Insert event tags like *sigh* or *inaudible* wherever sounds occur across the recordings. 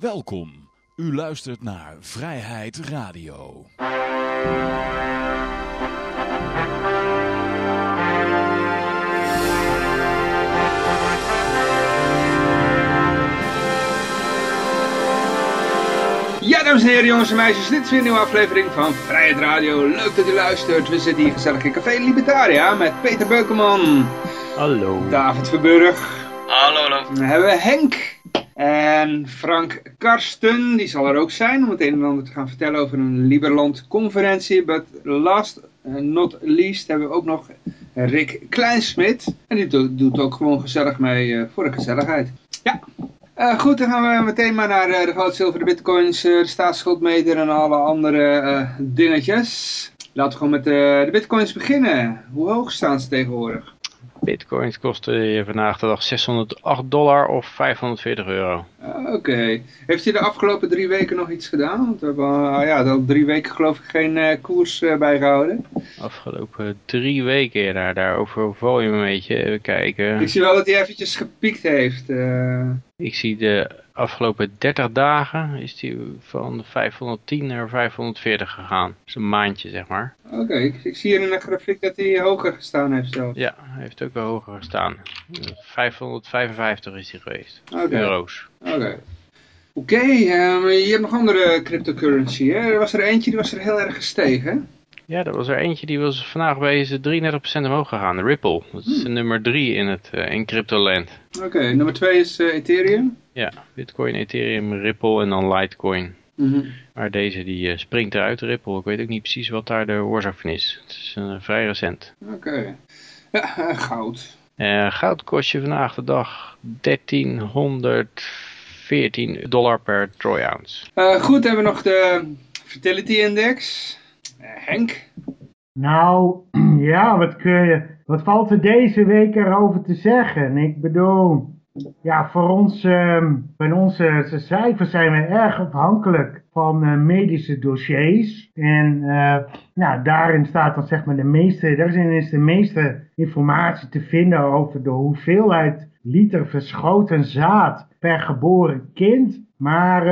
Welkom. U luistert naar Vrijheid Radio. Ja, dames en heren, jongens en meisjes, dit is weer een nieuwe aflevering van Vrijheid Radio. Leuk dat u luistert. We zitten hier gezellig in Café Libertaria met Peter Beukeman, Hallo. David Verburg, Hallo, hallo. dan hebben we Henk en Frank Karsten. Die zal er ook zijn om het een en ander te gaan vertellen over een Liberland conferentie. But last uh, not least hebben we ook nog Rick Kleinsmit. En die do- doet ook gewoon gezellig mee eh, voor de gezelligheid. Ja. Eh, goed, dan gaan we meteen maar naar eh, de goud, zilver, de bitcoins, eh, de staatsschuldmeter en alle andere eh, dingetjes. Laten we gewoon met eh, de bitcoins beginnen. Hoe hoog staan ze tegenwoordig? Bitcoins kosten je vandaag de dag 608 dollar of 540 euro. Ah, Oké. Heeft u de afgelopen drie weken nog iets gedaan? Want we hebben al, ja, al drie weken geloof ik geen eh, koers eh, bijgehouden. Afgelopen drie weken, daar, daar overval je een beetje. Even kijken. Ik zie wel dat hij eventjes gepiekt heeft. eh. Ik zie de afgelopen 30 dagen is die van 510 naar 540 gegaan. Dat is een maandje, zeg maar. Oké, ik, ik zie hier in de grafiek dat hij hoger gestaan heeft zelfs. Ja, hij heeft ook wel hoger gestaan. 555 is hij geweest. Oké. Euro's. Oké. Oké, ehm, je hebt nog andere cryptocurrency, hè? Er was er eentje die was er heel erg gestegen. Ja, er was er eentje die was vandaag bij 33% omhoog gegaan. Ripple. Dat is de nummer 3 in het eh, in cryptoland. Oké, nummer twee is eh, Ethereum. Ja, Bitcoin, Ethereum, Ripple en dan Litecoin. Mhm. Maar deze die eh, springt eruit, Ripple. Ik weet ook niet precies wat daar de oorzaak van is. Het is vrij recent. Oké. Ja, goud. Goud kost je vandaag de dag 1314 dollar per troy ounce. Goed, hebben we nog de Fertility Index. Eh, Henk. Nou, *clears throat* ja, wat, kun je, wat valt er deze week erover te zeggen? Ik bedoel, ja, voor ons, ehm, van onze cijfers zijn we erg afhankelijk van eh, medische dossiers. En eh, nou, daarin staat dan zeg maar de meeste, daarin is de meeste informatie te vinden over de hoeveelheid liter verschoten zaad per geboren kind. Maar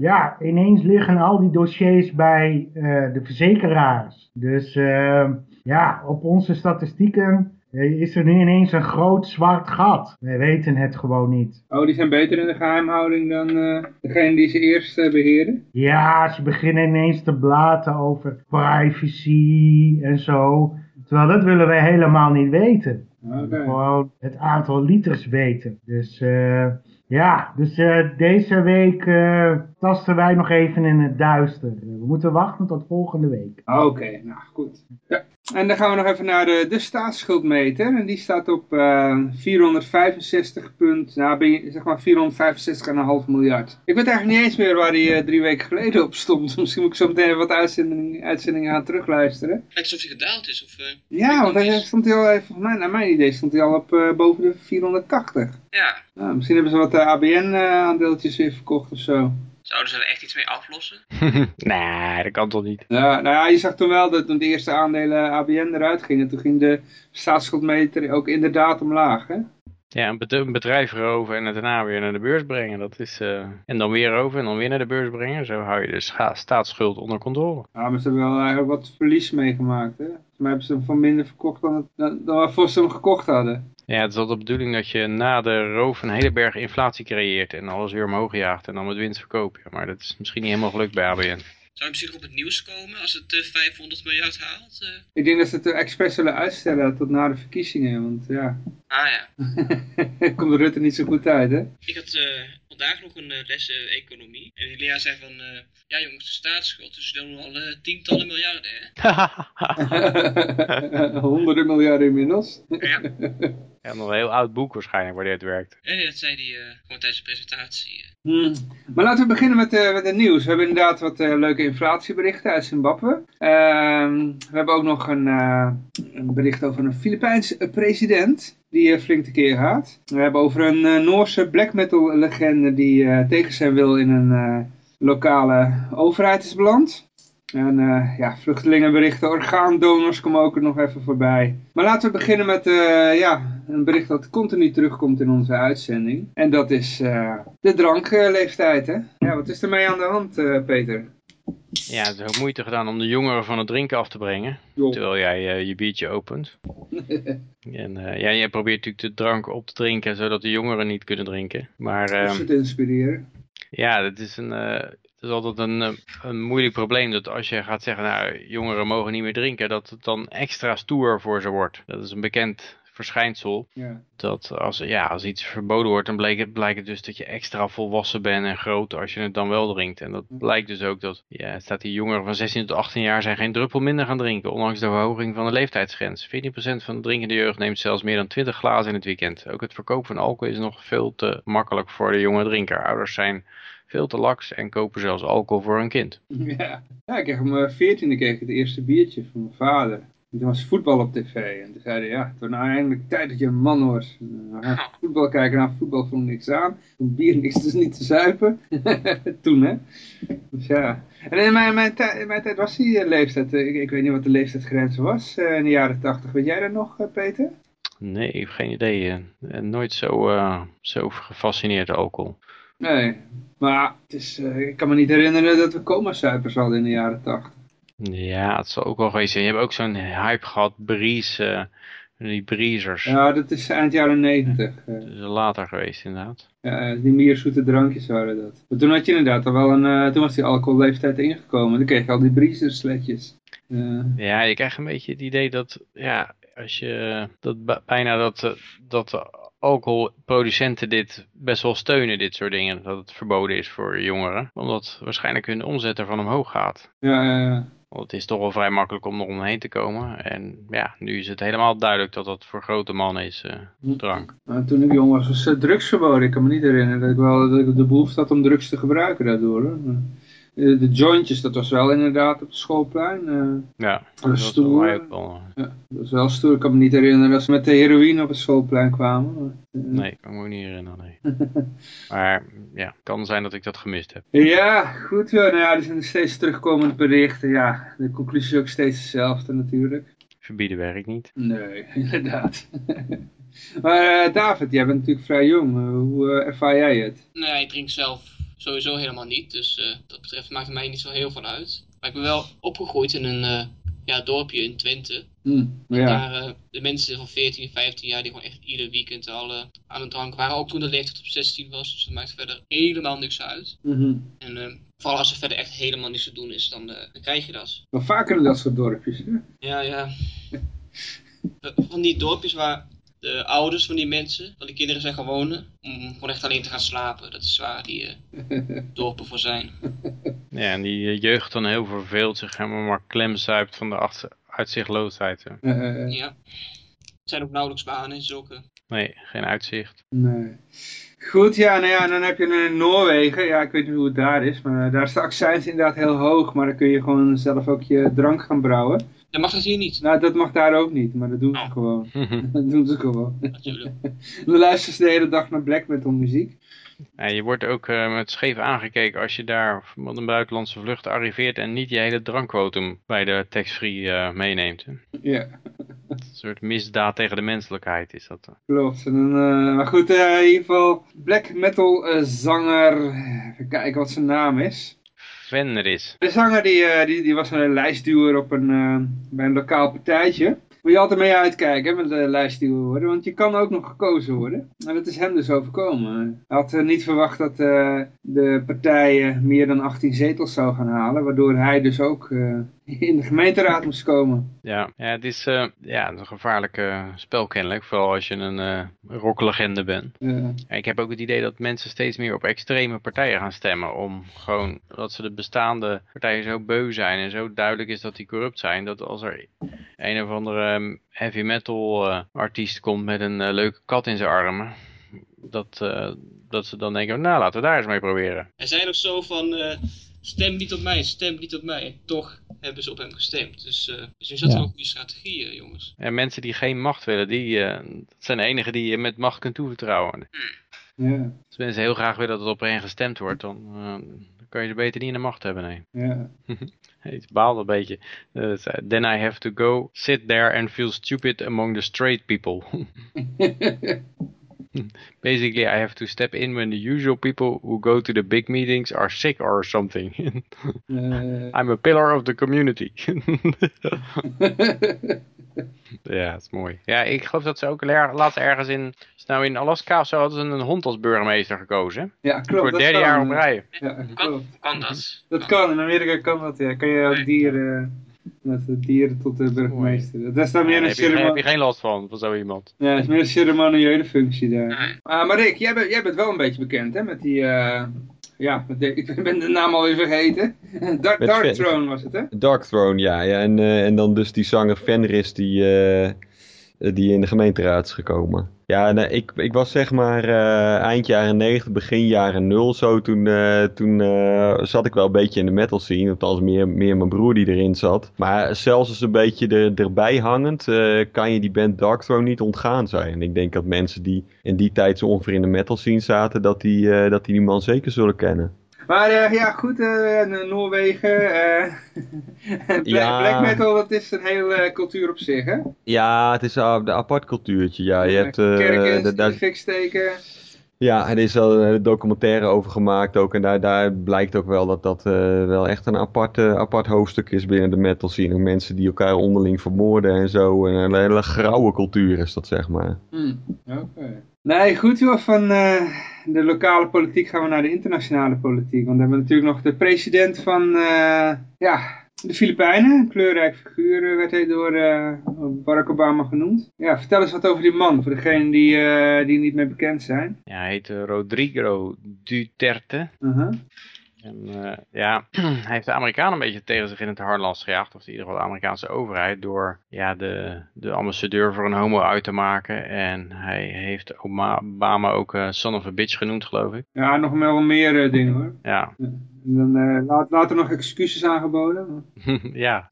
ja, ineens liggen al die dossiers bij eh, de verzekeraars. Dus eh, ja, op onze statistieken eh, is er nu ineens een groot zwart gat. Wij weten het gewoon niet. Oh, die zijn beter in de geheimhouding dan eh, degene die ze eerst eh, beheerden? Ja, ze beginnen ineens te blaten over privacy en zo. Terwijl dat willen wij helemaal niet weten. Oké. Gewoon het aantal liters weten. Dus eh, ja, dus eh, deze week eh, tasten wij nog even in het duister. We moeten wachten tot volgende week. Oké, nou goed. Ja. En dan gaan we nog even naar de, de staatsschuldmeter. En die staat op eh 465 punt, nou, ben je, zeg maar 465,5 miljard. Ik weet eigenlijk niet eens meer waar die eh, drie weken geleden op stond. *laughs* Misschien moet ik zo meteen even wat uitzending, uitzendingen gaan terugluisteren. Lijkt alsof hij gedaald is. Of, eh, Ja, want hij stond hij al even, volgens mij, naar mijn idee stond hij al op boven de 480. ja, Nou, misschien hebben ze wat ABN-aandeeltjes weer verkocht of zo. Zouden ze er echt iets mee aflossen? *laughs* nee, dat kan toch niet. Ja, nou ja, je zag toen wel dat toen de eerste aandelen ABN eruit gingen, toen ging de staatsschuldmeter ook inderdaad omlaag. Hè? Ja, een, bed- een bedrijf erover en het daarna weer naar de beurs brengen. Dat is, eh, en dan weer over en dan weer naar de beurs brengen. Zo hou je de staatsschuld onder controle. Ja, maar ze hebben wel eigenlijk wat verlies meegemaakt. Hè? Maar hebben ze hem van minder verkocht dan, het, dan, dan waarvoor ze hem gekocht hadden. Ja, het is altijd de bedoeling dat je na de roof een hele berg inflatie creëert en alles weer omhoog jaagt en dan met winst verkoopt. Ja, maar dat is misschien niet helemaal gelukt bij ABN. Zou het misschien nog op het nieuws komen als het eh, 500 miljard haalt? eh? Ik denk dat ze het expres zullen uitstellen tot na de verkiezingen. Want ja, Ah ja. *laughs* komt Rutte niet zo goed uit, hè? Ik had eh, vandaag nog een eh, les eh, economie. En die leraar zei van, eh, ja jongens, de staatsschuld is dan al eh, tientallen miljarden, hè? *laughs* *laughs* Honderden miljarden inmiddels. Ja, ja, nog een heel oud boek waarschijnlijk waar dit werkt. Eh, dat zei hij eh, gewoon tijdens de presentatie. eh. Hmm. Maar laten we beginnen met, eh, met het nieuws. We hebben inderdaad wat leuke inflatieberichten uit Zimbabwe. Ehm, we hebben ook nog een, eh, een bericht over een Filipijnse president die flink tekeer gaat. We hebben over een eh, Noorse black metal legende die eh, tegen zijn wil in een eh, lokale overheid is beland. En uh, ja, vluchtelingenberichten, orgaandonors komen ook nog even voorbij. Maar laten we beginnen met uh, ja, een bericht dat continu terugkomt in onze uitzending. En dat is uh, de drankleeftijd. Hè? Ja, wat is er mee aan de hand, Peter? Ja, het is ook moeite gedaan om de jongeren van het drinken af te brengen. Jo. Terwijl jij je biertje opent. *laughs* en ja, jij probeert natuurlijk de drank op te drinken, zodat de jongeren niet kunnen drinken. Maar, uh, het inspireren. Ja, dat is een, is altijd een, eh, een moeilijk probleem dat als je gaat zeggen, nou, jongeren mogen niet meer drinken, dat het dan extra stoer voor ze wordt. Dat is een bekend verschijnsel. Ja. Dat als, ja, als iets verboden wordt, dan blijkt het, blijkt het dus dat je extra volwassen bent en groot als je het dan wel drinkt. En dat blijkt dus ook dat, ja, staat die jongeren van 16 tot 18 jaar zijn geen druppel minder gaan drinken, ondanks de verhoging van de leeftijdsgrens. 14% van de drinkende jeugd neemt zelfs meer dan 20 glazen in het weekend. Ook het verkoop van alcohol is nog veel te makkelijk voor de jonge drinker. Ouders zijn veel te laks en kopen zelfs alcohol voor hun kind. Ja, ja ik kreeg om mijn veertiende kreeg ik het eerste biertje van mijn vader. toen was voetbal op tv en toen zeiden ja, het wordt nou eindelijk tijd dat je een man wordt. Gaan voetbal kijken, nou voetbal vond niks aan. Toen bier niks dus niet te zuipen. *laughs* toen hè. Dus ja. En in mijn, mijn, in mijn tijd was die leeftijd, ik, ik, weet niet wat de leeftijdsgrens was in de jaren tachtig. Weet jij dat nog Peter? Nee, ik heb geen idee. nooit zo, uh, zo gefascineerd alcohol. Nee, maar het is, uh, ik kan me niet herinneren dat we coma-suipers hadden in de jaren 80. Ja, het zal ook wel geweest zijn. Je hebt ook zo'n hype gehad, Breeze, uh, die Breezers. Ja, dat is eind jaren 90. Uh. Dat is later geweest inderdaad. Ja, die mierzoete drankjes waren dat. Maar toen had je inderdaad al wel een, toen was die alcoholleeftijd ingekomen. Dan kreeg je al die Breezers sletjes. Ja, je krijgt een beetje het idee dat, ja, als je, dat bijna dat, dat alcoholproducenten dit best wel steunen, dit soort dingen. Dat het verboden is voor jongeren. Omdat waarschijnlijk hun omzet ervan omhoog gaat. Ja, ja, ja. Want het is toch wel vrij makkelijk om er omheen te komen. En ja, nu is het helemaal duidelijk dat dat voor grote mannen is, uh, drank. Nou, toen ik jong was, was uh, drugs verboden. Ik kan me niet herinneren dat ik wel dat ik de behoefte had om drugs te gebruiken daardoor. Hoor. Eh, de jointjes, dat was wel inderdaad op het schoolplein. Uh, ja, dat was stoer. Wel. Ja, dat was wel stoer. Ik kan me niet herinneren dat ze met de heroïne op het schoolplein kwamen. Uh, nee, kan me ook niet herinneren. Nee. *laughs* maar ja, kan zijn dat ik dat gemist heb. Ja, goed. Ja, nou ja, er zijn steeds terugkomende berichten. Ja, de conclusie is ook steeds dezelfde natuurlijk. Verbieden werkt niet. Nee, *laughs* inderdaad. *laughs* maar David, jij bent natuurlijk vrij jong. hoe ervaar jij het? Nee, ik drink zelf sowieso helemaal niet. Dus uh, dat betreft maakt het mij niet zo heel veel uit. Maar ik ben wel opgegroeid in een uh, ja, dorpje in Twente. Mm, ja. Daar uh, de mensen van 14, 15 jaar die gewoon echt ieder weekend al aan het drank waren. Ook toen de leeftijd op 16 was. Dus dat maakt verder helemaal niks uit. Mm -hmm. En vooral als er verder echt helemaal niks te doen is, dan, dan krijg je dat. Maar vaker in dat soort dorpjes, hè? Ja, ja. *laughs* van die dorpjes waar de ouders van die mensen, van die kinderen zijn gewoon om gewoon echt alleen te gaan slapen. Dat is waar die uh, *laughs* dorpen voor zijn. Ja, en die eh, jeugd dan heel verveeld zich helemaal maar klemzuipt van de uitzichtloosheid. Uh, ja. Er zijn ook nauwelijks banen in zulke. Nee, geen uitzicht. Nee. Goed, ja, nou ja, en dan heb je in Noorwegen, ja, ik weet niet hoe het daar is, maar daar is de accijns inderdaad heel hoog, maar dan kun je gewoon zelf ook je drank gaan brouwen. Dat mag dat hier niet. Nou, dat mag daar ook niet, maar dat doen ze oh. gewoon. *laughs* dat doen ze gewoon. Natuurlijk. *laughs* Dan luisteren ze de hele dag naar black metal muziek. Ja, je wordt ook uh, met scheef aangekeken als je daar met een buitenlandse vlucht arriveert en niet je hele drankquotum bij de tax-free uh, meeneemt. Ja. Een soort misdaad tegen de menselijkheid is dat. Klopt. En, uh, maar goed, in ieder geval black metal zanger, even kijken wat zijn naam is. De zanger die, die, die was een lijstduwer op een, bij een lokaal partijtje moet je altijd mee uitkijken met de lijstduwer worden, want je kan ook nog gekozen worden. En dat is hem dus overkomen. Hij had niet verwacht dat de partijen meer dan 18 zetels zou gaan halen, waardoor hij dus ook *laughs* in de gemeenteraad moest komen. Ja, ja het is uh, ja, een gevaarlijke spel kennelijk, vooral als je een uh, rocklegende bent. Ja. ik heb ook het idee dat mensen steeds meer op extreme partijen gaan stemmen, om gewoon, dat ze de bestaande partijen zo beu zijn en zo duidelijk is dat die corrupt zijn, dat als er een of andere heavy metal uh, artiest komt met een leuke kat in zijn armen, dat, dat ze dan denken, nou laten we daar eens mee proberen. Er zijn ook zo van stem niet op mij, stem niet op mij. En toch hebben ze op hem gestemd. Dus, uh, dus is dat ja. een goede strategie, jongens. En mensen die geen macht willen, die uh, zijn de enigen die je met macht kunt toevertrouwen. Hmm. Ja. Als mensen heel graag willen dat er op een gestemd wordt, dan, uh, dan kan je ze beter niet in de macht hebben, nee. Ja. *laughs* Het baalt een beetje. Uh, then I have to go sit there and feel stupid among the straight people. *laughs* *laughs* *laughs* Basically, I have to step in when the usual people who go to the big meetings are sick or something. uh... *laughs* I'm a pillar of the community. *laughs* ja, dat is mooi. Ja, ik geloof dat ze ook laatst ergens in, nou in Alaska of zo, hadden ze een hond als burgemeester gekozen. Ja, klopt. Voor het derde jaar op rij. Ja, kan, kan dat? Dat kan, in Amerika kan dat, ja. Kan je ook dieren... Met de dieren tot de burgemeester. Dat is dan meer ja, een ceremonie. Daar heb je geen last van, van zo iemand. Ja, het is meer een ceremoniële functie daar. Ah, maar Rick, jij, bent, jij bent wel een beetje bekend hè, met die... Uh, ja, met de, *laughs* ik ben de naam alweer vergeten. *laughs* Dark, Dark Throne was het hè? Dark Throne, ja. ja en, uh, en dan dus die zanger Fenris die, uh, die in de gemeenteraad is gekomen. Ja, nee, ik, ik was zeg maar uh, eind jaren 90, begin jaren 0 zo. Toen, uh, toen uh, zat ik wel een beetje in de metal scene. Althans meer, meer mijn broer die erin zat. Maar zelfs als een beetje er, erbij hangend kan je die band Darkthrone niet ontgaan zijn. En ik denk dat mensen die in die tijd zo ongeveer in de metal scene zaten, dat die, dat die, die man zeker zullen kennen. Maar uh, ja, goed, uh, Noorwegen, *laughs* uh, black, ja. black, metal, dat is een hele cultuur op zich, hè? Ja, het is een apart cultuurtje, ja. Je hebt, kerken, de, fik steken. Ja, er is al een documentaire over gemaakt ook. En daar, daar blijkt ook wel dat dat wel echt een apart, apart hoofdstuk is binnen de metal scene. Mensen die elkaar onderling vermoorden en zo. En een hele grauwe cultuur is dat, zeg maar. Hmm, Oké. Okay. Nee, goed joh, van uh, de lokale politiek gaan we naar de internationale politiek. Want we hebben natuurlijk nog de president van uh, ja, de Filipijnen. Een kleurrijk figuur werd hij door uh, Barack Obama genoemd. Ja, vertel eens wat over die man, voor degenen die, die niet meer bekend zijn. Ja, hij heet Rodrigo Duterte. -huh. En uh, ja, *clears throat* hij heeft de Amerikanen een beetje tegen zich in het harnas gejaagd. Of in ieder geval de Amerikaanse overheid. Door ja, de, de ambassadeur voor een homo uit te maken. En hij heeft Obama ook uh, son of a bitch genoemd, geloof ik. Ja, nog wel meer uh, dingen hoor. Ja. En dan uh, laat, later nog excuses aangeboden. *laughs* ja,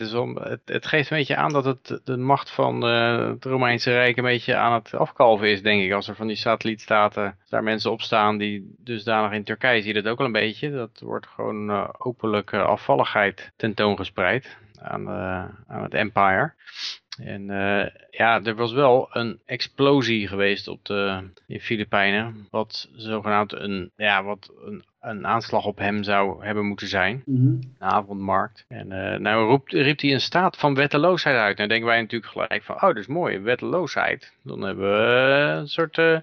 is om, het, het, geeft een beetje aan dat het de macht van uh, het Romeinse Rijk een beetje aan het afkalven is, denk ik. Als er van die satellietstaten daar mensen op staan die dusdanig in Turkije zie je dat ook al een beetje. Dat wordt gewoon openlijke afvalligheid tentoongespreid aan, aan het empire. En uh, ja, er was wel een explosie geweest op de in Filipijnen. Wat zogenaamd een, ja, wat een, een aanslag op hem zou hebben moeten zijn. Mm -hmm. Een avondmarkt. En uh, nou roept, riep hij een staat van wetteloosheid uit. Nou denken wij natuurlijk gelijk van, oh dat is mooi, wetteloosheid. Dan hebben we een soort... Uh,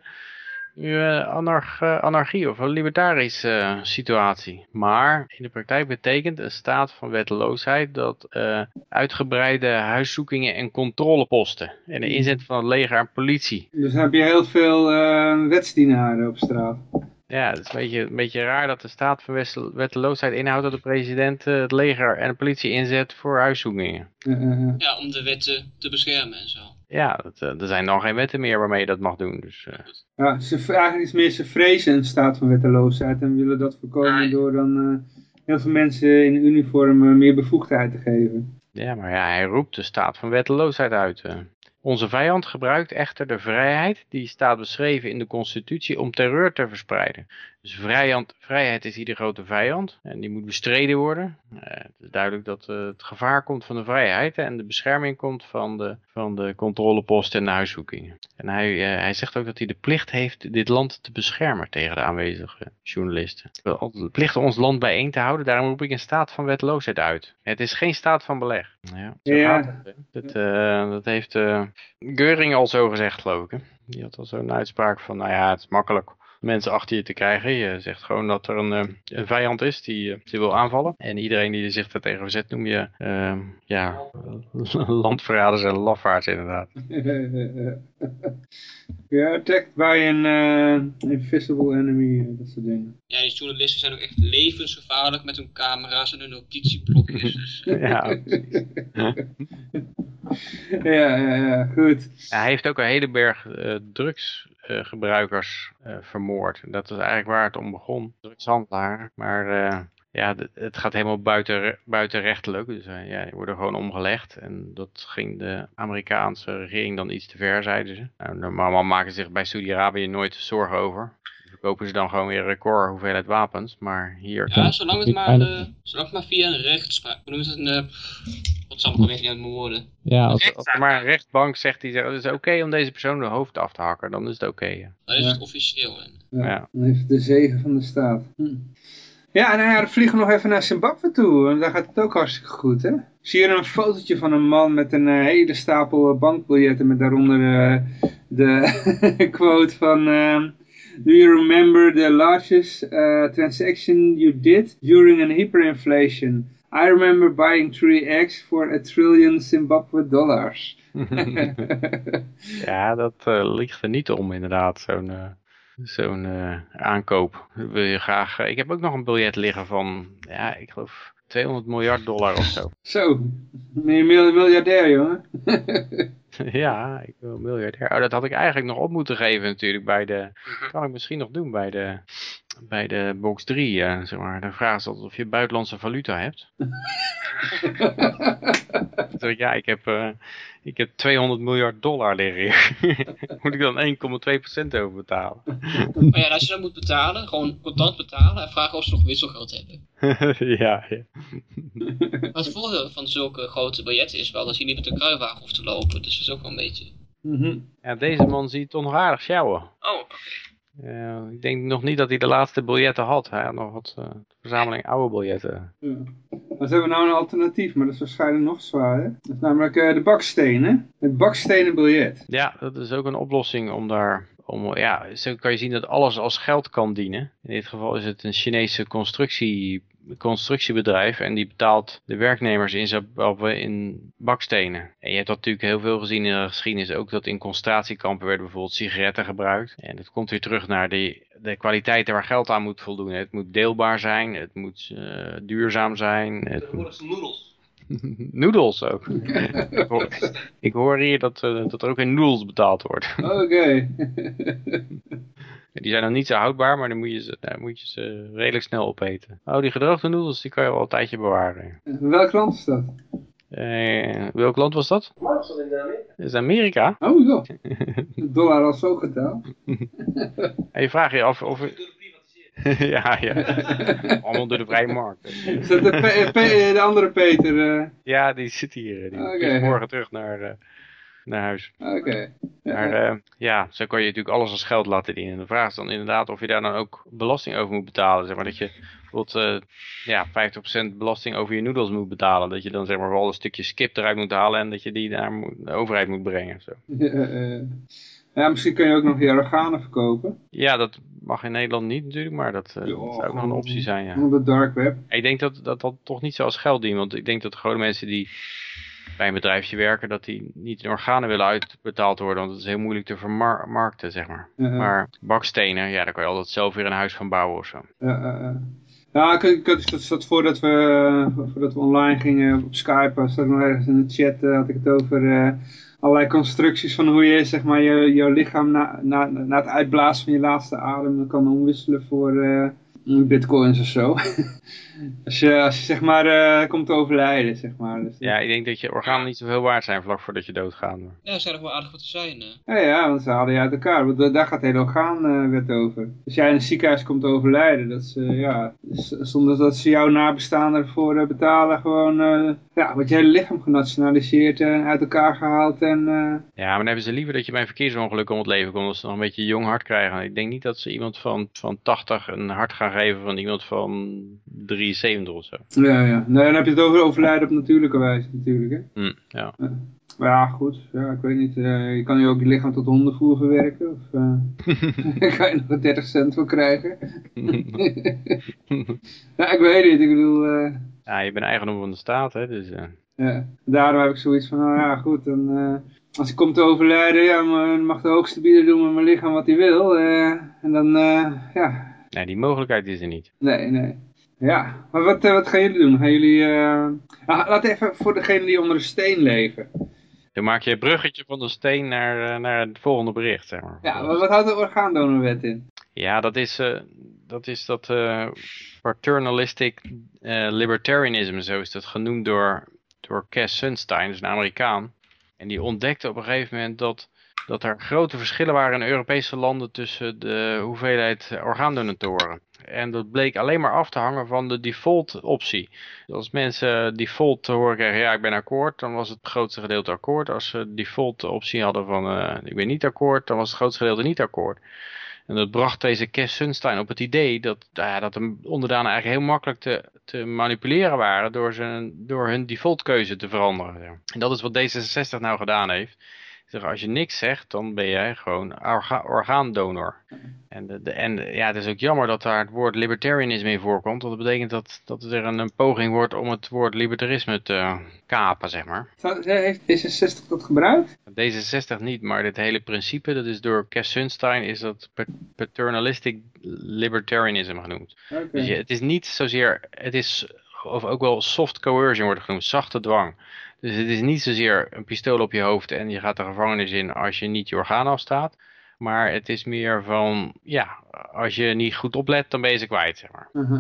anarch, uh, anarchie of een libertarische uh, situatie. Maar in de praktijk betekent een staat van wetteloosheid dat uitgebreide huiszoekingen en controleposten en de inzet van het leger en politie. Dus dan heb je heel veel wetsdienaren op straat. Ja, het is een beetje, een beetje raar dat de staat van wetteloosheid inhoudt dat de president het leger en de politie inzet voor huiszoekingen. Ja, om de wetten te beschermen en zo. Ja, dat, er zijn dan geen wetten meer waarmee je dat mag doen. Dus, uh. Ja, ze, eigenlijk is meer ze vrezen een staat van wetteloosheid en willen dat voorkomen Nee. door dan uh, heel veel mensen in uniform uh, meer bevoegdheid te geven. Ja, maar ja, hij roept de staat van wetteloosheid uit. Onze vijand gebruikt echter de vrijheid die staat beschreven in de constitutie om terreur te verspreiden. Dus vrijheid, vrijheid is ieder grote vijand en die moet bestreden worden. Uh, het is duidelijk dat uh, het gevaar komt van de vrijheid en de bescherming komt van de, van de controleposten en de huiszoekingen. En hij, uh, hij zegt ook dat hij de plicht heeft dit land te beschermen tegen de aanwezige journalisten. De plicht ons land bijeen te houden, daarom roep ik een staat van wetloosheid uit. Het is geen staat van beleg. Ja, zo Ja. gaat het, hè. dat, dat heeft Geuring al zo gezegd, geloof ik. Hè? Die had al zo'n uitspraak van, nou ja, het is makkelijk mensen achter je te krijgen. Je zegt gewoon dat er een, uh, een vijand is die, uh, die wil aanvallen. En iedereen die zich daar tegen verzet noem je, uh, ja, *laughs* landverraders en lafaards inderdaad. *laughs* ja, attacked by an uh, invisible enemy, dat soort dingen. Ja, die journalisten zijn ook echt levensgevaarlijk met hun camera's en hun notitieblokjes. *laughs* Dus, ja, ja, ja, ja, goed. Ja, hij heeft ook een hele berg uh, drugsgebruikers uh, vermoord. Dat is eigenlijk waar het om begon. Drugshandelaar. Maar uh, ja, het gaat helemaal buiten, buitenrechtelijk. Dus ja, die worden gewoon omgelegd. En dat ging de Amerikaanse regering dan iets te ver, zeiden ze. Nou, normaal maken ze zich bij Saudi-Arabië nooit zorgen over. Verkopen ze dan gewoon weer een record hoeveelheid wapens. Maar hier... Ja, zolang het maar, uh, zolang het maar via een rechtspraak... Hoe noemen ze het? Een, wat zal ik niet uit mijn woorden. Ja, als, als er maar een rechtbank zegt die zegt... Het is oké om deze persoon de hoofd af te hakken. Dan is het oké. ja. Dan is het officieel. Ja, ja. Dan heeft de zegen van de staat. Hm. Ja, en dan vliegen we nog even naar Zimbabwe toe. En daar gaat het ook hartstikke goed, hè? Zie je een fotootje van een man met een uh, hele stapel bankbiljetten met daaronder uh, de *laughs* quote van... Uh, Do you remember the largest transaction you did during an hyperinflation? I remember buying three eggs for a trillion Zimbabwe dollars. *laughs* *laughs* ja, dat ligt er niet om inderdaad, zo'n zo'n uh, aankoop. Wil je graag, uh, ik heb ook nog een biljet liggen van, ja, ik geloof 200 miljard dollar of zo. Zo, miljardair jongen. *laughs* *laughs* ja, ik wil miljardair. Oh, dat had ik eigenlijk nog op moeten geven natuurlijk bij de, kan ik misschien nog doen bij de, bij de box 3, uh, zeg maar. Dan vragen ze altijd of je buitenlandse valuta hebt. *laughs* ja, ik heb, uh, ik heb 200 miljard dollar liggen *laughs* Moet ik dan 1,2% over betalen? *laughs* Maar ja, als je dan moet betalen, gewoon contant betalen en vragen of ze nog wisselgeld hebben. ja, ja. Maar het voordeel van zulke grote biljetten is wel dat je niet met een kruiwagen hoeft te lopen. Dus dat is ook wel een beetje... Ja, deze man ziet toch nog aardig sjouwen. Oh, oké. Uh, ik denk nog niet dat hij de laatste biljetten had. Hij had nog wat uh, verzameling oude biljetten. Ja. Ze hebben nou een alternatief, maar dat is waarschijnlijk nog zwaarder. Dat is namelijk uh, de bakstenen. Het bakstenen biljet. Ja, dat is ook een oplossing om daar... Om, ja, zo kan je zien dat alles als geld kan dienen. In dit geval is het een Chinese constructie constructiebedrijf en die betaalt de werknemers in Zimbabwe in bakstenen. En je hebt dat natuurlijk heel veel gezien in de geschiedenis, ook dat in concentratiekampen werden bijvoorbeeld sigaretten gebruikt. En dat komt weer terug naar de, de kwaliteiten waar geld aan moet voldoen. Het moet deelbaar zijn, het moet uh, duurzaam zijn. Het moet... noedels. *laughs* noedels ook. *laughs* ik, hoor, ik, hoor, hier dat, uh, dat er ook in noedels betaald wordt. *laughs* Oké. Die zijn nog niet zo houdbaar, maar dan moet je ze, dan moet je ze redelijk snel opeten. Oh, die gedroogde noedels, die kan je wel een tijdje bewaren. Welk land is dat? Eh, welk land was dat? Dat is Amerika. Oh, zo. De dollar al zo gedaan. en je vraagt je af of... *laughs* ja, ja. *laughs* Allemaal door de vrije markt. Is dat de, de andere Peter? Uh... Ja, die zit hier. Die okay. is morgen terug naar... Uh, naar huis. Oké. Maar uh, ja, zo kan je natuurlijk alles als geld laten dienen. En de vraag is dan inderdaad of je daar dan ook belasting over moet betalen. Zeg maar dat je bijvoorbeeld ja, 50% belasting over je noedels moet betalen. Dat je dan zeg maar wel een stukje skip eruit moet halen en dat je die naar de overheid moet brengen. Zo. Ja, ja, misschien kun je ook nog je organen verkopen. Ja, dat mag in Nederland niet natuurlijk, maar dat, uh, dat zou ook nog een optie zijn. Ja. Op de dark web. Ik denk dat, dat dat toch niet zo als geld dient, want ik denk dat gewoon mensen die bij een bedrijfje werken, dat die niet in organen willen uitbetaald worden, want het is heel moeilijk te vermarkten, zeg maar. Uh -huh. Maar bakstenen, ja, daar kan je altijd zelf weer een huis van bouwen of zo. Uh, uh, ja, ik, ik, dat zat voordat we, voordat we online gingen op Skype, zat ik nog ergens in de chat, had ik het over allerlei constructies van hoe je zeg maar, je, je lichaam na, na, na het uitblazen van je laatste adem kan omwisselen voor bitcoins of zo. *laughs* als, je, als je zeg maar uh, komt te overlijden, zeg maar. Dus, ja, ik denk dat je organen niet zoveel waard zijn vlak voordat je doodgaat. Ja, ze zijn nog wel aardig wat te zijn. Uh. Ja, ja, want ze halen je uit elkaar. Want daar gaat de hele orgaanwet over. Als jij in een ziekenhuis komt te overlijden, dat ze, ja, zonder dat ze jouw nabestaanden ervoor betalen, gewoon, uh, ja, wordt je hele lichaam genationaliseerd en uit elkaar gehaald. En, Ja, maar dan hebben ze liever dat je bij een verkeersongeluk om het leven komt, als ze nog een beetje jong hart krijgen. Ik denk niet dat ze iemand van, van 80 een hart gaan van iemand van 73 of zo. Ja, ja. Nee, dan heb je het over overlijden op natuurlijke wijze natuurlijk, hè. Mm, ja. ja. Maar ja, goed. Ja, ik weet niet. Uh, je kan je ook je lichaam tot hondenvoer verwerken. Of uh, *laughs* *laughs* kan je nog 30 cent voor krijgen. *laughs* ja, ik weet niet. Ik bedoel... Uh, ja, je bent eigendom van de staat, hè. Dus, ja, daarom heb ik zoiets van, nou ja, goed. Dan, als ik kom te overlijden, ja, mag de hoogste bieder doen met mijn lichaam wat hij wil. en dan, ja... Nee, die mogelijkheid is er niet. Nee, nee. Ja, maar wat, uh, wat gaan jullie doen? Gaan jullie... Uh... Ah, laat even voor degene die onder een steen leven. Dan maak je een bruggetje van de steen naar, uh, naar het volgende bericht, zeg maar. Ja, maar wat houdt de orgaandonorwet in? Ja, dat is... dat is dat uh, paternalistic libertarianism, zo is dat genoemd door, door Cass Sunstein, dus een Amerikaan. En die ontdekte op een gegeven moment dat, dat er grote verschillen waren in Europese landen tussen de hoeveelheid orgaandonatoren. En dat bleek alleen maar af te hangen van de default optie. Als mensen default te horen kregen, ja ik ben akkoord, dan was het grootste gedeelte akkoord. Als ze default optie hadden van uh, ik ben niet akkoord, dan was het grootste gedeelte niet akkoord. En dat bracht deze Kes Sunstein op het idee dat, nou ja, dat de onderdanen eigenlijk heel makkelijk te, te manipuleren waren door, zijn, door hun defaultkeuze te veranderen. En dat is wat D66 nou gedaan heeft. Zeg, als je niks zegt, dan ben jij gewoon orga orgaandonor. En, de, de, en ja, het is ook jammer dat daar het woord libertarianisme in voorkomt. Want dat betekent dat, dat er een, een poging wordt om het woord libertarisme te kapen, zeg maar. Heeft D66 dat gebruikt? D66 niet, maar dit hele principe, dat is door Cass Sunstein, is dat paternalistic libertarianism genoemd. Okay. Dus je, het is niet zozeer, het is, of ook wel soft coercion wordt genoemd, zachte dwang. Dus het is niet zozeer een pistool op je hoofd en je gaat de gevangenis in als je niet je orgaan afstaat. Maar het is meer van, ja, als je niet goed oplet, dan ben je ze kwijt, zeg maar. Uh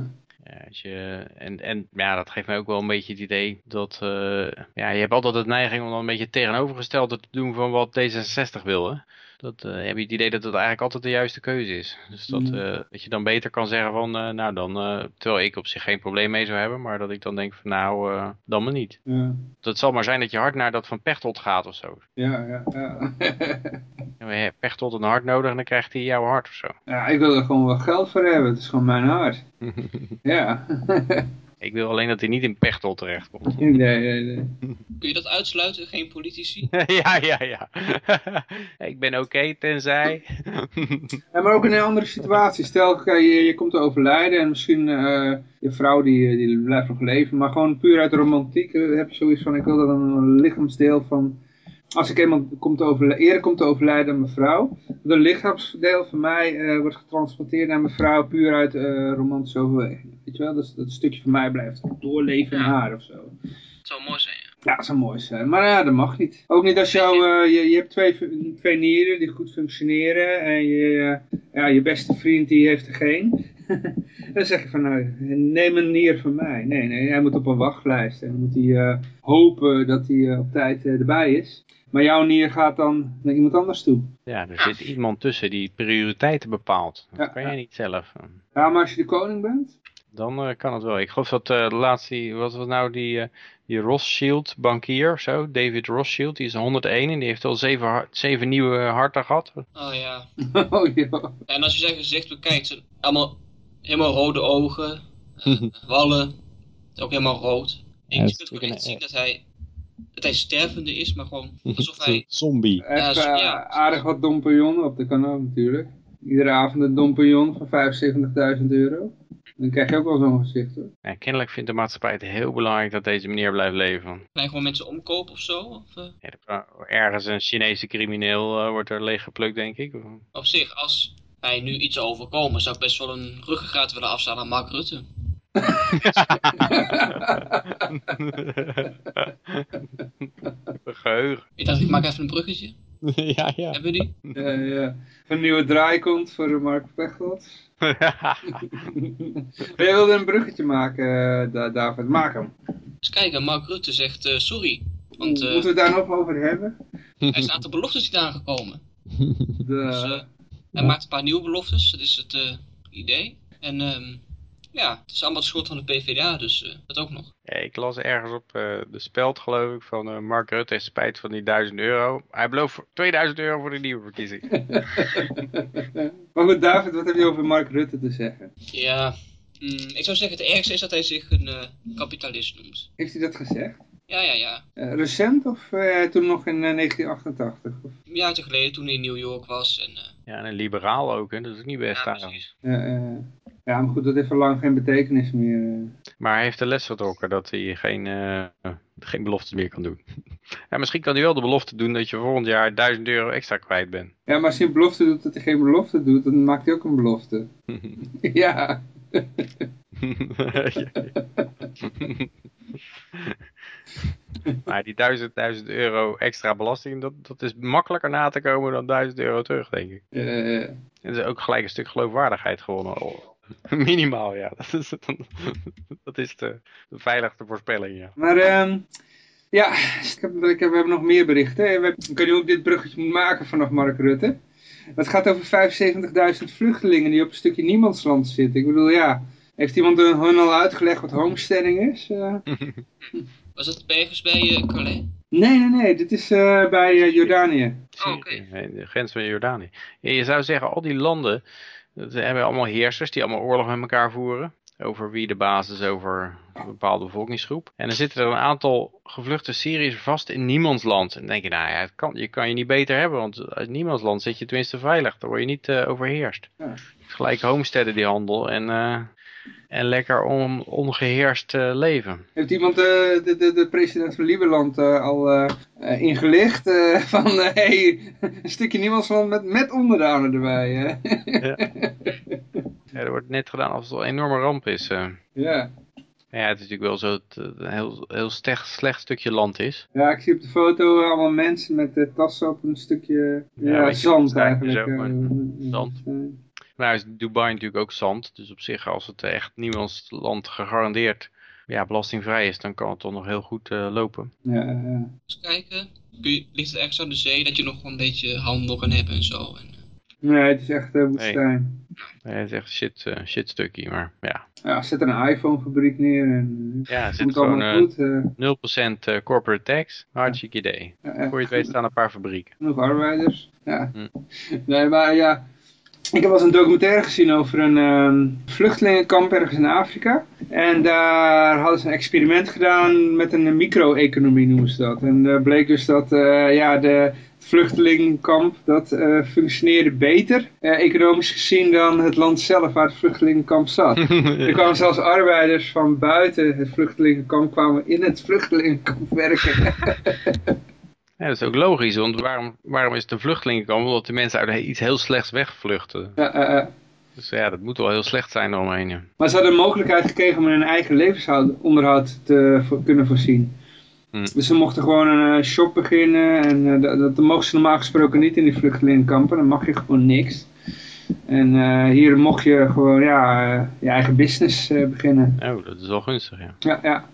als je, en, en ja, dat geeft mij ook wel een beetje het idee dat, uh, ja, je hebt altijd het neiging om dan een beetje tegenovergestelde te doen van wat D66 wil, hè dat, uh, heb je het idee dat het eigenlijk altijd de juiste keuze is. Dus dat, uh, dat je dan beter kan zeggen van, uh, nou dan, terwijl ik op zich geen probleem mee zou hebben, maar dat ik dan denk van nou, dan maar niet. Ja. Dat zal maar zijn dat je hart naar dat van Pechtold gaat of zo. Ja, ja, ja. *laughs* en je hebt Pechtold een hart nodig en dan krijgt hij jouw hart of zo. Ja, ik wil er gewoon wel geld voor hebben, het is gewoon mijn hart. *laughs* ja. *laughs* Ik wil alleen dat hij niet in Pechtel terechtkomt. *laughs* Nee, nee, nee. Kun je dat uitsluiten, geen politici? *laughs* ja, ja, ja. *laughs* ik ben oké, tenzij... ja, maar ook in een andere situatie. Stel, je, je komt te overlijden en misschien uh, je vrouw die, die blijft nog leven. Maar gewoon puur uit de romantiek uh, heb je zoiets van, ik wil dat een lichaamsdeel van als ik eenmaal komt eerder komt te overlijden dan mijn vrouw, de lichaamsdeel van mij uh, wordt getransporteerd naar mijn vrouw puur uit uh, romantische overweging. Weet je wel, dus dat stukje van mij blijft doorleven in haar of zo. Het zou mooi zijn, ja. Ja, dat zou mooi zijn. Maar ja, dat mag niet. Ook niet als jou, uh, je, je hebt twee, twee nieren die goed functioneren en je, ja, je beste vriend die heeft er geen. *laughs* dan zeg je van, nou, neem een nier van mij. Nee, nee, hij moet op een wachtlijst en dan moet hij hopen dat hij op tijd erbij is. Maar jouw nier gaat dan naar iemand anders toe. Ja, er zit iemand tussen die prioriteiten bepaalt. Dat kan jij niet zelf. Ja, maar als je de koning bent? Dan uh, kan het wel. Ik geloof dat uh, de laatste, wat was nou die, uh, die Rothschild bankier of zo, David Rothschild, die is 101 en die heeft al zeven, zeven nieuwe harten gehad. Oh ja. *laughs* oh ja. En als je zijn gezicht bekijkt, zijn allemaal helemaal rode ogen, *laughs* wallen, ook helemaal rood. En je kunt gewoon echt zien dat hij dat hij stervende is, maar gewoon *laughs* alsof hij... Zombie. Ja, Even, ja, aardig wat dompignon op de kanaal natuurlijk. Iedere avond een dompignon van 75.000 euro. Dan krijg je ook wel zo'n gezicht hoor. Ja, kennelijk vindt de maatschappij het heel belangrijk dat deze meneer blijft leven. Kan hij gewoon mensen omkopen of zo? Of, uh... ja, ergens een Chinese crimineel uh, wordt er leeggeplukt denk ik. Op zich, als hij nu iets overkomen, zou ik best wel een ruggengraat willen afstaan aan Mark Rutte. Geheugen. Ik dacht, ik maak even een bruggetje. *laughs* ja, ja. Hebben we die? Ja, ja. Een nieuwe draai komt voor Mark Pechtold. *laughs* Jij wilde een bruggetje maken, uh, David. Maak hem. Eens kijken, Mark Rutte zegt uh, sorry. Want, uh, Moeten we het daar nog over hebben? Hij staat de beloftes niet aangekomen. De... *laughs* Dus, hij maakt een paar nieuwe beloftes, dat is het idee. En um, ja, het is allemaal de schuld van de PvdA, dus uh, dat ook nog. Ja, ik las ergens op uh, de speld, geloof ik, van uh, Mark Rutte heeft spijt van die 1000 euro. Hij belooft 2000 euro voor de nieuwe verkiezing. *laughs* maar goed, David, wat heb je over Mark Rutte te zeggen? Ja, mm, ik zou zeggen, het ergste is dat hij zich een kapitalist noemt. Heeft hij dat gezegd? Ja, ja, ja. recent of toen nog in 1988? Of? Een jaartje geleden, toen hij in New York was. En, ja, en een liberaal ook, hè? dat is ook niet best. Ja, precies. Ja, maar goed, dat heeft al lang geen betekenis meer. Eh. Maar hij heeft de les vertrokken dat hij geen, uh, geen beloftes meer kan doen. *laughs* ja, misschien kan hij wel de belofte doen dat je volgend jaar 1000 euro extra kwijt bent. Ja, maar als hij een belofte doet dat hij geen belofte doet, dan maakt hij ook een belofte. *laughs* ja. maar die 1000, 1000 euro extra belasting, dat, dat is makkelijker na te komen dan 1000 euro terug, denk ik. Ja. En er is ook gelijk een stuk geloofwaardigheid gewonnen *laughs* Minimaal, ja. Dat is, dat is de, de veiligste voorspelling, ja. Maar um, ja, ik heb, ik heb, we hebben nog meer berichten. We, ik weet niet ook dit bruggetje moet maken vanaf Mark Rutte. Het gaat over 75.000 vluchtelingen die op een stukje niemandsland zitten. Ik bedoel, ja, heeft iemand hun al uitgelegd wat homesteading is? Uh... *laughs* Was het ergens bij uh, Calais? Nee, nee, nee. Dit is uh, bij Jordanië. Oh, oké. De grens van Jordanië. je zou zeggen, al die landen, ze hebben allemaal heersers die allemaal oorlog met elkaar voeren over wie de basis over een bepaalde bevolkingsgroep. En dan zitten er een aantal gevluchte Syriërs vast in niemands land. En dan denk je, nou ja, het kan, je kan je niet beter hebben, want uit niemands land zit je tenminste veilig. Dan word je niet uh, overheerst. Ja. Gelijk homesteaden die handel en, uh, en lekker on, ongeheerst uh, leven. Heeft iemand de, de, de president van Lieberland al ingelicht *laughs* van hey, een stukje niemandsland met, met onderdanen erbij? ja. Ja, er wordt net gedaan alsof het een enorme ramp is. Ja. Ja, het is natuurlijk wel zo dat het een heel, heel slecht, slecht stukje land is. Ja, ik zie op de foto allemaal mensen met de tassen op een stukje ja, zand eigenlijk. Ook, uh, zand. Nou is Dubai natuurlijk ook zand. Dus op zich, als het echt niemands land gegarandeerd ja, belastingvrij is, dan kan het toch nog heel goed uh, lopen. Ja, ja. Eens kijken. Kun je, ligt het ergens aan de zee dat je nog een beetje handel kan hebben en zo? En, Nee, het is echt uh, woestijn. Nee. het is echt shit, uh, shit stukje, maar ja. Ja, zet er een iPhone fabriek neer en ja, het zit gewoon goed. Uh. 0% corporate tax, hartstikke idee. Ja, Voor je het weet staan een paar fabrieken. Nog arbeiders, ja. Hm. Nee, maar ja, ik heb wel eens een documentaire gezien over een um, vluchtelingenkamp ergens in Afrika. En daar hadden ze een experiment gedaan met een micro-economie noemen ze dat. En uh, bleek dus dat uh, ja, de vluchtelingenkamp dat uh, functioneerde beter, economisch gezien, dan het land zelf waar het vluchtelingenkamp zat. *laughs* er kwamen zelfs arbeiders van buiten het vluchtelingenkamp kwamen in het vluchtelingenkamp werken. *laughs* Ja, dat is ook logisch, want waarom, waarom is het een vluchtelingenkamp? Omdat de mensen uit iets heel slechts wegvluchten. Ja, uh, dus ja, dat moet wel heel slecht zijn eromheen. Maar ze hadden de mogelijkheid gekregen om hun eigen levensonderhoud te kunnen voorzien. Hm. Dus ze mochten gewoon een shop beginnen en dat, dat mogen ze normaal gesproken niet in die vluchtelingenkampen. Dan mag je gewoon niks. En uh, hier mocht je gewoon ja, uh, je eigen business uh, beginnen. Oh, dat is wel gunstig, ja. Ja, ja.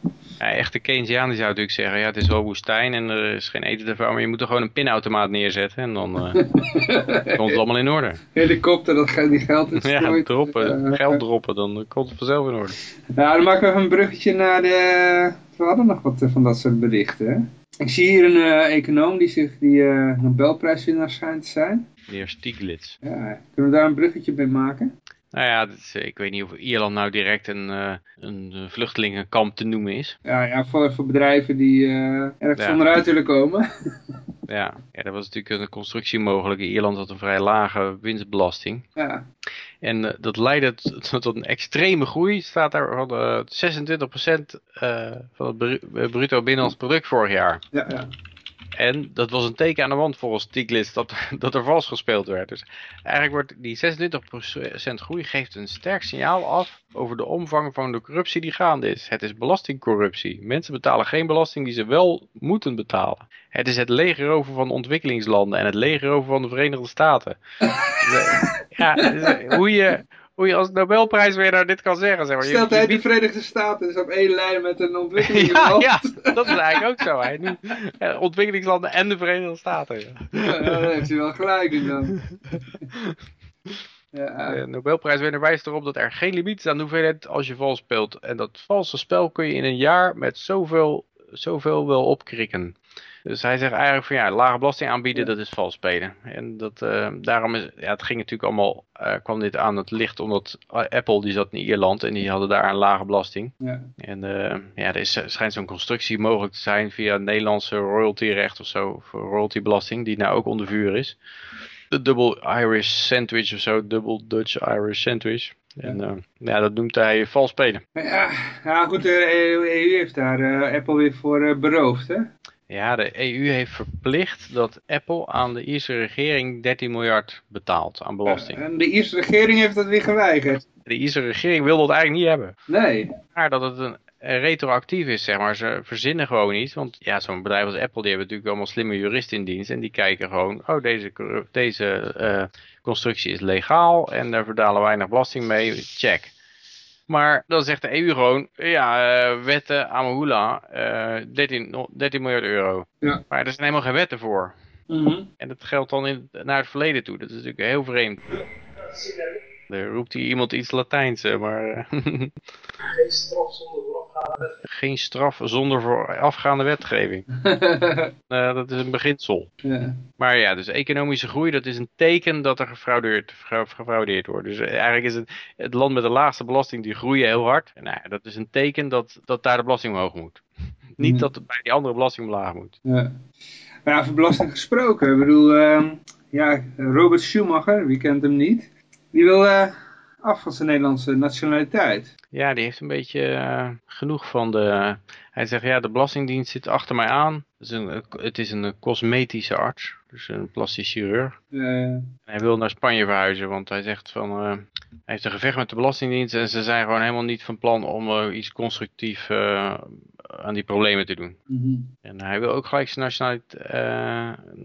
Ja, echte Keynesiaan die zou natuurlijk zeggen, ja, het is wel woestijn en er is geen eten te vouwen, maar je moet er gewoon een pinautomaat neerzetten en dan uh, *laughs* komt het allemaal in orde. Helikopter, dat die geld is *laughs* Ja, droppen, uh, geld droppen, dan komt het vanzelf in orde. Ja, dan maken we even een bruggetje naar de... We hadden nog wat van dat soort berichten, hè? Ik zie hier een uh, econoom die zich die uh, Nobelprijswinnaar schijnt te zijn. Meneer Stiglitz. Ja, kunnen we daar een bruggetje bij maken? Nou ja, is, ik weet niet of Ierland nou direct een, uh, een vluchtelingenkamp te noemen is. Ja, ja voor, voor bedrijven die uh, ergens ja. onderuit willen komen. *laughs* ja, ja, dat was natuurlijk een constructie mogelijk. Ierland had een vrij lage winstbelasting. Ja. En uh, dat leidde *laughs* tot een extreme groei. Staat daar van 26% van het bruto binnenlands product vorig jaar. Ja, ja. En dat was een teken aan de wand volgens Stiglitz dat, *laughs* dat er vals gespeeld werd. Dus eigenlijk wordt die 26% groei geeft een sterk signaal af over de omvang van de corruptie die gaande is. Het is belastingcorruptie. Mensen betalen geen belasting die ze wel moeten betalen. Het is het legerover van ontwikkelingslanden en het legerover van de Verenigde Staten. *laughs* ja, dus, hoe je hoe je als Nobelprijswinnaar dit kan zeggen. Zeg maar. Stelt hij de Verenigde Staten dus op één lijn met een ontwikkelingsland? *laughs* ja, ja, dat is eigenlijk ook zo. Nu, ontwikkelingslanden en de Verenigde Staten. Ja. ja daar heeft hij wel gelijk in dan. Ja. De Nobelprijswinnaar wijst erop dat er geen limiet is aan de hoeveelheid als je vals speelt. En dat valse spel kun je in een jaar met zoveel, zoveel wel opkrikken. Dus hij zegt eigenlijk van ja, lage belasting aanbieden, dat is vals spelen. En dat, uh, daarom is, ja, het ging natuurlijk allemaal, uh, kwam dit aan het licht omdat Apple die zat in Ierland en die hadden daar een lage belasting. Ja. En uh, ja, er is, schijnt zo'n constructie mogelijk te zijn via Nederlandse royaltyrecht of zo, of royaltybelasting, die nou ook onder vuur is. De double Irish sandwich of zo, double Dutch Irish sandwich. En ja. ja, dat noemt hij vals spelen. Ja, ja goed, de EU heeft daar Apple weer voor beroofd, hè? Ja, de EU heeft verplicht dat Apple aan de Ierse regering 13 miljard betaalt aan belasting. en de Ierse regering heeft dat weer geweigerd. De Ierse regering wil dat eigenlijk niet hebben. Nee. Maar dat het een retroactief is, zeg maar. Ze verzinnen gewoon niet. Want ja, zo'n bedrijf als Apple, die hebben natuurlijk allemaal slimme juristen in dienst. En die kijken gewoon, oh, deze, deze uh, constructie is legaal en daar verdalen weinig belasting mee, check. Maar dan zegt de EU gewoon, ja, uh, wetten Amahula, uh, 13, 13 miljard euro. Ja. Maar er zijn helemaal geen wetten voor. Mm -hmm. En dat geldt dan in, naar het verleden toe. Dat is natuurlijk heel vreemd. Er roept hier iemand iets Latijns, maar... Geen straf zonder Geen straf zonder voorafgaande wetgeving. uh, *laughs* dat is een beginsel. Ja. Maar ja, dus economische groei, dat is een teken dat er gefraudeerd, gefraudeerd wordt. Dus eigenlijk is het, het land met de laagste belasting, die groeien heel hard. En nou ja, dat is een teken dat, dat daar de belasting omhoog moet. *laughs* Niet dat het bij die andere belasting omlaag moet. Ja. Ja, over belasting gesproken. Ik bedoel, uh, ja, Robert Schumacher, wie kent hem niet? Die wil uh, af van zijn Nederlandse nationaliteit. Ja, die heeft een beetje uh, genoeg van de... Hij zegt, ja, de Belastingdienst zit achter mij aan. Het is een, het is een cosmetische arts, dus een plastisch chirurg. Uh. Hij wil naar Spanje verhuizen, want hij zegt van... Uh, hij heeft een gevecht met de Belastingdienst en ze zijn gewoon helemaal niet van plan om iets constructief aan die problemen te doen. Mm -hmm. En hij wil ook gelijk zijn nationaliteit...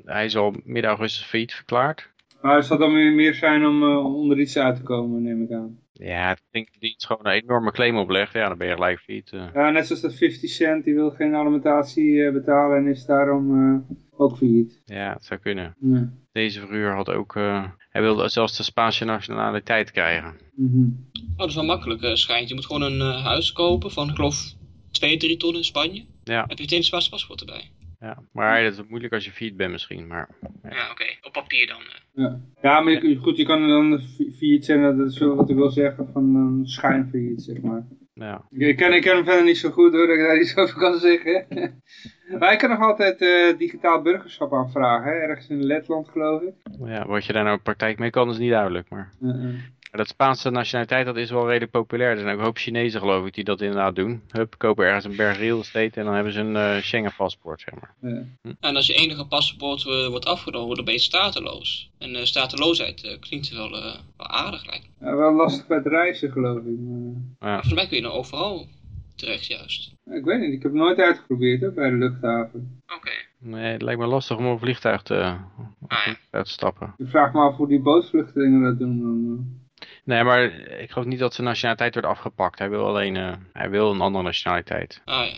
hij is al midden augustus failliet verklaard. Maar het zal dan weer meer zijn om uh, onder iets uit te komen, neem ik aan. Ja, ik denk dat die gewoon een enorme claim oplegt. Ja, dan ben je gelijk failliet. Uh. Ja, net zoals dat 50 Cent, die wil geen alimentatie uh, betalen en is daarom ook failliet. Ja, het zou kunnen. Ja. Deze figuur had ook, hij wilde zelfs de Spaanse nationaliteit krijgen. Mm -hmm. Oh, dat is wel makkelijk, schijnt. Je moet gewoon een huis kopen van, ik geloof, 2, 3 ton in Spanje. Ja. Heb je meteen een Spaanse paspoort erbij. Ja, maar dat is moeilijk als je feed bent misschien. Maar, ja, ja oké. Op papier dan. Ja, ja maar je, goed, je kan dan failliet zijn, dat is wat ik wil zeggen, van een schijnfailliet, zeg maar. Ja. Ik, ken, ik ken hem verder niet zo goed hoor, dat ik daar iets *laughs* over kan zeggen. *laughs* maar ik kan nog altijd uh, digitaal burgerschap aanvragen, hè? ergens in Letland geloof ik. Ja, wat je daar nou praktijk mee kan is niet duidelijk, maar... Uh -uh. Dat Spaanse nationaliteit dat is wel redelijk populair. Er zijn ook een hoop Chinezen geloof ik die dat inderdaad doen. Hup, kopen ergens een berg real estate en dan hebben ze een uh, Schengen paspoort zeg maar. Ja. Hm? En als je enige paspoort uh, wordt afgenomen dan ben je stateloos. En uh, stateloosheid klinkt wel, wel aardig lijkt Ja, wel lastig bij het reizen geloof ik. Maar... Ja. Volgens mij kun je nou overal terecht juist. Ik weet niet, ik heb het nooit uitgeprobeerd hè, bij de luchthaven. Oké. Nee, het lijkt me lastig om op een vliegtuig te, ah, ja. te stappen. Ik vraag me af hoe die bootvluchtelingen dat doen dan. Nee, maar ik geloof niet dat zijn nationaliteit wordt afgepakt. Hij wil alleen uh, hij wil een andere nationaliteit. Ah ja.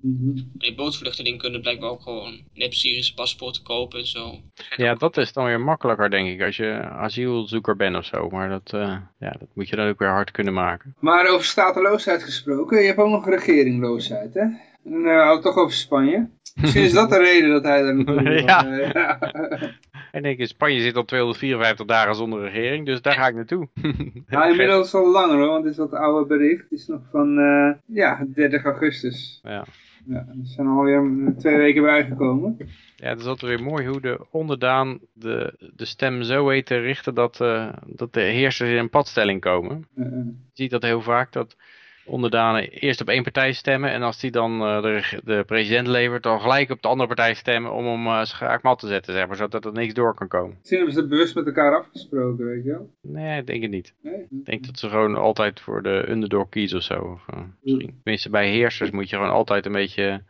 Mm -hmm. Die bootvluchtelingen kunnen blijkbaar ook gewoon nep-Syrische paspoorten kopen en zo. Ja, dat is dan weer makkelijker denk ik als je asielzoeker bent of zo. Maar dat, uh, ja, dat moet je dan ook weer hard kunnen maken. Maar over stateloosheid gesproken, je hebt ook nog regeringloosheid hè? En uh, ook toch over Spanje. *laughs* Misschien is dat de reden dat hij daar *laughs* ja. Uh, ja. *laughs* En denk, Spanje zit al 254 dagen zonder regering, dus daar ga ik naartoe. *laughs* ja, inmiddels al langer hoor, want het is dat oude bericht. Het is nog van, uh, ja, 30 augustus. Ja. Ja, er zijn alweer twee weken bijgekomen. Ja, het is altijd weer mooi hoe de onderdaan de, de stem zo weet te richten dat, uh, dat de heersers in een padstelling komen. Uh -uh. Je ziet dat heel vaak, dat onderdanen eerst op één partij stemmen. En als die dan uh, de, de, president levert, dan gelijk op de andere partij stemmen om hem uh, schaakmat te zetten, zeg maar, zodat er niks door kan komen. Misschien hebben ze bewust met elkaar afgesproken, weet je wel? Nee, ik denk het niet. Nee? Ik denk dat ze gewoon altijd voor de underdog kiezen of zo. Of, uh, misschien. Tenminste, bij heersers moet je gewoon altijd een beetje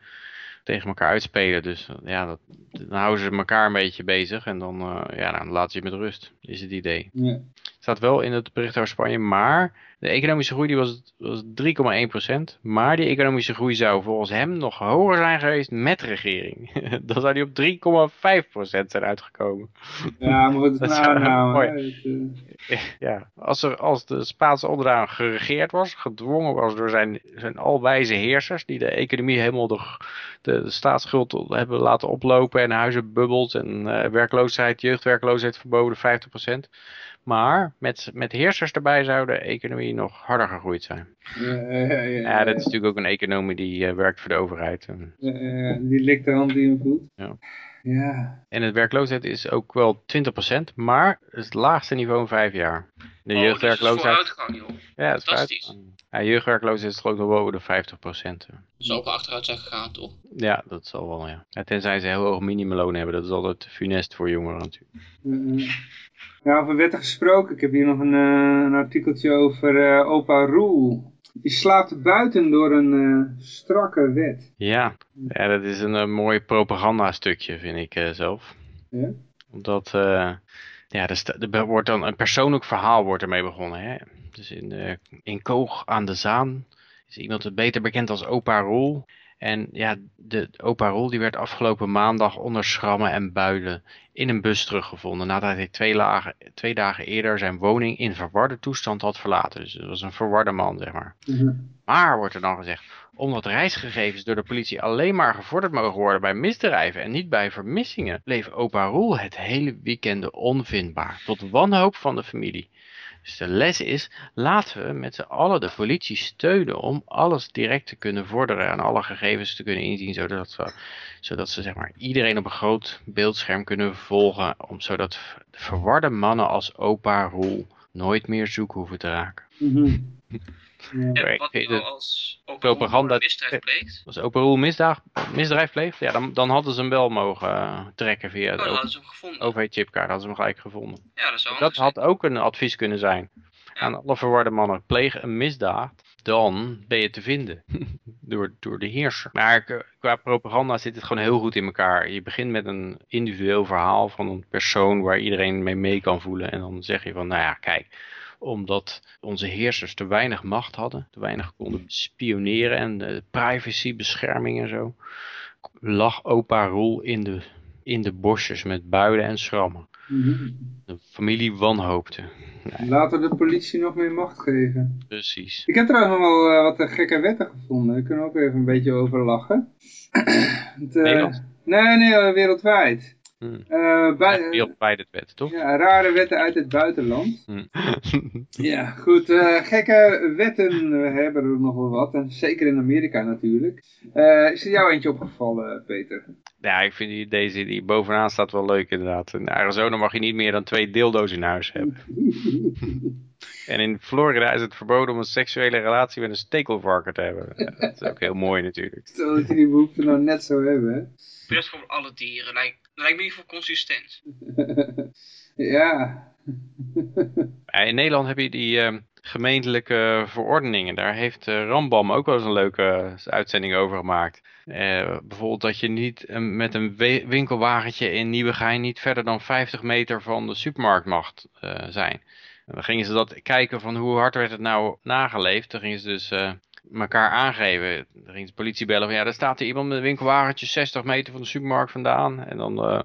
tegen elkaar uitspelen. Dus ja, dat, dan houden ze elkaar een beetje bezig en dan, ja, dan laten ze je met rust, is het idee. Ja. Staat wel in het bericht over Spanje, maar de economische groei die was, was 3,1%. Maar die economische groei zou volgens hem nog hoger zijn geweest met regering. *laughs* Dan zou die op 3,5% zijn uitgekomen. Ja, maar het *laughs* is nou, Ja, als, er, als de Spaanse onderdaan geregeerd was, gedwongen was door zijn, zijn alwijze heersers, die de economie helemaal de, de, de staatsschuld hebben laten oplopen en huizen bubbelt en uh, werkloosheid, jeugdwerkloosheid verboden 50%. Maar met, met heersers erbij zou de economie nog harder gegroeid zijn. Ja, ja, ja, ja dat is natuurlijk ook een economie die uh, werkt voor de overheid. die likt de hand in je voet. Ja. Ja. En het werkloosheid is ook wel 20%, maar het is het laagste niveau in vijf jaar. De oh, jeugdwerkloosheid. Dat is vooruitgang, joh. Ja, dat is Fantastisch. Ja, jeugdwerkloosheid is geloof ik wel boven de 50%. Dat zal ook achteruit zijn gegaan, toch? Ja, dat zal wel, ja. ja tenzij ze heel hoog minimumloon hebben, dat is altijd funest voor jongeren natuurlijk. Mm Ja, over wetten gesproken. Ik heb hier nog een, uh, een artikeltje over uh, Opa Roel. Die slaapt buiten door een uh, strakke wet. Ja. ja, dat is een mooi propaganda stukje, vind ik zelf. Ja? Omdat ja, er wordt dan een persoonlijk verhaal wordt ermee begonnen. Hè? Dus in, in Koog aan de Zaan is iemand beter bekend als opa Roel. En ja, de opa Roel die werd afgelopen maandag onder schrammen en builen in een bus teruggevonden. Nadat hij twee, lagen, twee dagen eerder zijn woning in verwarde toestand had verlaten. Dus het was een verwarde man, zeg maar. Mhm. Maar, wordt er dan gezegd, omdat reisgegevens door de politie alleen maar gevorderd mogen worden bij misdrijven en niet bij vermissingen, bleef opa Roel het hele weekend onvindbaar. Tot wanhoop van de familie. Dus de les is, laten we met z'n allen de politie steunen om alles direct te kunnen vorderen en alle gegevens te kunnen inzien, zodat, we, zodat ze zeg maar, iedereen op een groot beeldscherm kunnen volgen, om, zodat de verwarde mannen als opa Roel nooit meer zoek hoeven te raken. Mm Ja, wat nou als propaganda misdrijf pleegt? Als opa Roel misdaad, misdrijf pleegt, ja, dan, dan hadden ze hem wel mogen uh, trekken via oh, de OV-chipkaart. hadden ze hem gelijk gevonden. Ja, dat, zou dat had ook een advies kunnen zijn. Ja. Aan alle verwarde mannen, pleeg een misdaad, dan ben je te vinden *laughs* door, door de heerser. Maar qua propaganda zit het gewoon heel goed in elkaar. Je begint met een individueel verhaal van een persoon waar iedereen mee mee kan voelen. En dan zeg je van, nou ja, kijk omdat onze heersers te weinig macht hadden, te weinig konden spioneren en de privacybescherming en zo, lag opa Roel in de, in de bosjes met buiden en schrammen. Mhm. De familie wanhoopte. Nee. Laten de politie nog meer macht geven. Precies. Ik heb trouwens nog wel uh, wat gekke wetten gevonden. Daar kunnen we ook even een beetje over lachen. *clears throat* uh, nee, nee, eh, wereldwijd. Hmm. Uh, bij, het wet, toch? Ja, rare wetten uit het buitenland. Hmm. *laughs* ja, goed. Uh, gekke wetten we hebben er nog wel wat. En zeker in Amerika natuurlijk. Uh, is er jou eentje opgevallen, Peter? Ja, ik vind die, deze die bovenaan staat wel leuk inderdaad. In Arizona mag je niet meer dan twee dildo's in huis hebben. *laughs* en in Florida is het verboden om een seksuele relatie met een stekelvarken te hebben. Ja, dat is ook heel mooi natuurlijk. Stel dat je die behoefte nou net zo hebben, hè? Best voor alle dieren. Lijkt, lijkt me in ieder geval consistent. *laughs* *laughs* ja. In Nederland heb je die uh, gemeentelijke verordeningen. Daar heeft uh, Rambam ook wel eens een leuke eh, uitzending over gemaakt. Uh, bijvoorbeeld dat je niet met een winkelwagentje in Nieuwegein niet verder dan 50 meter van de supermarkt mag zijn. En dan gingen ze dat kijken van hoe hard werd het nou nageleefd. Dan gingen ze dus elkaar aangeven. Dan ging de politie bellen van ja, daar staat er iemand met een winkelwagentje 60 meter van de supermarkt vandaan. En dan uh,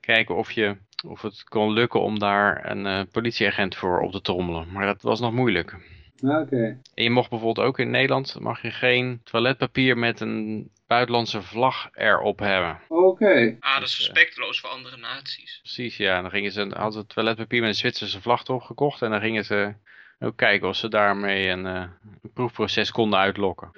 kijken of, je, of het kon lukken om daar een uh, politieagent voor op te trommelen. Maar dat was nog moeilijk. Oké. En je mocht bijvoorbeeld ook in Nederland mag je geen toiletpapier met een buitenlandse vlag erop hebben. Oké. Ah, dat is dus, respectloos voor andere naties. Precies, ja. Dan gingen ze, hadden ze toiletpapier met een Zwitserse vlag erop gekocht en dan gingen ze ook kijken of ze daarmee een, uh, een proefproces konden uitlokken.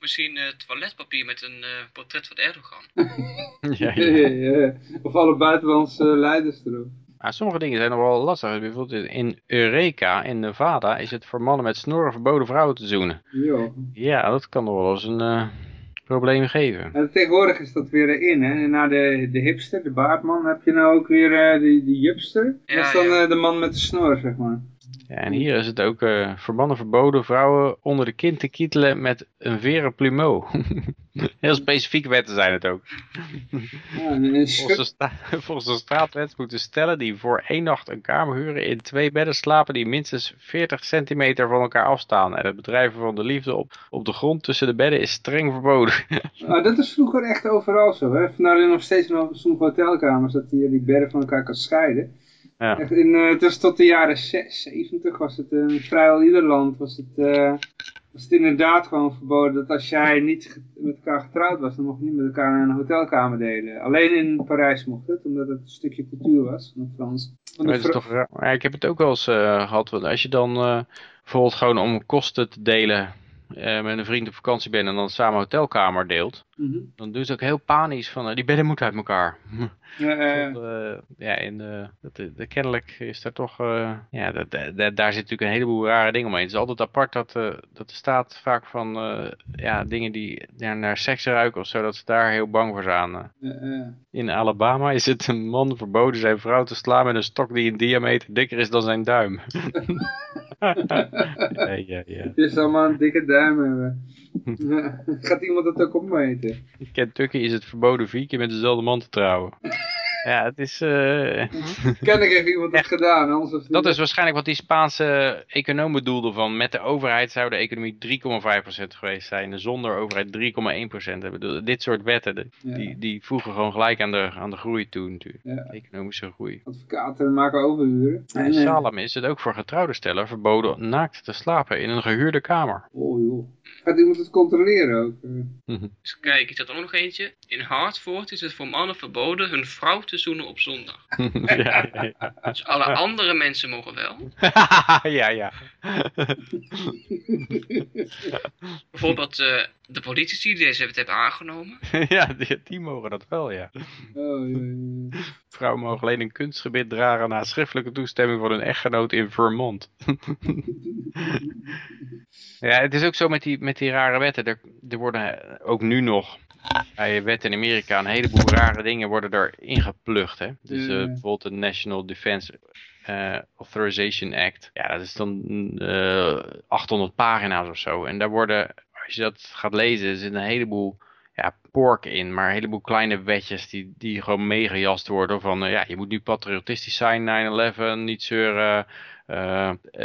Misschien uh, toiletpapier met een uh, portret van Erdogan. *laughs* *laughs* ja, ja. ja, Of alle buitenlandse leiders erop. Maar sommige dingen zijn nog wel lastig. Bijvoorbeeld in Eureka, in Nevada, is het voor mannen met snorren verboden vrouwen te zoenen. Ja. Ja, dat kan nog wel eens een probleem geven. En tegenwoordig is dat weer in, hè. En na de, de hipster, de baardman, heb je nou ook weer die, die jupster. dat is dan de man met de snor, zeg maar. Ja, en hier is het ook uh, verbannen verboden vrouwen onder de kin te kietelen met een veren plumeau. *laughs* Heel specifieke wetten zijn het ook. Ja, volgens, de *laughs* volgens, de straatwet moeten stellen die voor één nacht een kamer huren in twee bedden slapen die minstens 40 centimeter van elkaar afstaan. En het bedrijven van de liefde op, op de grond tussen de bedden is streng verboden. nou, *laughs* dat is vroeger echt overal zo. Hè? Vandaar nog steeds nog sommige hotelkamers dat je die bedden van elkaar kan scheiden. Ja. Echt in, uh, tot de jaren 70 was het in vrijwel ieder land was het, uh, was het inderdaad gewoon verboden dat als jij niet met elkaar getrouwd was, dan mocht je niet met elkaar een hotelkamer delen. Alleen in Parijs mocht het, omdat het een stukje cultuur was van Frans. Van toch ja, ik heb het ook wel eens uh, gehad, als je dan bijvoorbeeld gewoon om kosten te delen met een vriend op vakantie bent en dan samen hotelkamer deelt, mhm. dan doen ze ook heel panisch van, uh, die bedden moeten uit elkaar. Ja, ja in de, de, de, kennelijk is daar toch, ja, dat, daar zit natuurlijk een heleboel rare dingen omheen. Het is altijd apart dat, dat de staat vaak van, ja, dingen die ja, naar seks ruiken of zo, dat ze daar heel bang voor zijn. In Alabama is het een man verboden zijn vrouw te slaan met een stok die een diameter dikker is dan zijn duim. *laughs* *laughs* ja, ja, ja. Je zal maar een dikke duim hebben. *laughs* Gaat iemand dat ook opmeten? In Kentucky is het verboden vier keer met dezelfde man te trouwen. Ja, het is... Uh... *laughs* Ken ik even iemand heeft gedaan. Anders dat is waarschijnlijk wat die Spaanse economen doelden van. Met de overheid zou de economie 3,5% geweest zijn. Zonder overheid 3,1%. Dit soort wetten, die, die voegen gewoon gelijk aan de, aan de groei toe natuurlijk. Ja. Economische groei. Advocaten maken overhuren. In Salem is het ook voor getrouwde stellen verboden naakt te slapen in een gehuurde kamer. Oh joh. Gaat iemand het controleren ook? Dus kijk, ik had er ook nog eentje. In Hartford is het voor mannen verboden hun vrouw te zoenen op zondag. *laughs* ja, ja, ja. Dus alle andere mensen mogen wel. *laughs* ja, ja. *laughs* Bijvoorbeeld uh, de politici die deze wet hebben aangenomen. ja, die, die, mogen dat wel, ja. Oh. Vrouwen mogen alleen een kunstgebit dragen na schriftelijke toestemming van hun echtgenoot in Vermont. ja, het is ook zo met die, met die rare wetten. Er, er worden ook nu nog bij wetten in Amerika een heleboel rare dingen worden er ingeplucht. Hè? Dus uh, bijvoorbeeld de National Defense uh, Authorization Act. Ja, dat is dan uh, eh, 800 pagina's of zo. En daar worden, als je dat gaat lezen, zit een heleboel ja, pork in. Maar een heleboel kleine wetjes die, die gewoon meegejast worden. Van ja, je moet nu patriotistisch zijn, 9-11, niet zeuren,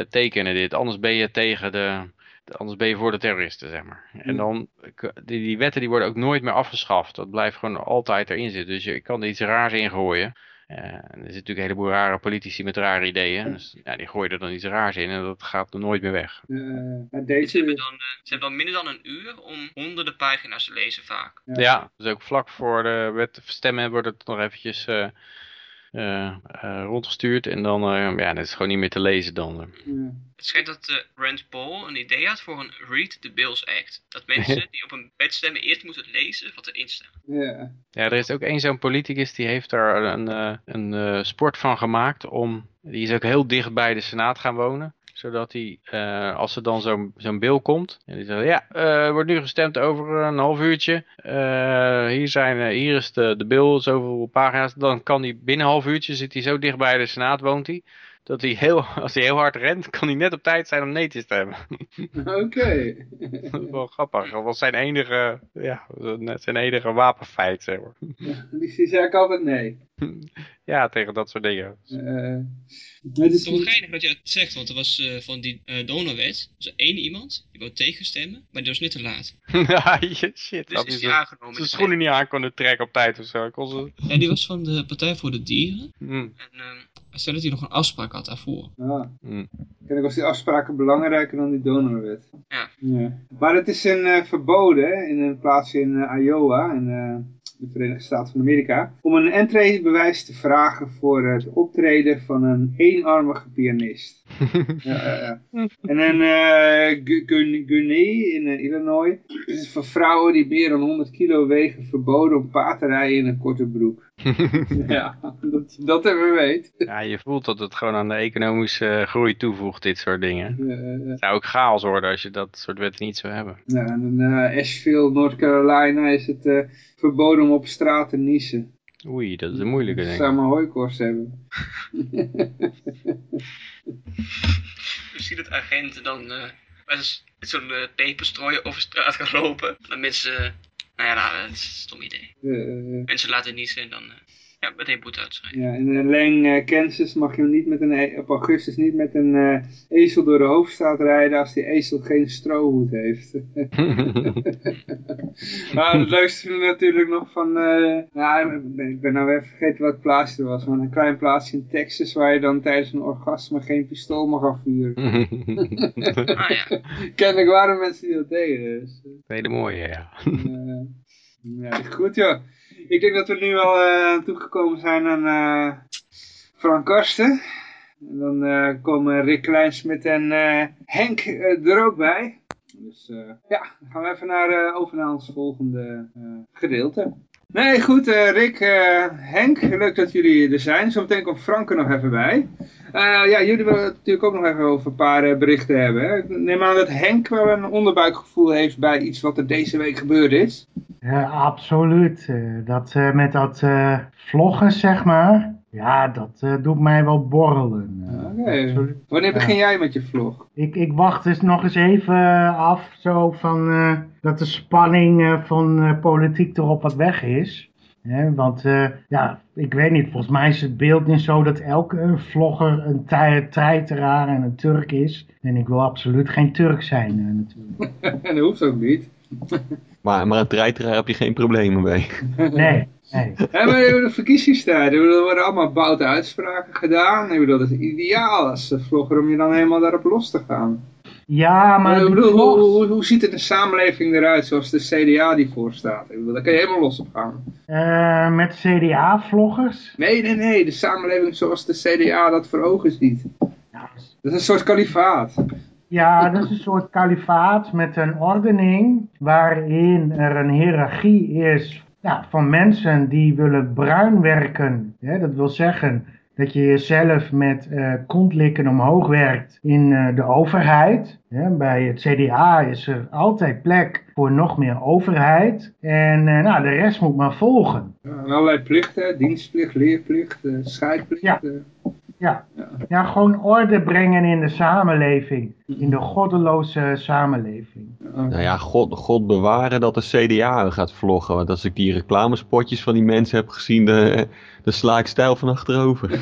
tekenen dit. Anders ben je tegen de Anders ben je voor de terroristen, zeg maar. En dan, die, die wetten die worden ook nooit meer afgeschaft. Dat blijft gewoon altijd erin zitten. Dus je kan er iets raars in gooien. Uh, er zitten natuurlijk een heleboel rare politici met rare ideeën. Dus ja, die gooien er dan iets raars in en dat gaat er nooit meer weg. Uh, deze... ze, hebben dan, uh, ze hebben dan minder dan een uur om honderden pagina's te lezen vaak. Ja, ja dus ook vlak voor de wet stemmen wordt het nog eventjes uh, rondgestuurd. En dan, uh, ja, dat is gewoon niet meer te lezen dan. Het schijnt dat Rand Paul een idee had voor een Read the Bills Act. Dat mensen *laughs* die op een wet stemmen eerst moeten lezen wat erin staat. Ja, ja er is ook één zo'n politicus die heeft daar een, een sport van gemaakt om... Die is ook heel dicht bij de Senaat gaan wonen zodat hij, uh, als er dan zo'n zo'n bil komt, en die zegt, ja, uh, wordt nu gestemd over een half uurtje. Hier, zijn, hier is de, de bil, zoveel pagina's. Dan kan hij binnen een half uurtje, zit hij zo dicht bij de Senaat, woont hij dat hij heel, als hij heel hard rent, kan hij net op tijd zijn om nee te stemmen. *laughs* Oké. *laughs* dat is wel grappig. Dat was zijn enige, ja, zijn enige wapenfeit, zeg maar. *laughs* Ja, die zei altijd nee. ja, tegen dat soort dingen. Uh, het is wel geinig dat je het zegt, want er was uh, van die uh, donorwet, was er één iemand, die wou tegenstemmen, maar die was net te laat. ja, shit. Dus is die aangenomen. Zijn schoenen niet aan konden trekken op tijd of zo. Kon ze... Ja, die was van de Partij voor de Dieren. Mm. En ehm, Stel dat hij nog een afspraak had daarvoor. Ja. Mm. ik was die afspraken belangrijker dan die donorwet. Ja. ja. Maar het is een uh, verboden in een plaatsje in uh, Iowa, in uh, de Verenigde Staten van Amerika, om een entreebewijs te vragen voor het optreden van een eenarmige pianist. *laughs* ja, en een uh, Gunny in Illinois is voor vrouwen die meer dan 100 kilo wegen verboden om paard te rijden in een korte broek. *laughs* ja, dat, dat hebben we weet. Ja, je voelt dat het gewoon aan de economische groei toevoegt, dit soort dingen. Uh, het zou ook chaos worden als je dat soort wetten niet zou hebben. Ja, en in uh, Asheville, North Carolina is het uh, verboden om op straat te niezen. Oei, dat is een moeilijke ding. Samen hooikorst hebben. Je ziet het agenten dan uh, met zo'n uh, peperstrooien over straat gaan lopen. Dan mensen nou ja, nou, dat is een stom idee. Uh, Mensen laten niezen en dan uh, ja, meteen boete uitschrijven. Ja, in Lang, uh, Kansas mag je niet met een, e- op augustus niet met een uh, ezel door de hoofdstraat rijden als die ezel geen strohoed heeft. *laughs* maar het leukste vind ik natuurlijk nog van, nou, ik ben nou even vergeten wat plaatsje er was, maar een klein plaatsje in Texas waar je dan tijdens een orgasme geen pistool mag afvuren. *laughs* ah ja. Kennelijk waren mensen die dat deden. Dus. Hele mooie, ja. ja, goed joh. Ik denk dat we nu al uh, toegekomen zijn aan uh, Frank Karsten. En dan uh, komen Rick Kleinsmit en Henk er ook bij. Dus ja, dan gaan we even naar, over naar ons volgende gedeelte. Nee, goed, Rick, Henk, leuk dat jullie er zijn. Zometeen komt Frank er nog even bij. ja, jullie willen natuurlijk ook nog even over een paar berichten hebben. Hè? Neem aan dat Henk wel een onderbuikgevoel heeft bij iets wat er deze week gebeurd is. Ja, absoluut. Eh, dat uh, met dat uh, vloggen, zeg maar. Ja, dat doet mij wel borrelen. Oké. Wanneer begin jij met je vlog? Ik, ik wacht dus nog eens even af, zo van dat de spanning van politiek erop wat weg is. Hè? Want uh, ja, ik weet niet, volgens mij is het beeld niet zo dat elke vlogger een treiteraar en een Turk is. En ik wil absoluut geen Turk zijn uh, natuurlijk. *laughs* dat hoeft ook niet. maar, maar een treiteraar heb je geen problemen mee. nee. Nee. Ja, maar de verkiezingstijd, er worden allemaal boute uitspraken gedaan. Ik bedoel, dat is ideaal als vlogger om je dan helemaal daarop los te gaan. Ja, maar... Ik bedoel, hoe, hoe, hoe, ziet het de samenleving eruit zoals de CDA die voorstaat? Ik bedoel, daar kan je helemaal los op gaan. Uh, met CDA-vloggers? Nee, nee, nee. De samenleving zoals de CDA dat voor ogen ziet. Ja. Dat is een soort kalifaat. Ja, dat is een soort kalifaat met een ordening waarin er een hiërarchie is ja, van mensen die willen bruin werken. Ja, dat wil zeggen dat je jezelf met uh, kontlikken omhoog werkt in uh, de overheid. Ja, bij het CDA is er altijd plek voor nog meer overheid. En uh, nou, de rest moet maar volgen. Ja, allerlei plichten, dienstplicht, leerplicht, scheidplicht. Ja. Ja. ja, gewoon orde brengen in de samenleving. In de goddeloze samenleving. Nou ja, God, God bewaren dat de CDA gaat vloggen. Want als ik die reclamespotjes van die mensen heb gezien, dan, dan sla ik stijl van achterover. *laughs*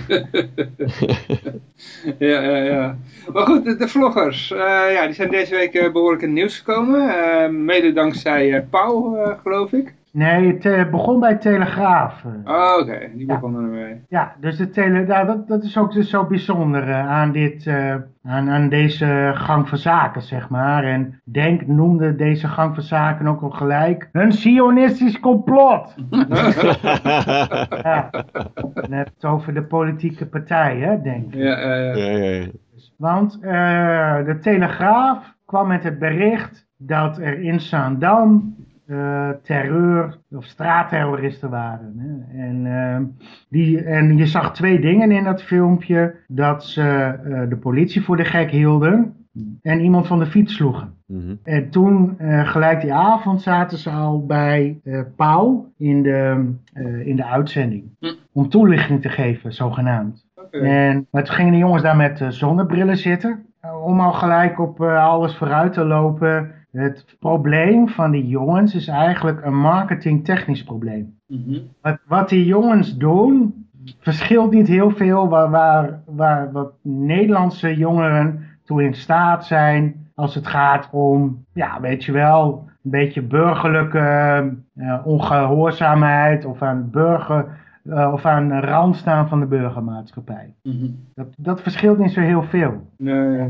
ja, ja, ja. Maar goed, de, de vloggers, uh, ja, die zijn deze week uh, behoorlijk in het nieuws gekomen. Uh, mede dankzij Pauw, geloof ik. Nee, het uh, begon bij Telegraaf. Oh, oké. Okay. Die begon ja. ermee. Ja, dus de tele nou, dat, dat is ook dus zo bijzonder uh, aan, dit, uh, aan, aan deze gang van zaken, zeg maar. En Denk noemde deze gang van zaken ook al gelijk een sionistisch complot. *laughs* ja. Dan heb het over de politieke partij, hè, Denk. Ja, ja, ja. ja, ja, ja. Want de Telegraaf kwam met het bericht dat er in Zaandam uh, terreur of straatterroristen waren. Hè. En, uh, die, en je zag twee dingen in dat filmpje. Dat ze uh, de politie voor de gek hielden en iemand van de fiets sloegen. Mm -hmm. En toen, gelijk die avond, zaten ze al bij Pauw in de, in de uitzending. Mm. Om toelichting te geven, zogenaamd. Okay. En maar toen gingen de jongens daar met zonnebrillen zitten. om al gelijk op alles vooruit te lopen het probleem van die jongens is eigenlijk een marketingtechnisch probleem. Mm -hmm. wat, wat die jongens doen, verschilt niet heel veel waar, waar, waar wat Nederlandse jongeren toe in staat zijn als het gaat om, ja, weet je wel, een beetje burgerlijke uh, ongehoorzaamheid of aan burger, uh, of aan de rand staan van de burgermaatschappij. Mm -hmm. dat, dat verschilt niet zo heel veel. Nee,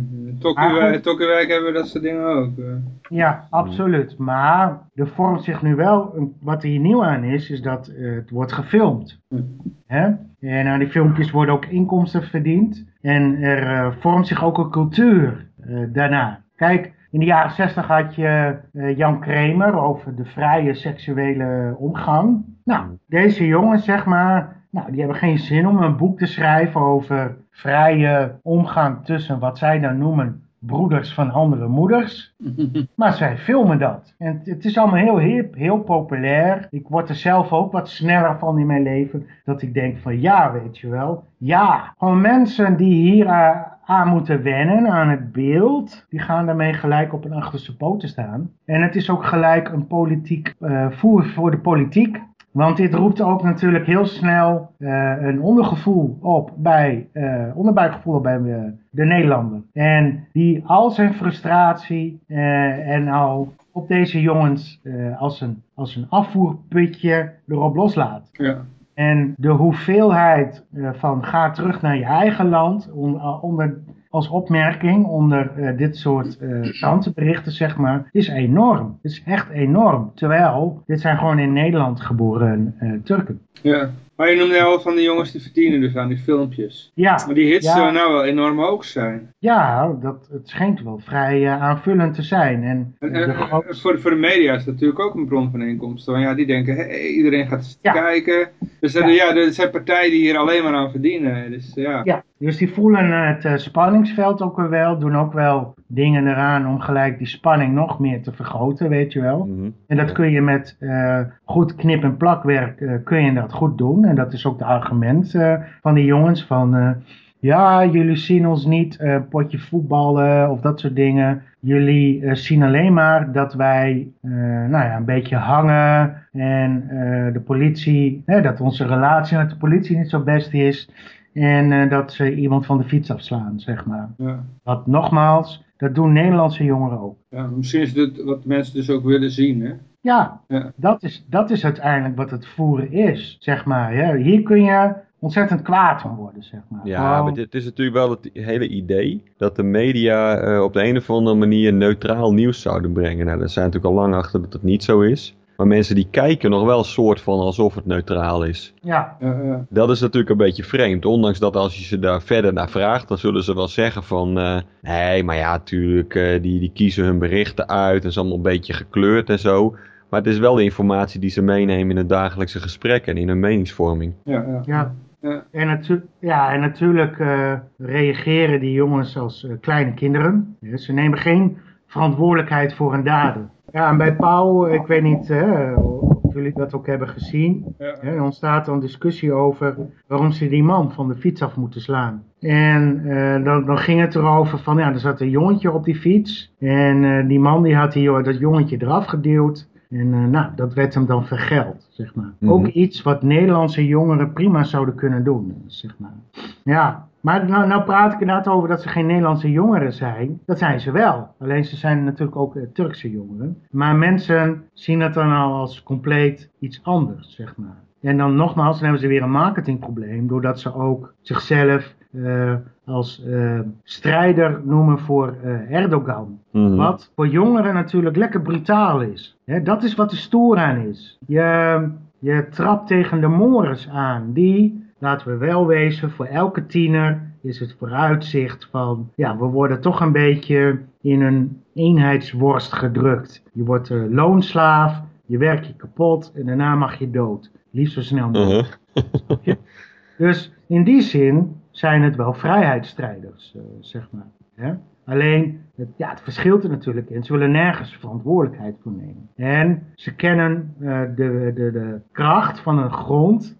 Tokkenwijk hebben dat soort dingen ook. Uh. Ja, absoluut. Maar er vormt zich nu wel, wat er hier nieuw aan is, is dat uh, het wordt gefilmd. Mm. Hè? En aan die filmpjes worden ook inkomsten verdiend. En er vormt zich ook een cultuur daarna. Kijk, in de jaren 60 had je uh, Jan Kramer over de vrije seksuele omgang. Nou, deze jongens, zeg maar, nou, die hebben geen zin om een boek te schrijven over vrije omgang tussen wat zij dan noemen broeders van andere moeders. *laughs* Maar zij filmen dat. En het is allemaal heel hip, heel populair. Ik word er zelf ook wat sneller van in mijn leven. Dat ik denk van ja, weet je wel. Ja, gewoon mensen die hier aan moeten wennen aan het beeld. Die gaan daarmee gelijk op een achterste poten staan. En het is ook gelijk een politiek uh, voer voor de politiek. Want dit roept ook natuurlijk heel snel uh, een ondergevoel op bij, uh, onderbuikgevoel bij de Nederlander. En die al zijn frustratie en al op deze jongens als, een, als een afvoerputje erop loslaat. Ja. En de hoeveelheid van ga terug naar je eigen land onder als opmerking onder uh, dit soort uh, zeg maar, is enorm. Het is echt enorm. Terwijl, dit zijn gewoon in Nederland geboren Turken. Ja, maar je noemde al van de jongens die verdienen dus aan die filmpjes. Ja. Maar die hits ja. zullen nou wel enorm hoog zijn. Ja, dat, het schijnt wel vrij aanvullend te zijn. En, en voor, voor de media is dat natuurlijk ook een bron van inkomsten. Want ja, die denken, hey, iedereen gaat ja. kijken. Dus ja. ja, er zijn partijen die hier alleen maar aan verdienen. Dus ja. ja. Dus die voelen het uh, spanningsveld ook wel, doen ook wel dingen eraan om gelijk die spanning nog meer te vergroten, weet je wel. Mm -hmm. En dat kun je met uh, goed knip- en plakwerk, uh, kun je dat goed doen. En dat is ook het argument van die jongens van... Ja, jullie zien ons niet potje voetballen of dat soort dingen. jullie zien alleen maar dat wij nou ja, een beetje hangen en de politie, dat onze relatie met de politie niet zo best is. En dat ze iemand van de fiets afslaan, zeg maar. Ja. Wat nogmaals, dat doen Nederlandse jongeren ook. Ja, misschien is het wat mensen dus ook willen zien, hè? Ja, ja. Dat, is, dat is uiteindelijk wat het voeren is, zeg maar. Ja, hier kun je ontzettend kwaad van worden, zeg maar. Ja, maar het is natuurlijk wel het hele idee dat de media uh, op de een of andere manier neutraal nieuws zouden brengen. Nou, dat zijn natuurlijk al lang achter dat het niet zo is. Maar mensen die kijken nog wel een soort van alsof het neutraal is. Ja. Dat is natuurlijk een beetje vreemd. Ondanks dat als je ze daar verder naar vraagt, dan zullen ze wel zeggen van... Uh, nee, maar ja, natuurlijk, uh, die, die kiezen hun berichten uit. en is allemaal een beetje gekleurd en zo. Maar het is wel de informatie die ze meenemen in het dagelijkse gesprek en in hun meningsvorming. Ja, ja. ja. ja. En, natu ja, en natuurlijk uh, reageren die jongens als kleine kinderen. ze nemen geen verantwoordelijkheid voor hun daden. Ja, en bij Pauw, ik weet niet hè, of jullie dat ook hebben gezien. Hè, er ontstaat dan discussie over waarom ze die man van de fiets af moeten slaan. En uh, dan, dan, ging het erover van, ja, er zat een jongetje op die fiets. En uh, die man die had die, dat jongetje eraf gedeeld. En uh, nou, dat werd hem dan vergeld, zeg maar. Mhm. Ook iets wat Nederlandse jongeren prima zouden kunnen doen, zeg maar. Ja, maar nou, nou praat ik inderdaad over dat ze geen Nederlandse jongeren zijn. Dat zijn ze wel. Alleen ze zijn natuurlijk ook uh, Turkse jongeren. Maar mensen zien dat dan al als compleet iets anders, zeg maar. En dan nogmaals, dan hebben ze weer een marketingprobleem. Doordat ze ook zichzelf uh, als uh, strijder noemen voor uh, Erdogan. Mm. Wat voor jongeren natuurlijk lekker brutaal is. He, dat is wat de stoer aan is. Je, je trapt tegen de mores aan. Die, laten we wel wezen, voor elke tiener is het vooruitzicht van... Ja, we worden toch een beetje in een eenheidsworst gedrukt. Je wordt loonslaaf, je werkt je kapot en daarna mag je dood. Liefst zo snel mogelijk. -huh. dus in die zin zijn het wel vrijheidsstrijders, uh, zeg maar. Hè? Alleen, het, ja, het verschilt er natuurlijk in. Ze willen nergens verantwoordelijkheid voor nemen. En ze kennen uh, de, de, de kracht van een grond,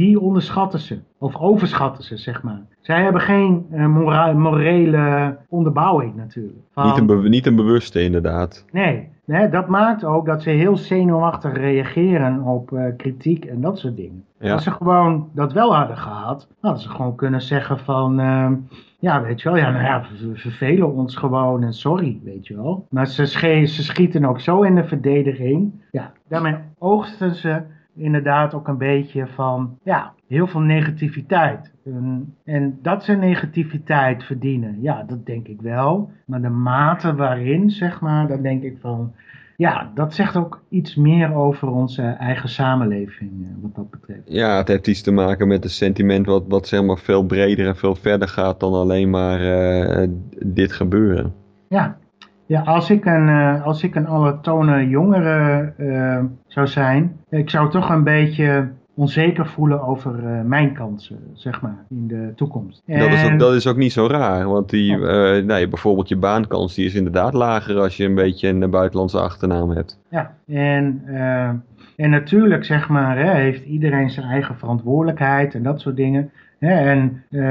die onderschatten ze. Of overschatten ze, zeg maar. Zij hebben geen uh, morele onderbouwing natuurlijk. Van, niet, een niet een bewuste inderdaad. Nee, nee, dat maakt ook dat ze heel zenuwachtig reageren op uh, kritiek en dat soort dingen. Ja. Als ze gewoon dat wel hadden gehad, hadden ze gewoon kunnen zeggen van... Uh, ja, weet je wel, ja, nou ja, we vervelen ons gewoon en sorry, weet je wel. Maar ze, ze schieten ook zo in de verdediging. Ja, daarmee oogsten ze inderdaad ook een beetje van, ja, heel veel negativiteit. En, en, dat ze negativiteit verdienen, ja, dat denk ik wel. Maar de mate waarin, zeg maar, dan denk ik van, ja, dat zegt ook iets meer over onze eigen samenleving, eh, wat dat betreft. Ja, het heeft iets te maken met een sentiment wat, wat zeg maar veel breder en veel verder gaat dan alleen maar uh, dit gebeuren. Ja, ja, als ik een, uh, als ik een allochtone jongere uh, zou zijn, ik zou toch een beetje onzeker voelen over uh, mijn kansen, zeg maar, in de toekomst. En... Dat, is ook, dat is ook niet zo raar, want die, uh, nee, bijvoorbeeld je baankans die is inderdaad lager als je een beetje een buitenlandse achternaam hebt. Ja, en, en natuurlijk, zeg maar, hè, heeft iedereen zijn eigen verantwoordelijkheid en dat soort dingen en uh,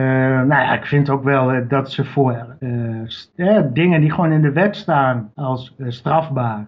nou ja, ik vind ook wel dat ze voor uh, dingen die gewoon in de wet staan als strafbaar,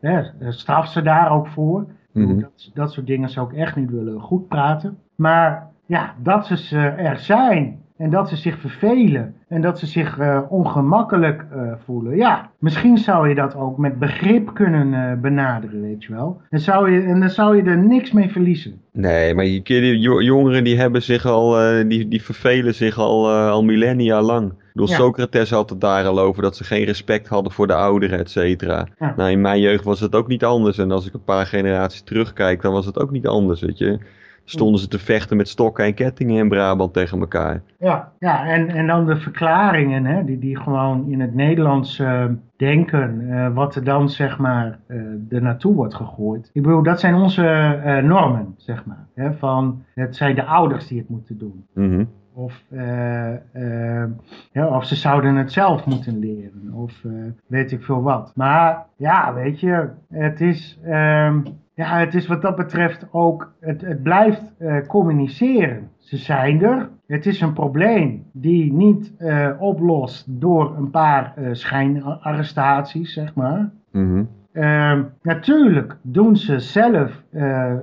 ja, straf ze daar ook voor. Mm -hmm. dat, dat soort dingen zou ik echt niet willen goed praten. Maar ja, dat ze er zijn en dat ze zich vervelen en dat ze zich uh, ongemakkelijk uh, voelen. Ja, misschien zou je dat ook met begrip kunnen uh, benaderen, weet je wel. En, zou je, en dan zou je er niks mee verliezen. Nee, maar je, die jongeren die hebben zich al, die, die vervelen zich al, al millennia lang. Door ja. Socrates had het daar al over dat ze geen respect hadden voor de ouderen, et cetera. Ja. Nou, in mijn jeugd was het ook niet anders. En als ik een paar generaties terugkijk, dan was het ook niet anders, weet je stonden ze te vechten met stokken en kettingen in Brabant tegen elkaar. Ja, ja en, en dan de verklaringen hè, die, die gewoon in het Nederlands uh, denken, uh, wat er dan zeg maar uh, er naartoe wordt gegooid. Ik bedoel, dat zijn onze normen, zeg maar. Hè, van, het zijn de ouders die het moeten doen. Mm -hmm. Of, ja, of ze zouden het zelf moeten leren. Of weet ik veel wat. Maar ja, weet je, het is... Ehm, ja, het is wat dat betreft ook, het, het blijft communiceren. Ze zijn er. Het is een probleem die niet oplost door een paar schijnarrestaties, zeg maar. Mm natuurlijk doen ze zelf,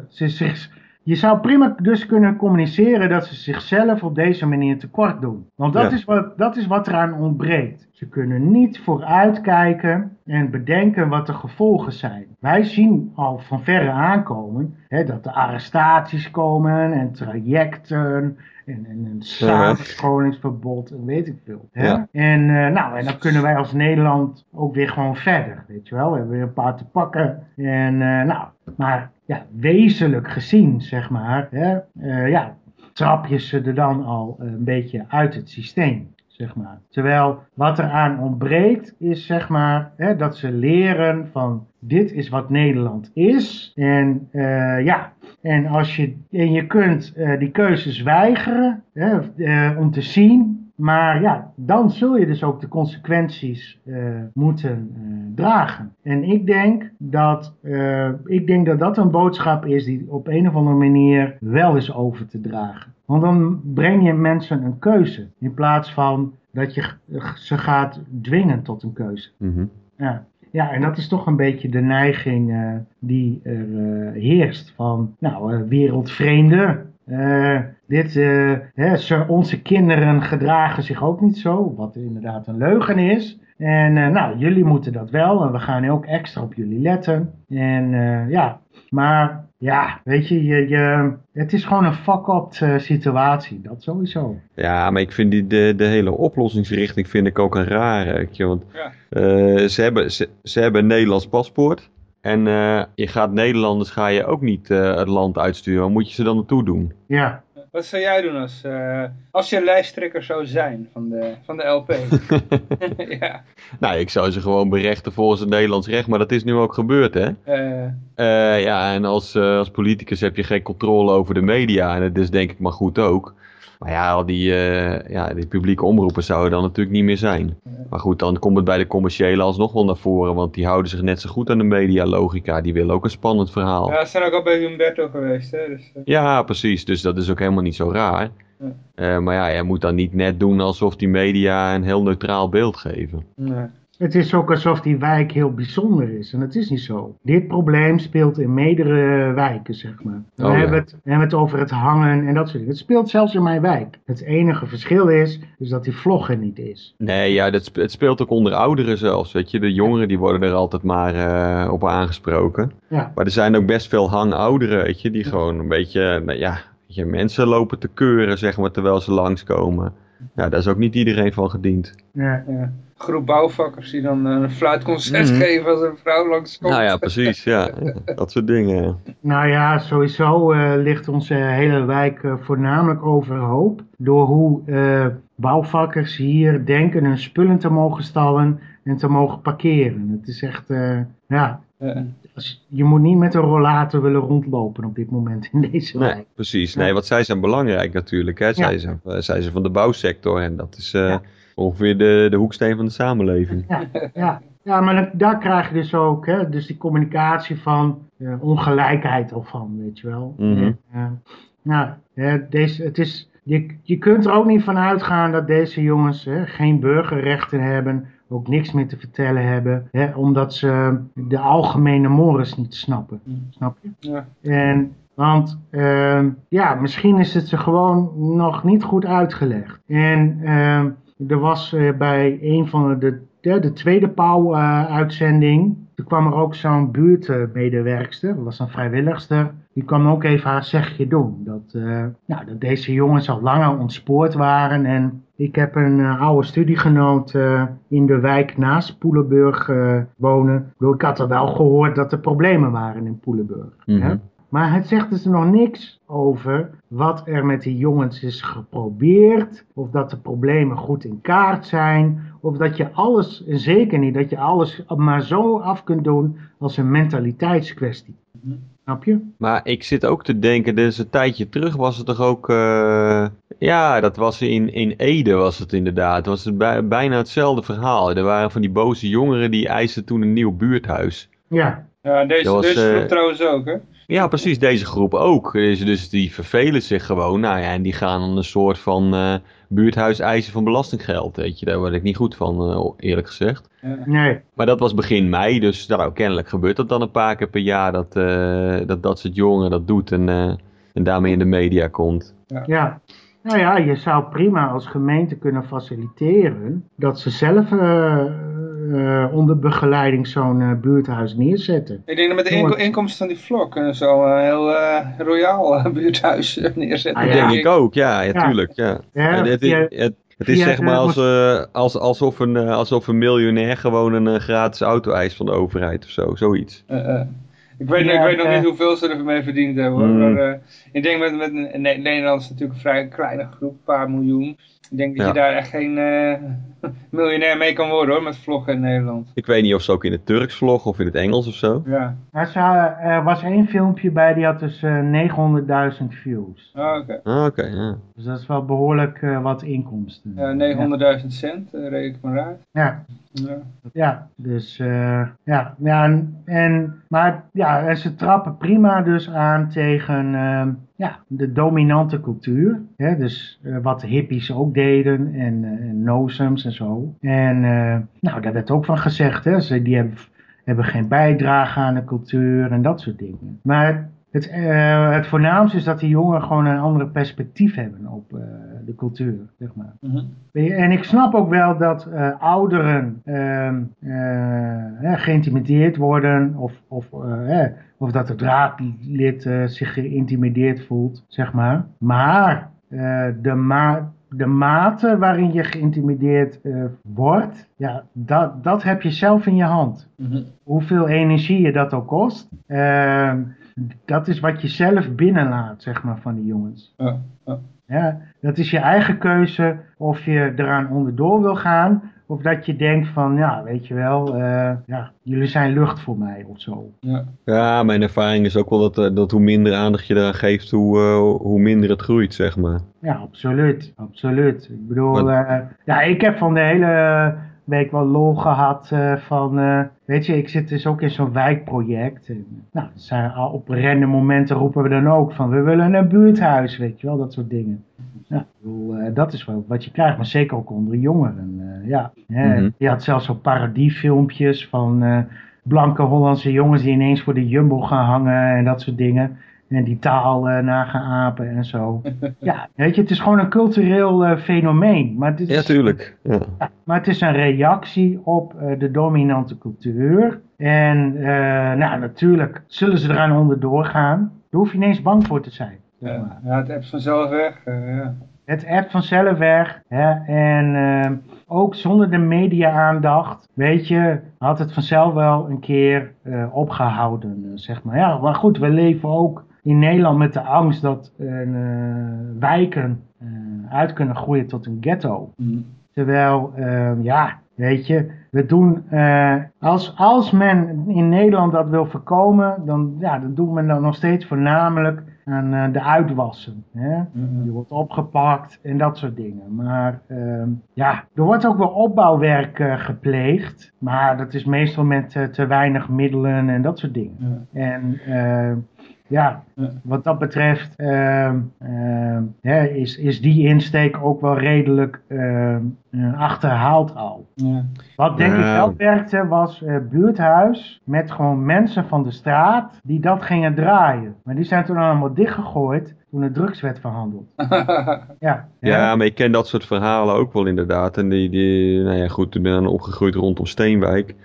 ze, zich, je zou prima dus kunnen communiceren dat ze zichzelf op deze manier tekort doen. Want dat, is, wat, dat is wat eraan ontbreekt. Ze kunnen niet vooruitkijken en bedenken wat de gevolgen zijn. Wij zien al van verre aankomen hè, dat er arrestaties komen en trajecten en, en een samenscholingsverbod en weet ik veel. Hè? En, uh, nou, en dan kunnen wij als Nederland ook weer gewoon verder, weet je wel. We hebben weer een paar te pakken. En uh, nou, maar ja, wezenlijk gezien, zeg maar, hè, uh, ja, trap je ze er dan al een beetje uit het systeem. Zeg maar. Terwijl wat eraan ontbreekt is zeg maar hè, dat ze leren van dit is wat Nederland is. En uh, ja, en, als je, en je kunt die keuzes weigeren hè, om te zien maar ja, dan zul je dus ook de consequenties uh, moeten uh, dragen. En ik denk, dat, uh, ik denk dat dat een boodschap is die op een of andere manier wel is over te dragen. Want dan breng je mensen een keuze in plaats van dat je ze gaat dwingen tot een keuze. Mm -hmm. ja. Ja, en dat is toch een beetje de neiging uh, die er uh, heerst van, nou, uh, wereldvreemden. dit, hè, onze kinderen gedragen zich ook niet zo, wat inderdaad een leugen is. En nou, jullie moeten dat wel en we gaan ook extra op jullie letten. En ja, maar ja, weet je, je, je, het is gewoon een fuck-up uh, situatie, dat sowieso. Ja, maar ik vind die, de, de hele oplossingsrichting vind ik ook een rare. Want ja. uh, ze, hebben, ze, ze hebben een Nederlands paspoort. En uh, je gaat Nederlanders ga je ook niet het land uitsturen. Waar moet je ze dan naartoe doen? Ja. Wat zou jij doen als, uh, als je lijsttrekker zou zijn van de, van de LP? *laughs* *laughs* ja. Nou, ik zou ze gewoon berechten volgens het Nederlands recht, maar dat is nu ook gebeurd, hè? Uh. Uh, ja, en als, als politicus heb je geen controle over de media en dat is denk ik maar goed ook. Maar ja, al die, uh, ja, die publieke omroepen zouden dan natuurlijk niet meer zijn. Maar goed, dan komt het bij de commerciële alsnog wel naar voren. Want die houden zich net zo goed aan de medialogica. Die willen ook een spannend verhaal. Ja, ze zijn ook al bij Humberto geweest. Hè? Dus, uh... Ja, precies. Dus dat is ook helemaal niet zo raar. Ja. Uh, maar ja, je moet dan niet net doen alsof die media een heel neutraal beeld geven. Nee. Het is ook alsof die wijk heel bijzonder is. En dat is niet zo. Dit probleem speelt in meerdere wijken, zeg maar. We, oh, hebben, het, we hebben het over het hangen en dat soort dingen. Het speelt zelfs in mijn wijk. Het enige verschil is, is dat die vlog er niet is. Nee, ja, dat het speelt ook onder ouderen zelfs. Weet je, de jongeren die worden er altijd maar uh, op aangesproken. Ja. Maar er zijn ook best veel hangouderen, weet je, die gewoon een beetje, nou ja, je, mensen lopen te keuren, zeg maar, terwijl ze langskomen. Ja, daar is ook niet iedereen van gediend. Ja, ja groep bouwvakkers die dan een fluitconcert mm geven als een vrouw langskomt. Nou ja, precies. Ja. *laughs* dat soort dingen. Nou ja, sowieso uh, ligt onze hele wijk uh, voornamelijk overhoop. Door hoe uh, bouwvakkers hier denken hun spullen te mogen stallen en te mogen parkeren. Het is echt, ja... Je moet niet met een rollator willen rondlopen op dit moment in deze nee, wijk. Precies, nee, want zij zijn belangrijk natuurlijk. Hè. Zij, ja. zijn, zij zijn van de bouwsector en dat is... Ja ongeveer de, de hoeksteen van de samenleving. Ja, ja. ja maar daar krijg je dus ook, hè, dus die communicatie van uh, ongelijkheid of van, weet je wel. Mm -hmm. uh, nou, deze, het is, je, je kunt er ook niet van uitgaan dat deze jongens hè, geen burgerrechten hebben, ook niks meer te vertellen hebben, hè, omdat ze de algemene mores niet snappen. Mm. Snap je? Ja. En want uh, ja, misschien is het ze gewoon nog niet goed uitgelegd. En uh, er was uh, bij een van de, de, de tweede pauw-uitzending, uh, er kwam er ook zo'n buurtmedewerkster, dat was een vrijwilligster. Die kwam ook even haar zegje doen. Dat, uh, nou, dat deze jongens al langer ontspoord waren. En ik heb een oude studiegenoot in de wijk naast Poelenburg wonen. Ik had er wel gehoord dat er problemen waren in Poelenburg. Mm -hmm. Maar het zegt dus nog niks over wat er met die jongens is geprobeerd. Of dat de problemen goed in kaart zijn. Of dat je alles, en zeker niet, dat je alles maar zo af kunt doen als een mentaliteitskwestie. Snap je? Maar ik zit ook te denken, dus een tijdje terug was het toch ook... Uh, ja, dat was in, in Ede was het inderdaad. Het was het bijna hetzelfde verhaal. Er waren van die boze jongeren die eisten toen een nieuw buurthuis. Ja. Ja, deze, was, deze groep trouwens ook, hè? Ja, precies, deze groep ook. Dus, dus die vervelen zich gewoon. Nou ja, en die gaan een soort van uh, buurthuis eisen van belastinggeld. Weet je, daar word ik niet goed van, uh, eerlijk gezegd. Nee. Maar dat was begin mei, dus nou, kennelijk gebeurt dat dan een paar keer per jaar. Dat uh, dat, dat soort jongen dat doet en, en daarmee in de media komt. Ja. ja. Nou ja, je zou prima als gemeente kunnen faciliteren dat ze zelf uh, onder begeleiding zo'n uh, buurthuis neerzetten. Ik denk dat met de inko inkomsten van die vlog uh, zo een heel royaal buurthuis neerzetten. Ah, ja. denk ik ook, ja, ja, tuurlijk. Ja. ja het, het, het, het, is zeg maar als, als, alsof, een, alsof een miljonair gewoon een gratis auto eist van de overheid of zo, zoiets. Ik weet, ik weet nog niet hoeveel ze ermee verdiend hebben. Hoor. Mm. Maar, ik denk met, met Nederland is natuurlijk een vrij kleine groep, een paar miljoen. Ik denk dat je daar echt geen uh, *laughs* miljonair mee kan worden hoor, met vloggen in Nederland. Ik weet niet of ze ook in het Turks vloggen of in het Engels of zo. Ja. Er was één filmpje bij, die had dus uh, eh, 900.000 views. Ah, oké. Ah, oké, ja. Dus dat is wel behoorlijk uh, wat inkomsten. Ja, 900.000 cent, reken ik maar uit. Ja. Ja. ja, dus ja, ja en, en, maar ja, en ze trappen prima dus aan tegen ehm, ja, de dominante cultuur. Hè, dus uh, wat hippies ook deden en, uh, en en zo. En uh, nou, daar werd ook van gezegd, hè, ze die hebben, hebben geen bijdrage aan de cultuur en dat soort dingen. Maar het, uh, het voornaamste is dat die jongeren gewoon een andere perspectief hebben op uh, de cultuur, zeg maar. Mm -hmm. En ik snap ook wel dat uh, ouderen ehm, geïntimideerd worden of, of, of dat het raadlid zich geïntimideerd voelt, zeg maar. Maar de, ma de mate waarin je geïntimideerd wordt, ja, dat, dat heb je zelf in je hand. Mm -hmm. Hoeveel energie je dat ook kost. Ehm, dat is wat je zelf binnenlaat, zeg maar, van die jongens. Ja, ja. ja, dat is je eigen keuze of je eraan onderdoor wil gaan. Of dat je denkt van, ja, weet je wel, uh, ja, jullie zijn lucht voor mij of zo. Ja, ja mijn ervaring is ook wel dat, eh, dat hoe minder aandacht je eraan geeft, hoe, uh, hoe minder het groeit, zeg maar. Ja, absoluut, absoluut. Ik bedoel, uh, ja, ik heb van de hele week wel lol gehad uh, van, uh, weet je, ik zit dus ook in zo'n wijkproject. En, nou, zijn, op random momenten roepen we dan ook van, we willen een buurthuis, weet je wel, dat soort dingen. Bedoel, uh, dat is wel wat je krijgt, maar zeker ook onder jongeren. ja, mm -hmm. je had zelfs zo parodiefilmpjes van blanke Hollandse jongens die ineens voor de Jumbo gaan hangen en dat soort dingen. En die taal uh, na gaan apen en zo. *laughs* ja, weet je, het is gewoon een cultureel uh, fenomeen. Maar het is, ja, tuurlijk. Ja. ja. maar het is een reactie op uh, de dominante cultuur. En nou, natuurlijk zullen ze eraan onderdoor gaan. Daar hoef je ineens bang voor te zijn. Ja, ja het appt vanzelf weg. ja. Het appt vanzelf weg. Hè? En ook zonder de media-aandacht, weet je, had het vanzelf wel een keer opgehouden, zeg maar. Ja, maar goed, we leven ook in Nederland met de angst dat uh, wijken uh, uit kunnen groeien tot een ghetto. Mm. Terwijl, uh, ja, weet je, we doen, als, als men in Nederland dat wil voorkomen, dan, ja, dan doet men dat nog steeds voornamelijk aan de uitwassen. Hè? Mm -hmm. Je wordt opgepakt en dat soort dingen. Maar ehm, ja, er wordt ook wel opbouwwerk gepleegd, maar dat is meestal met te weinig middelen en dat soort dingen. Mm. En ja, wat dat betreft uh, uh, is, is die insteek ook wel redelijk uh, achterhaald al. Ja. Wat denk ik wel werkte was buurthuis met gewoon mensen van de straat die dat gingen draaien. Maar die zijn toen allemaal dichtgegooid toen er drugs werd verhandeld. *laughs* ja, ja, maar ik ken dat soort verhalen ook wel inderdaad. En die, die nou ja goed, ik ben dan opgegroeid rondom Steenwijk.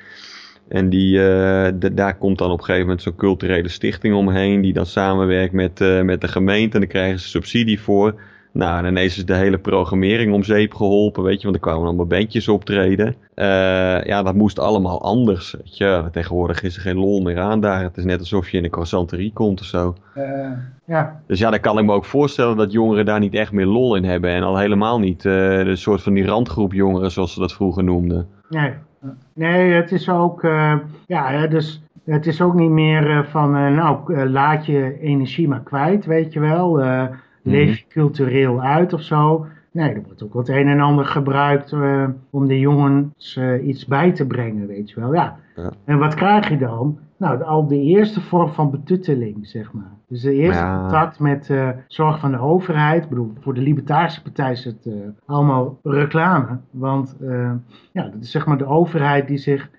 En die, uh, de, daar komt dan op een gegeven moment zo'n culturele stichting omheen, die dan samenwerkt met, uh, met de gemeente en daar krijgen ze subsidie voor. Nou, en ineens is de hele programmering om zeep geholpen, weet je, want er kwamen allemaal bandjes optreden. Uh, ja, dat moest allemaal anders, weet je. Tegenwoordig is er geen lol meer aan daar. Het is net alsof je in een croissanterie komt of zo. ja. Dus ja, dan kan ik me ook voorstellen dat jongeren daar niet echt meer lol in hebben. En al helemaal niet de soort van die randgroep jongeren, zoals ze dat vroeger noemden. Nee. Nee, het is ook, uh, ja, dus het is ook niet meer uh, van, uh, nou, laat je energie maar kwijt, weet je wel. leef je cultureel uit of zo. Nee, er wordt ook wat een en ander gebruikt om de jongens iets bij te brengen, weet je wel. Ja. ja. En wat krijg je dan? Nou, al de eerste vorm van betutteling, zeg maar. Dus de eerste contact met uh, zorg van de overheid. Ik bedoel, voor de Libertarische Partij is het uh, allemaal reclame. Want uh, ja, dat is zeg maar de overheid die zich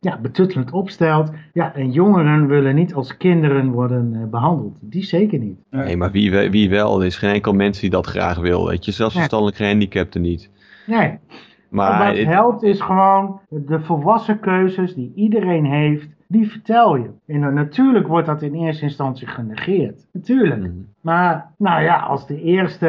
ja, betuttelend opstelt. Ja, en jongeren willen niet als kinderen worden behandeld. Die zeker niet. Nee, maar wie, wie wel? Er is geen enkel mens die dat graag wil. Weet je, zelfs verstandelijk gehandicapten niet. Nee. Maar wat helpt is gewoon de volwassen keuzes die iedereen heeft, die vertel je. En natuurlijk wordt dat in eerste instantie genegeerd. Natuurlijk. Mhm. Maar nou ja, als de eerste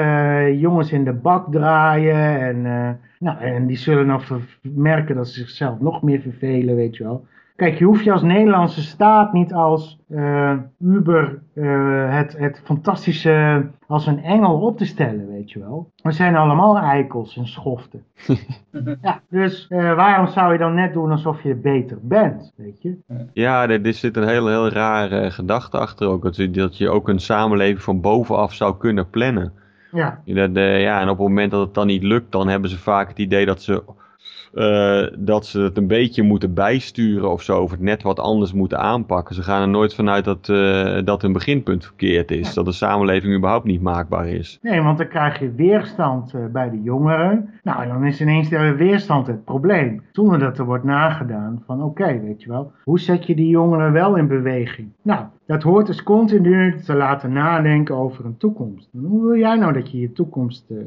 jongens in de bak draaien en, uh, nou, en die zullen nog merken dat ze zichzelf nog meer vervelen, weet je wel. Kijk, je hoeft je als Nederlandse staat niet als uh, Uber uh, het, het fantastische als een engel op te stellen, weet je wel. We zijn allemaal eikels en schoften. *laughs* ja, dus uh, waarom zou je dan net doen alsof je beter bent, weet je? Ja, er, zit een heel, heel rare gedachte achter ook. Dat je, dat je ook een samenleving van bovenaf zou kunnen plannen. Ja. Dat, ja, en op het moment dat het dan niet lukt, dan hebben ze vaak het idee dat ze uh, dat ze het een beetje moeten bijsturen of zo, of het net wat anders moeten aanpakken. Ze gaan er nooit vanuit dat, uh, dat hun beginpunt verkeerd is, dat de samenleving überhaupt niet maakbaar is. Nee, want dan krijg je weerstand uh, bij de jongeren. Nou, dan is ineens de weerstand het probleem. Zonder dat er wordt nagedaan van oké, weet je wel, hoe zet je die jongeren wel in beweging? Nou, dat hoort dus continu te laten nadenken over een toekomst. hoe wil jij nou dat je je toekomst uh,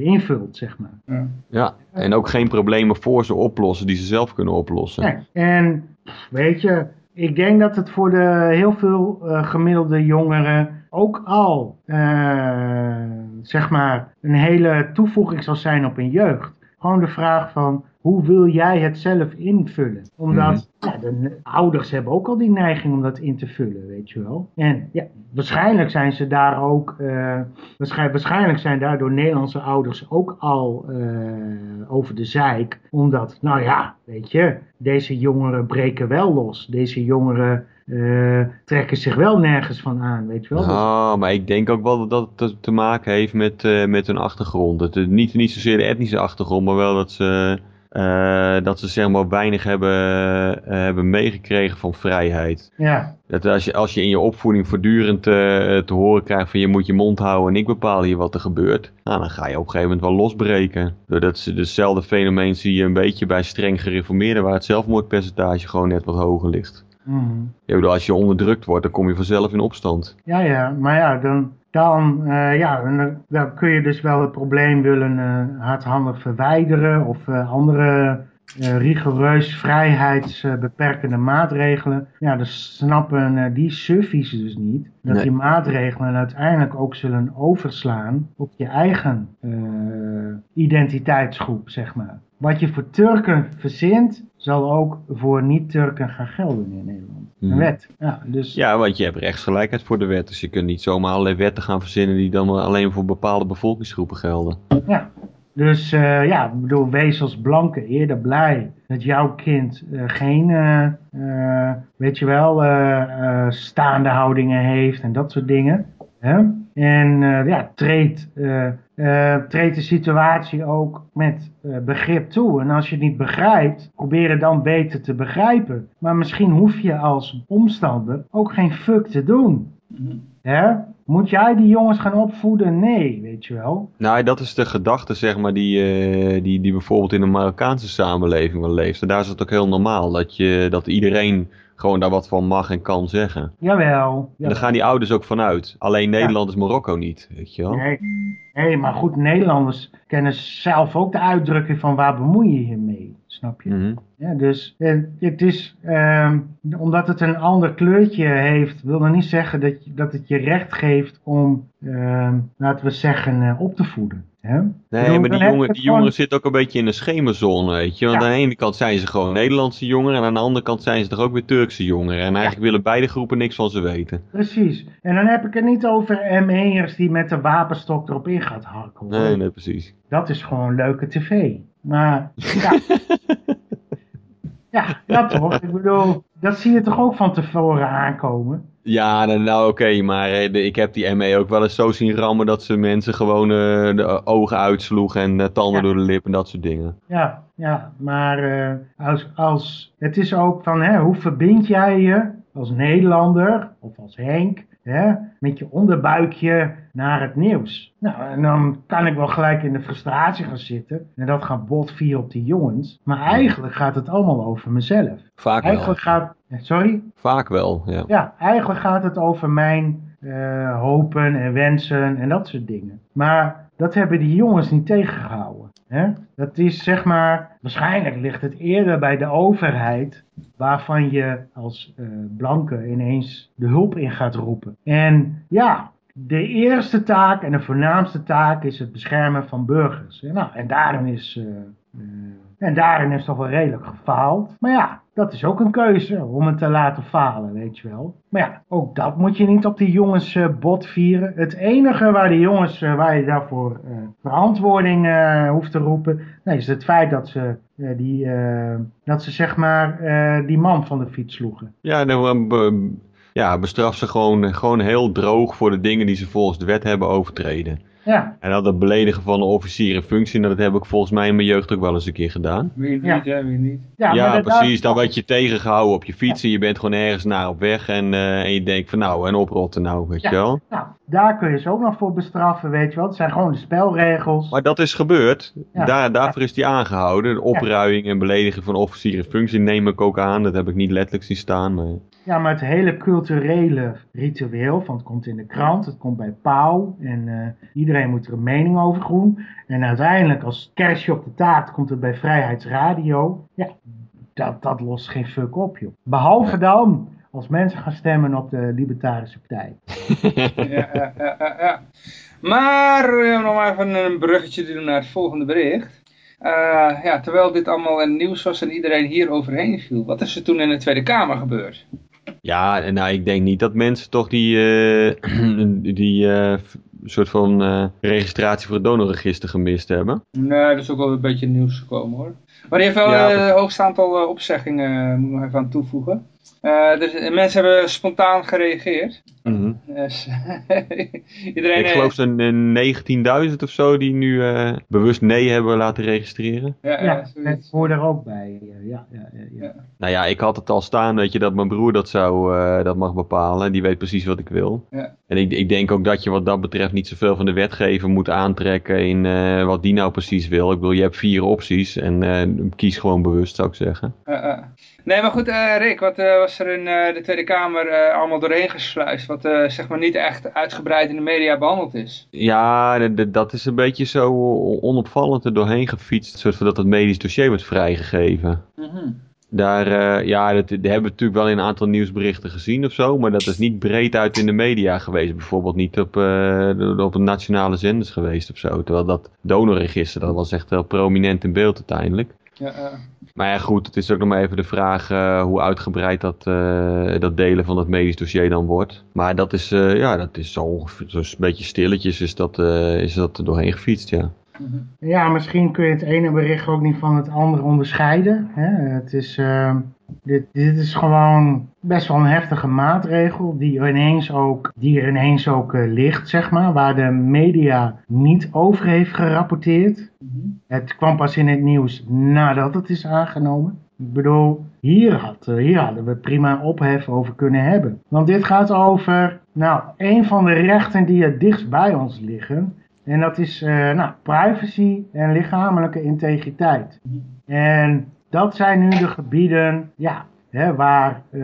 invult, zeg maar. Ja. ja, en ook geen problemen voor ze oplossen die ze zelf kunnen oplossen. Nee. En weet je, ik denk dat het voor de heel veel uh, gemiddelde jongeren ook al, uh, zeg maar, een hele toevoeging zal zijn op een jeugd. Gewoon de vraag van, hoe wil jij het zelf invullen? Omdat mhm. ja, de ouders hebben ook al die neiging om dat in te vullen, weet je wel. En ja, waarschijnlijk zijn ze daar ook, uh, waarschijnlijk zijn daardoor Nederlandse ouders ook al uh, over de zeik. Omdat, nou ja, weet je, deze jongeren breken wel los. Deze jongeren uh, trekken zich wel nergens van aan, weet je wel. Oh, maar ik denk ook wel dat het te maken heeft met, met hun achtergrond. Het, niet, niet zozeer de etnische achtergrond, maar wel dat ze uh, dat ze zeg maar weinig hebben, uh, hebben meegekregen van vrijheid. Ja. Dat als je, als je in je opvoeding voortdurend uh, te horen krijgt van je moet je mond houden en ik bepaal hier wat er gebeurt. Nou, dan ga je op een gegeven moment wel losbreken. Doordat ze hetzelfde fenomeen zie je een beetje bij streng gereformeerden waar het zelfmoordpercentage gewoon net wat hoger ligt. Mm. Ja, bedoel, als je onderdrukt wordt, dan kom je vanzelf in opstand. Ja, ja, maar ja, dan, dan, uh, ja, dan, kun je dus wel het probleem willen uh, hardhandig verwijderen of uh, andere rigoureus vrijheidsbeperkende maatregelen. Ja, dus snappen die suffies dus niet dat die maatregelen uiteindelijk ook zullen overslaan op je eigen identiteitsgroep, zeg maar. Wat je voor Turken verzint, zal ook voor niet-Turken gaan gelden in Nederland. Een mhm. wet. Ja, dus... ja, want je hebt rechtsgelijkheid voor de wet. Dus je kunt niet zomaar allerlei wetten gaan verzinnen die dan alleen voor bepaalde bevolkingsgroepen gelden. Ja, dus uh, ja, bedoel, wees als blanke eerder blij dat jouw kind uh, geen, uh, weet je wel, staande houdingen heeft en dat soort dingen. Hè? En ja, treed uh, treedt de situatie ook met uh, begrip toe. En als je het niet begrijpt, probeer het dan beter te begrijpen. Maar misschien hoef je als omstander ook geen fuck te doen. Mm Moet jij die jongens gaan opvoeden? Nee, weet je wel. Nou, dat is de gedachte, zeg maar, die, uh, die, die bijvoorbeeld in een Marokkaanse samenleving wel leeft. En daar is het ook heel normaal dat, je, dat iedereen gewoon daar wat van mag en kan zeggen. Jawel. jawel. En daar gaan die ouders ook vanuit. Alleen Nederland is Marokko niet, weet je wel. Nee. nee, maar goed, Nederlanders kennen zelf ook de uitdrukking van waar bemoei je je mee, snap je? Mm ja, dus eh, het is, um, omdat het een ander kleurtje heeft, wil nog niet zeggen dat, dat het je recht geeft om, um, laten we zeggen, uh, op te voeden. Hè? Nee, maar die, jongen, die jongeren zitten ook een beetje in de schemerzone, weet je. Want aan de ene kant zijn ze gewoon Nederlandse jongeren en aan de andere kant zijn ze toch ook weer Turkse jongeren. En eigenlijk willen beide groepen niks van ze weten. Precies. En dan heb ik het niet over ME'ers die met de wapenstok erop in gaat hakken. Nee, nee, precies. Dat is gewoon leuke tv. Maar, *laughs* ja. Ja, ja toch. Ik bedoel, dat zie je toch ook van tevoren aankomen? Ja, nou, nou oké, maar ik heb die ME ook wel eens zo zien rammen dat ze mensen gewoon de ogen uitsloegen en tanden door de lip en dat soort dingen. Ja, ja, maar als, als, het is ook van, hè, hoe verbind jij je als Nederlander of als Henk hè, met je onderbuikje naar het nieuws. Nou, en dan kan ik wel gelijk in de frustratie gaan zitten en dat gaat botvieren op die jongens. Maar eigenlijk gaat het allemaal over mezelf. Vaak eigenlijk wel. Gaat, sorry? Vaak wel, ja. Ja, eigenlijk gaat het over mijn uh, hopen en wensen en dat soort dingen. Maar dat hebben die jongens niet tegengehouden. Hè? Dat is zeg maar, waarschijnlijk ligt het eerder bij de overheid waarvan je als uh, blanke ineens de hulp in gaat roepen. En ja, de eerste taak en de voornaamste taak is het beschermen van burgers. Nou, en daarin is, uh, en daarin is toch wel redelijk gefaald. Maar ja, dat is ook een keuze om het te laten falen, weet je wel. Maar ja, ook dat moet je niet op die jongens uh, bot vieren. Het enige waar de jongens, uh, waar je daarvoor uh, verantwoording hoeft te roepen, nee, is het feit dat ze, die, dat ze zeg maar die man van de fiets sloegen. Ja, nou, ja, bestraf ze gewoon, gewoon heel droog voor de dingen die ze volgens de wet hebben overtreden. Ja. En dat het beledigen van een officier in functie, nou, dat heb ik volgens mij in mijn jeugd ook wel eens een keer gedaan. Wie niet, ja. hè, wie niet. Ja, ja precies. Dan werd je tegengehouden op je fiets en je bent gewoon ergens naar op weg en, uh, en je denkt van nou, en oprotten nou, weet je wel. Nou, daar kun je ze ook nog voor bestraffen, weet je wel. Het zijn gewoon de spelregels. Maar dat is gebeurd. Daar, daarvoor is die aangehouden. De opruiing en beledigen van officier in functie neem ik ook aan. Dat heb ik niet letterlijk zien staan, maar... Ja, maar het hele culturele ritueel, van het komt in de krant, het komt bij Pauw en uh, iedereen moet er een mening over groen. En uiteindelijk als kerstje op de taart komt het bij Vrijheidsradio. Ja, dat, dat lost geen fuck op, joh. Behalve dan als mensen gaan stemmen op de Libertarische Partij. *laughs* ja, ja, ja, ja. Maar uh, nog maar even een bruggetje doen naar het volgende bericht. Uh, ja, terwijl dit allemaal in nieuws was en iedereen hier overheen viel, wat is er toen in de Tweede Kamer gebeurd? Ja, nou, ik denk niet dat mensen toch die, uh, *clears throat* die uh, soort van uh, registratie voor het donorregister gemist hebben. Nee, dat is ook wel een beetje nieuws gekomen hoor. Maar die heeft wel ja, het hoogste aantal opzeggingen, moet ik nog even aan toevoegen. Uh, dus mensen hebben spontaan gereageerd. Mm -hmm. dus, *laughs* iedereen, ik geloof zo'n 19.000 of zo die nu uh, bewust nee hebben laten registreren. Ja, ja hoort er ook bij. Ja, ja, ja, ja, Nou ja, ik had het al staan, weet je, dat mijn broer dat zou, uh, dat mag bepalen. Die weet precies wat ik wil. Ja. En ik, ik denk ook dat je wat dat betreft niet zoveel van de wetgever moet aantrekken in wat die nou precies wil. Ik bedoel, je hebt vier opties en kies gewoon bewust, zou ik zeggen. Nee, maar goed, Rick, wat was er in uh, de Tweede Kamer uh, allemaal doorheen gesluist, wat uh, zeg maar niet echt uitgebreid in de media behandeld is. Ja, dat is een beetje zo onopvallend er doorheen gefietst, zodat het medisch dossier wordt vrijgegeven. Mm -hmm. Daar, ja, dat, dat, hebben we natuurlijk wel in een aantal nieuwsberichten gezien of zo, maar dat is niet breed uit in de media geweest. Bijvoorbeeld niet op, op een nationale zenders geweest of zo. Terwijl dat donorregister, dat was echt wel prominent in beeld uiteindelijk. Ja, maar ja, goed, het is ook nog maar even de vraag uh, hoe uitgebreid dat, uh, dat delen van het medisch dossier dan wordt. Maar dat is, ja, dat is zo, zo een beetje stilletjes is dat, is dat er doorheen gefietst, ja. Ja, misschien kun je het ene bericht ook niet van het andere onderscheiden. Hè? Het is, dit, dit is gewoon best wel een heftige maatregel die er ineens ook, die er ineens ook uh, ligt, zeg maar, waar de media niet over heeft gerapporteerd. Mm -hmm. Het kwam pas in het nieuws nadat het is aangenomen. Ik bedoel, hier, had, uh, hier hadden we prima ophef over kunnen hebben. Want dit gaat over, nou, een van de rechten die het dichtst bij ons liggen. En dat is, uh, nou, privacy en lichamelijke integriteit. En dat zijn nu de gebieden ja, hè, waar uh,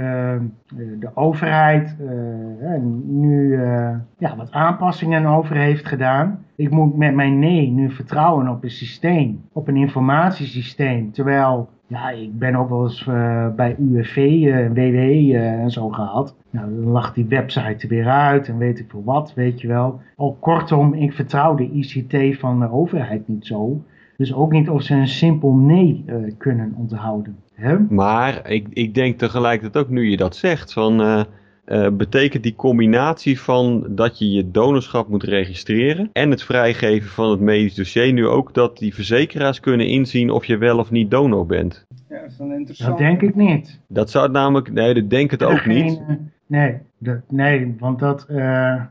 de overheid uh, nu uh, ja, wat aanpassingen over heeft gedaan. Ik moet met mijn nee nu vertrouwen op een systeem, op een informatiesysteem. Terwijl, ja, ik ben ook wel eens bij UWV en WW en zo gehad. Nou, dan lag die website er weer uit en weet ik veel wat, weet je wel. Al kortom, ik vertrouw de ICT van de overheid niet zo. Dus ook niet of ze een simpel nee kunnen onthouden. Hè? Maar ik, ik denk tegelijkertijd ook, nu je dat zegt, van, uh, uh, betekent die combinatie van dat je je donorschap moet registreren en het vrijgeven van het medisch dossier nu ook dat die verzekeraars kunnen inzien of je wel of niet donor bent? Ja, dat is dan interessant. Dat denk ik niet. Dat zou het namelijk, nee, dat denk ik ook niet. Nee, nee, want dat... Uh,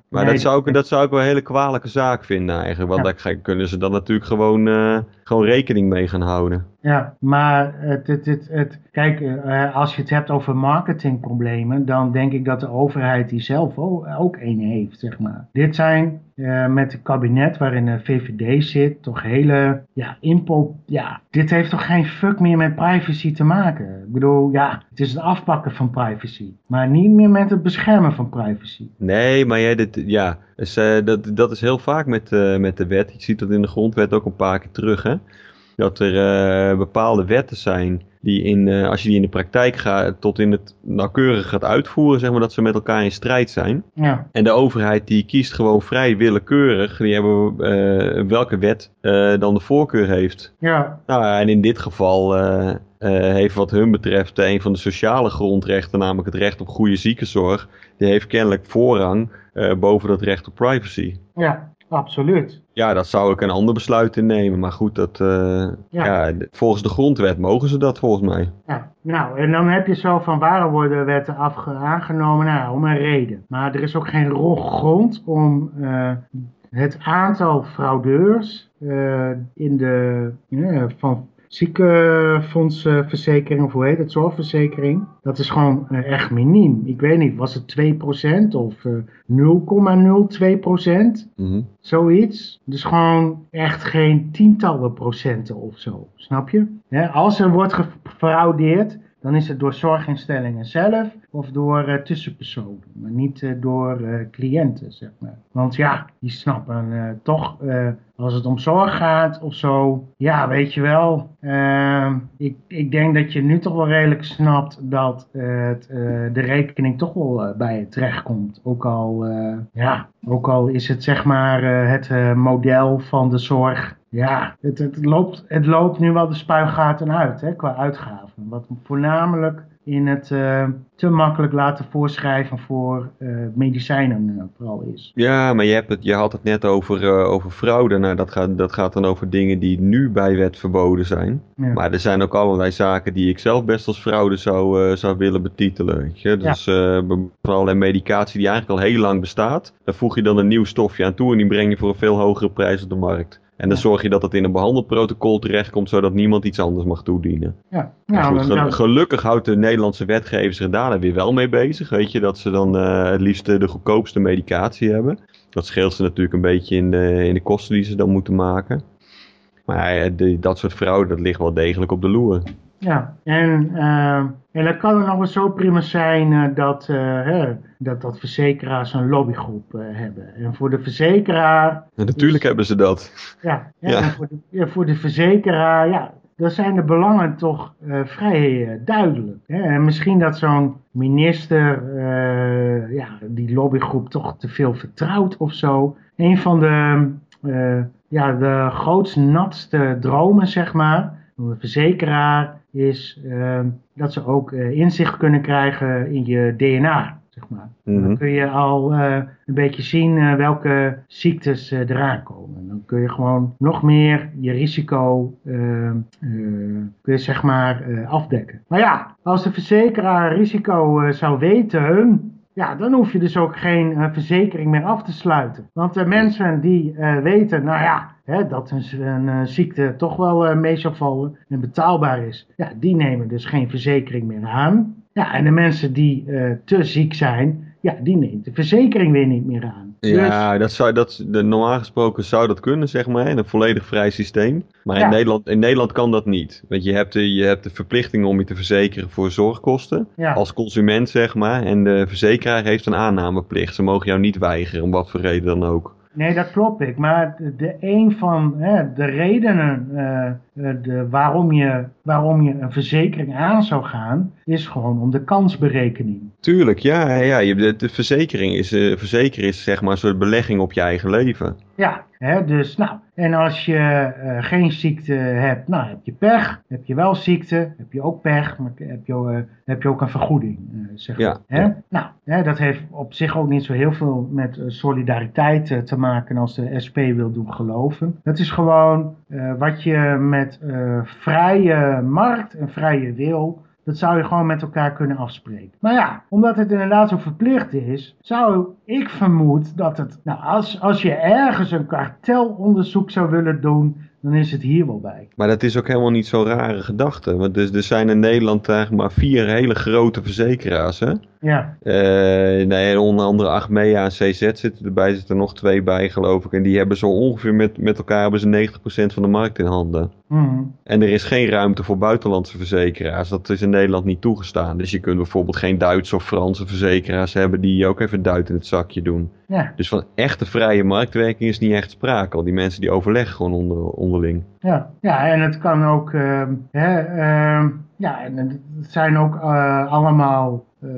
maar dat, zou ik, dat zou ik wel een hele kwalijke zaak vinden eigenlijk. Want daar kunnen ze dan natuurlijk gewoon, uh, gewoon rekening mee gaan houden. Ja, maar het, het, het, het, kijk, uh, als je het hebt over marketingproblemen, dan denk ik dat de overheid die zelf ook, ook een heeft, zeg maar. Dit zijn uh, met het kabinet waarin de VVD zit, toch hele, ja, impo, ja, dit heeft toch geen fuck meer met privacy te maken. Ik bedoel, ja, het is het afpakken van privacy, maar niet meer met het beschermen van privacy. Nee, maar ja, dit, ja dus, uh, dat, dat is heel vaak met, uh, met de wet. Je ziet dat in de grondwet ook een paar keer terug, hè dat er uh, bepaalde wetten zijn die in, als je die in de praktijk gaat, tot in het nauwkeurig gaat uitvoeren, zeg maar, dat ze met elkaar in strijd zijn. Ja. En de overheid die kiest gewoon vrij willekeurig, die hebben welke wet dan de voorkeur heeft. Ja. Nou, en in dit geval heeft wat hun betreft een van de sociale grondrechten, namelijk het recht op goede ziekenzorg, die heeft kennelijk voorrang boven dat recht op privacy. Ja. Absoluut. Ja, dat zou ik een ander besluit innemen. Maar goed, dat, uh, ja. ja. volgens de grondwet mogen ze dat volgens mij. Ja, nou, en dan heb je zo van waarom worden wetten aangenomen? Nou, om een reden. Maar er is ook geen grond om uh, het aantal fraudeurs uh, in de, van ziekenfondsverzekering, of hoe heet het, zorgverzekering. Dat is gewoon uh, echt miniem. Ik weet niet, was het 2% of uh, 0,02%? Mm Zoiets. Dus gewoon echt geen tientallen procenten of zo. Snap je? als er wordt gefraudeerd, dan is het door zorginstellingen zelf of door uh, tussenpersonen, maar niet uh, door uh, cliënten, zeg maar. Want ja, die snappen toch, als het om zorg gaat of zo, ja, weet je wel. Ehm, ik, ik denk dat je nu toch wel redelijk snapt dat het, de rekening toch wel bij je terechtkomt. Ook al, ja, ook al is het zeg maar het model van de zorg ja, het, het, loopt, het loopt nu wel de spuigaten uit hè, qua uitgaven. Wat voornamelijk in het uh, te makkelijk laten voorschrijven voor uh, medicijnen uh, vooral is. Ja, maar je, hebt het, je had het net over, over fraude. Nou, dat gaat, dat gaat dan over dingen die nu bij wet verboden zijn. Ja. Maar er zijn ook allerlei zaken die ik zelf best als fraude zou, zou willen betitelen. Weet je? Dus ja. vooral een medicatie die eigenlijk al heel lang bestaat. Daar voeg je dan een nieuw stofje aan toe en die breng je voor een veel hogere prijs op de markt. En dan zorg je dat het in een behandelprotocol terechtkomt, zodat niemand iets anders mag toedienen. Ja. Nou, goed, nou, gelukkig houdt de Nederlandse wetgever zich daar weer wel mee bezig. Weet je, dat ze dan uh, het liefst de goedkoopste medicatie hebben. Dat scheelt ze natuurlijk een beetje in de, in de kosten die ze dan moeten maken. Maar ja, de, dat soort fraude, dat ligt wel degelijk op de loer. Ja, en, uh, en dan kan het nog wel zo prima zijn uh, dat, uh, hè, dat, dat verzekeraars een lobbygroep hebben. En voor de verzekeraar... Ja, natuurlijk hebben ze dat. Ja, ja, ja. Voor, de, ja, voor de verzekeraar, ja, dan zijn de belangen toch vrij duidelijk. Hè? En misschien dat zo'n minister ja, die lobbygroep toch te veel vertrouwt of zo. Een van de, ja, de grootste, natste dromen, zeg maar van de verzekeraar is uh, dat ze ook uh, inzicht kunnen krijgen in je DNA. Zeg maar. Mm -hmm. Dan kun je al uh, een beetje zien welke ziektes eraan komen. Dan kun je gewoon nog meer je risico kun je zeg maar afdekken. Maar ja, als de verzekeraar risico zou weten, ja, dan hoef je dus ook geen uh, verzekering meer af te sluiten. Want de mensen die uh, weten, nou ja, hè, dat een, een uh, ziekte toch wel mee zal vallen en betaalbaar is, ja, die nemen dus geen verzekering meer aan. Ja, en de mensen die te ziek zijn, ja, die neemt de verzekering weer niet meer aan. Ja, dus... dat zou, dat, de, normaal gesproken zou dat kunnen, zeg maar, in een volledig vrij systeem. Maar ja. in, Nederland, in Nederland kan dat niet. Want je hebt, de, je hebt de verplichting om je te verzekeren voor zorgkosten. Ja. Als consument, zeg maar. En de verzekeraar heeft een aannameplicht. Ze mogen jou niet weigeren, om wat voor reden dan ook. Nee, dat klopt ik. Maar de, een van hè, de redenen uh, de, waarom, je, waarom je een verzekering aan zou gaan, is gewoon om de kansberekening. Tuurlijk, ja. ja de, de verzekering is, uh, verzekeren is zeg maar een soort belegging op je eigen leven. Ja, hè, dus nou, en als je uh, geen ziekte hebt, nou heb je pech. Heb je wel ziekte, heb je ook pech, maar heb je, uh, heb je ook een vergoeding, zeg ja, hè? Ja. Nou, hè, dat heeft op zich ook niet zo heel veel met solidariteit te maken als de SP wil doen geloven. Dat is gewoon wat je met vrije markt en vrije wil Dat zou je gewoon met elkaar kunnen afspreken. Maar ja, omdat het inderdaad zo verplicht is, zou ik vermoed dat het, nou als, als je ergens een kartelonderzoek zou willen doen, dan is het hier wel bij. Maar dat is ook helemaal niet zo'n rare gedachte. Want dus, er zijn in Nederland eigenlijk maar vier hele grote verzekeraars. Hè? Ja. Uh, nee, onder andere Achmea en CZ zitten erbij, zitten er nog twee bij geloof ik. En die hebben zo ongeveer met, met elkaar hebben ze 90% van de markt in handen. Mm. En er is geen ruimte voor buitenlandse verzekeraars. Dat is in Nederland niet toegestaan. Dus je kunt bijvoorbeeld geen Duitse of Franse verzekeraars hebben die ook even duit in het zakje doen. Ja. Dus van echte vrije marktwerking is niet echt sprake. Al die mensen die overleggen gewoon onder, onderling. Ja, ja en het kan ook... Uh, hè, uh, ja, en het zijn ook uh, allemaal uh,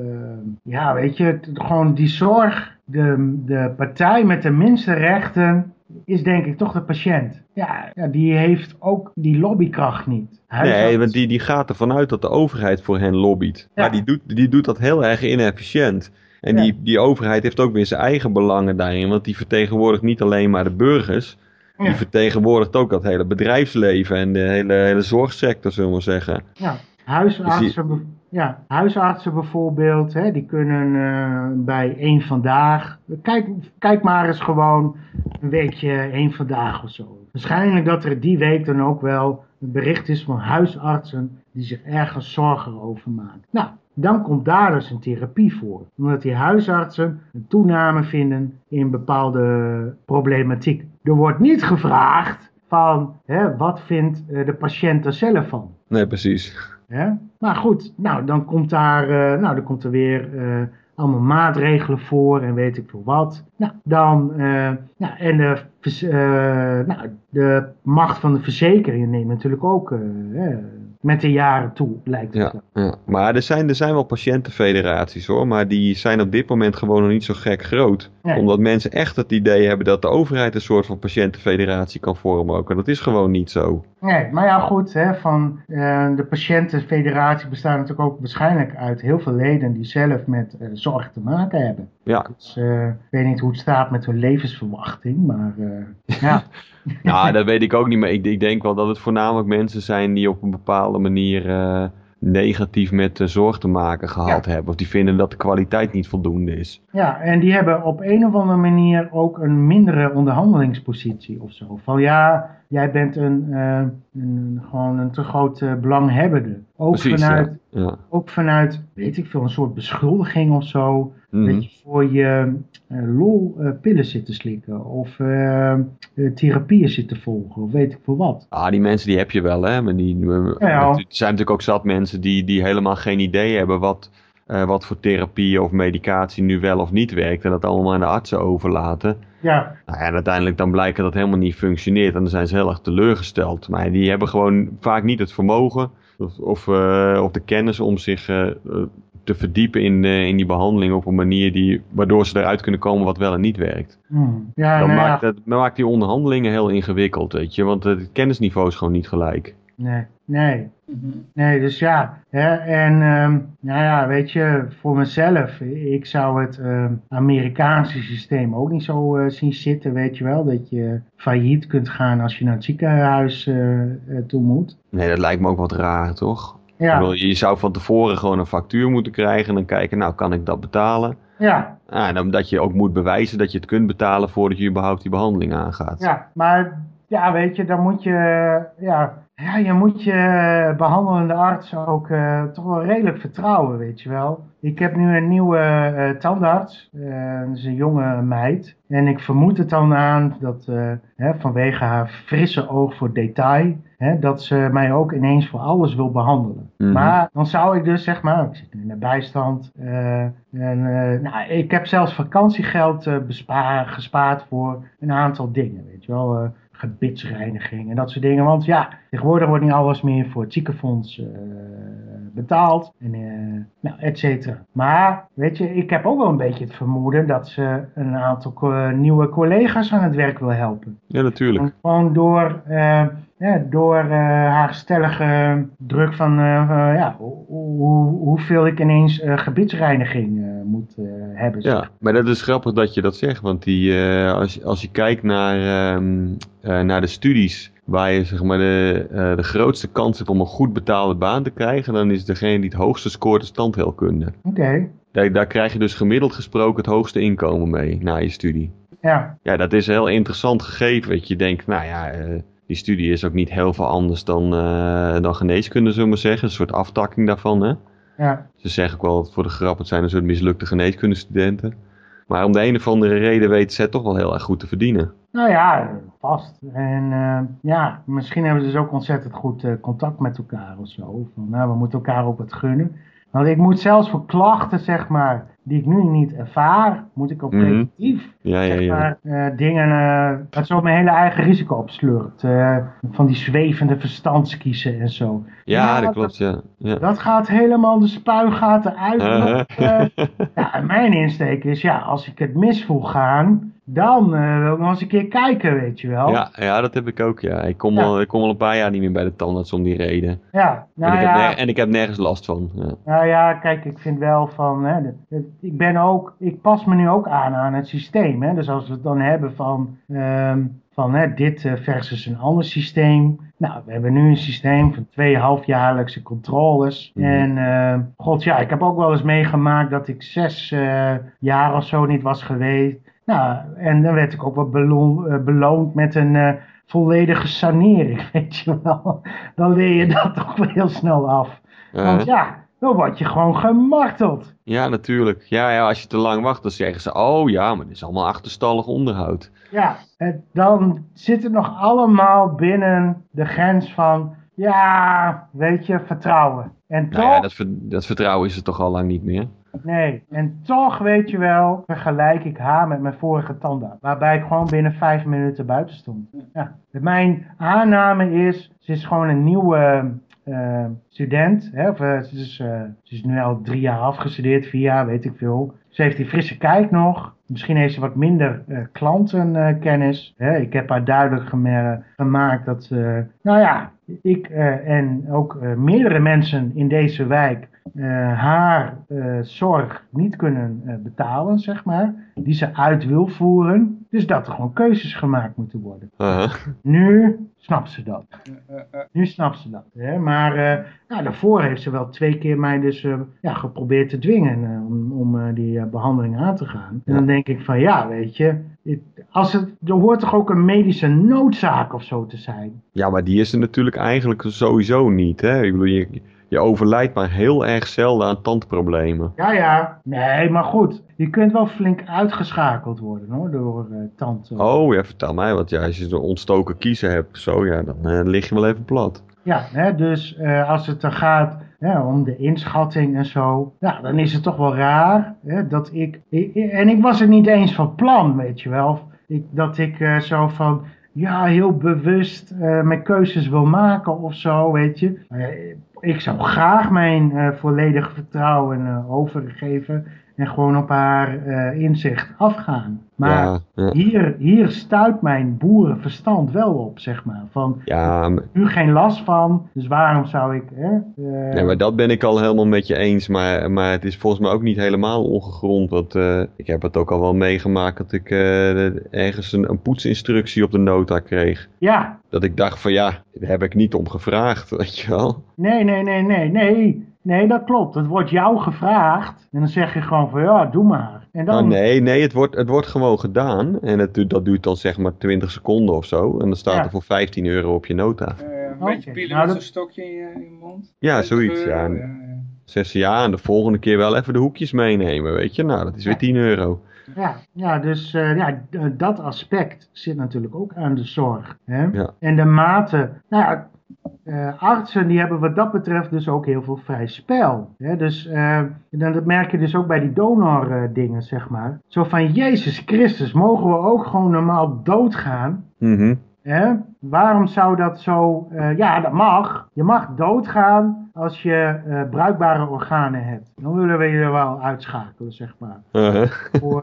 ja, weet je, gewoon die zorg, de, de partij met de minste rechten is denk ik toch de patiënt. Ja, ja die heeft ook die lobbykracht niet. nee, want die, die gaat ervan uit dat de overheid voor hen lobbyt. Ja. Maar die doet, die doet dat heel erg inefficiënt. En ja. die, die overheid heeft ook weer zijn eigen belangen daarin. Want die vertegenwoordigt niet alleen maar de burgers. Die vertegenwoordigt ook dat hele bedrijfsleven en de hele, hele zorgsector, zullen we zeggen. Ja, huisartsen, dus die... ja, huisartsen bijvoorbeeld, hè, die kunnen uh, bij één vandaag. Kijk, kijk maar eens gewoon een weekje één vandaag of zo. Waarschijnlijk dat er die week dan ook wel een bericht is van huisartsen die zich ergens zorgen over maken. Nou, dan komt daar dus een therapie voor. Omdat die huisartsen een toename vinden in bepaalde problematiek. Er wordt niet gevraagd van hè, wat vindt de patiënt er zelf van. Nee, precies. Ja? Maar goed, nou dan komt daar, uh, nou, dan komt er weer uh, allemaal maatregelen voor en weet ik veel wat. Nou, dan, uh, nou, en de, nou, de macht van de verzekering neemt natuurlijk ook met de jaren toe, lijkt het ja, ja, Maar er zijn, er zijn wel patiëntenfederaties hoor, maar die zijn op dit moment gewoon nog niet zo gek groot. Nee. Omdat mensen echt het idee hebben dat de overheid een soort van patiëntenfederatie kan vormen ook. En dat is gewoon niet zo. Nee, maar ja goed, hè, van, uh, de patiëntenfederatie bestaat natuurlijk ook waarschijnlijk uit heel veel leden die zelf met uh, zorg te maken hebben. Ja. Dus uh, ik weet niet hoe het staat met hun levensverwachting, maar *laughs* ja. nou, *laughs* dat weet ik ook niet, maar ik, ik, denk wel dat het voornamelijk mensen zijn die op een bepaalde manier uh, negatief met uh, zorg te maken gehad ja. hebben. Of die vinden dat de kwaliteit niet voldoende is. Ja, en die hebben op een of andere manier ook een mindere onderhandelingspositie of zo. Van ja, jij bent een, uh, een gewoon een te groot belanghebbende. Ook, Precies, vanuit, ja. Ja. ook vanuit, weet ik veel, een soort beschuldiging of zo. Mm -hmm. Dat je voor je uh, lol uh, pillen zit te slikken of uh, therapieën zit te volgen of weet ik veel wat. Ah, die mensen die heb je wel hè. Maar die, ja, er zijn natuurlijk ook zat mensen die, die helemaal geen idee hebben wat, wat voor therapie of medicatie nu wel of niet werkt. En dat allemaal aan de artsen overlaten. Ja. Nou, en uiteindelijk dan blijkt dat het helemaal niet functioneert. En dan zijn ze heel erg teleurgesteld. Maar die hebben gewoon vaak niet het vermogen of, of, of de kennis om zich te verdiepen in, uh, in die behandeling op een manier die, waardoor ze eruit kunnen komen wat wel en niet werkt. Hmm. Ja, dan, nou maakt ja. het, dan maakt die onderhandelingen heel ingewikkeld, weet je, want het kennisniveau is gewoon niet gelijk. Nee, nee. Nee, dus ja. Hè, en um, nou ja, weet je, voor mezelf, ik zou het um, Amerikaanse systeem ook niet zo uh, zien zitten, weet je wel. Dat je failliet kunt gaan als je naar het ziekenhuis uh, toe moet. Nee, dat lijkt me ook wat raar, toch? Ja. Bedoel, je zou van tevoren gewoon een factuur moeten krijgen en dan kijken, nou kan ik dat betalen? Ja. Ah, en dan dat je ook moet bewijzen dat je het kunt betalen voordat je überhaupt die behandeling aangaat. Ja, maar ja, weet je, dan moet je, ja, ja je moet je behandelende arts ook uh, toch wel redelijk vertrouwen, weet je wel. Ik heb nu een nieuwe uh, tandarts, uh, dat is een jonge meid. En ik vermoed het dan aan dat hè, vanwege haar frisse oog voor detail, hè, dat ze mij ook ineens voor alles wil behandelen. Mhm. Maar dan zou ik dus zeg maar, ik zit nu in de bijstand. en, nou, ik heb zelfs vakantiegeld bespaar, gespaard voor een aantal dingen, weet je wel gebitsreiniging en dat soort dingen. Want ja, tegenwoordig wordt niet alles meer voor het ziekenfonds uh, betaald. En uh, nou, et cetera. Maar, weet je, ik heb ook wel een beetje het vermoeden dat ze een aantal co nieuwe collega's aan het werk wil helpen. Ja, natuurlijk. En gewoon door, uh, ja, door haar stellige druk van, ja, hoe, hoeveel ik ineens gebitsreiniging moet hebben. Ja, maar dat is grappig dat je dat zegt. Want die, als, als je kijkt naar... Um, uh, naar de studies waar je zeg maar, de, de grootste kans hebt om een goed betaalde baan te krijgen, dan is degene die het hoogste scoort de standheelkunde. Oké. Daar, daar krijg je dus gemiddeld gesproken het hoogste inkomen mee na je studie. Ja. Ja, dat is een heel interessant gegeven. Weet je, je denkt, nou ja, die studie is ook niet heel veel anders dan, dan geneeskunde, zullen we maar zeggen. Een soort aftakking daarvan, hè. Ja. Ze zeggen ook wel voor de grap, het zijn een soort mislukte geneeskundestudenten. Maar om de een of andere reden weten ze het toch wel heel erg goed te verdienen. Nou ja, vast. En uh, ja, misschien hebben ze dus ook ontzettend goed uh, contact met elkaar of zo. Van, nou, we moeten elkaar ook wat gunnen. Want ik moet zelfs voor klachten, zeg maar, die ik nu niet ervaar, moet ik ook Mhm. preventief Ja, ja, zeg ja. maar, eh, dingen, eh dat zo mijn hele eigen risico opslurpt. Eh, van die zwevende verstandskiezen en zo. Ja, dat klopt, ja. ja. Dat gaat helemaal de spuigaten uit. *laughs* Ja, mijn insteek is, ja, als ik het mis voel gaan, dan eh, wil ik nog eens een keer kijken, weet je wel. Ja, ja, dat heb ik ook, ja. Ik kom, Ja. Al, ik kom al een paar jaar niet meer bij de tandarts om die reden. Ja, nou en, ik ja. heb en ik heb nergens last van. Ja. Nou ja, kijk, ik vind wel van, hè, ik ben ook, ik pas me nu ook aan aan het systeem. Hè? Dus als we het dan hebben van, ehm, van hè, dit eh, versus een ander systeem. Nou, we hebben nu een systeem van twee halfjaarlijkse controles. Mhm. En eh, god ja, ik heb ook wel eens meegemaakt dat ik zes eh, jaar of zo niet was geweest. Nou, en dan werd ik ook wel eh, beloond met een eh, volledige sanering, *laughs* weet je wel. Dan leer je dat toch wel heel snel af. Want Uh, ja, dan word je gewoon gemarteld. ja, natuurlijk. Ja, ja, als je te lang wacht, dan zeggen ze... Oh ja, maar dit is allemaal achterstallig onderhoud. Ja, en dan zit het nog allemaal binnen de grens van, ja, weet je, vertrouwen. En toch, Nou ja, dat, ver- dat vertrouwen is er toch al lang niet meer. Nee, en toch, weet je wel, vergelijk ik haar met mijn vorige tandarts. Waarbij ik gewoon binnen vijf minuten buiten stond. Ja. Mijn aanname is, ze is gewoon een nieuwe eh, student. Hè, of, eh, ze, is, eh, ze is nu al drie jaar afgestudeerd, vier jaar, weet ik veel. Ze heeft die frisse kijk nog. Misschien heeft ze wat minder eh, klantenkennis. Ik heb haar duidelijk gemaakt dat ze, nou ja, ik eh, en ook eh, meerdere mensen in deze wijk haar zorg niet kunnen betalen, zeg maar. Die ze uit wil voeren. Dus dat er gewoon keuzes gemaakt moeten worden. Uh-huh. Nu snapt ze dat. Nu snapt ze dat. Hè? Maar eh, nou, daarvoor heeft ze wel twee keer mij dus eh, ja, geprobeerd te dwingen eh, om, om eh, die eh, behandeling aan te gaan. En dan denk ik van ja, weet je, het- als het, er hoort toch ook een medische noodzaak of zo te zijn. Ja, maar die is er natuurlijk eigenlijk sowieso niet. Hè? Ik bedoel, je, je overlijdt maar heel erg zelden aan tandproblemen. Ja, ja. Nee, maar goed. Je kunt wel flink uitgeschakeld worden hoor, door tand. Oh ja, vertel mij wat. Ja, als je zo'n ontstoken kiezen hebt, zo ja, dan eh, lig je wel even plat. Ja, hè, dus eh, als het er gaat hè, om de inschatting en zo, ja, dan is het toch wel raar hè, dat ik, ik- En ik was het niet eens van plan, weet je wel. Ik, dat ik zo van. Ja, heel bewust mijn keuzes wil maken of zo, weet je. Ik zou graag mijn eh, volledige vertrouwen eh, overgeven en gewoon op haar eh, inzicht afgaan. Maar ja, ja. hier, hier stuit mijn boerenverstand wel op, zeg maar. Van, ja, maar- nu geen last van, dus waarom zou ik... Hè, eh, nee, maar dat ben ik al helemaal met je eens. Maar, maar het is volgens mij ook niet helemaal ongegrond. Want eh, ik heb het ook al wel meegemaakt dat ik ergens een, een poetsinstructie op de nota kreeg. Ja, Dat ik dacht van ja, daar heb ik niet om gevraagd, *laughs* weet je wel. nee, nee, nee, nee, nee. Nee, dat klopt. Het wordt jou gevraagd. En dan zeg je gewoon van, ja, doe maar. En dan... Nou, nee, nee het, wordt, het wordt gewoon gedaan. En het, dat duurt dan zeg maar 20 seconden of zo. En dan staat Ja. er voor 15 euro op je nota. Eh, een beetje pielen nou, met dat- zo'n stokje in je, in je mond. Ja, 20 zoiets, euro, ja. ja, ja. Zegt ze ja, en de volgende keer wel even de hoekjes meenemen, weet je. Nou, dat is weer 10 euro. Ja, ja dus eh, ja, dat aspect zit natuurlijk ook aan de zorg. Hè? Ja. En de mate, nou ja, eh, artsen die hebben wat dat betreft dus ook heel veel vrij spel. Hè? Dus eh, dat merk je dus ook bij die donor eh, dingen, zeg maar. Zo van, Jezus Christus, mogen we ook gewoon normaal doodgaan? Mhm. Hè? Waarom zou dat zo... ja, dat mag. Je mag doodgaan als je bruikbare organen hebt. Dan willen we je wel uitschakelen, zeg maar Uh-huh. voor,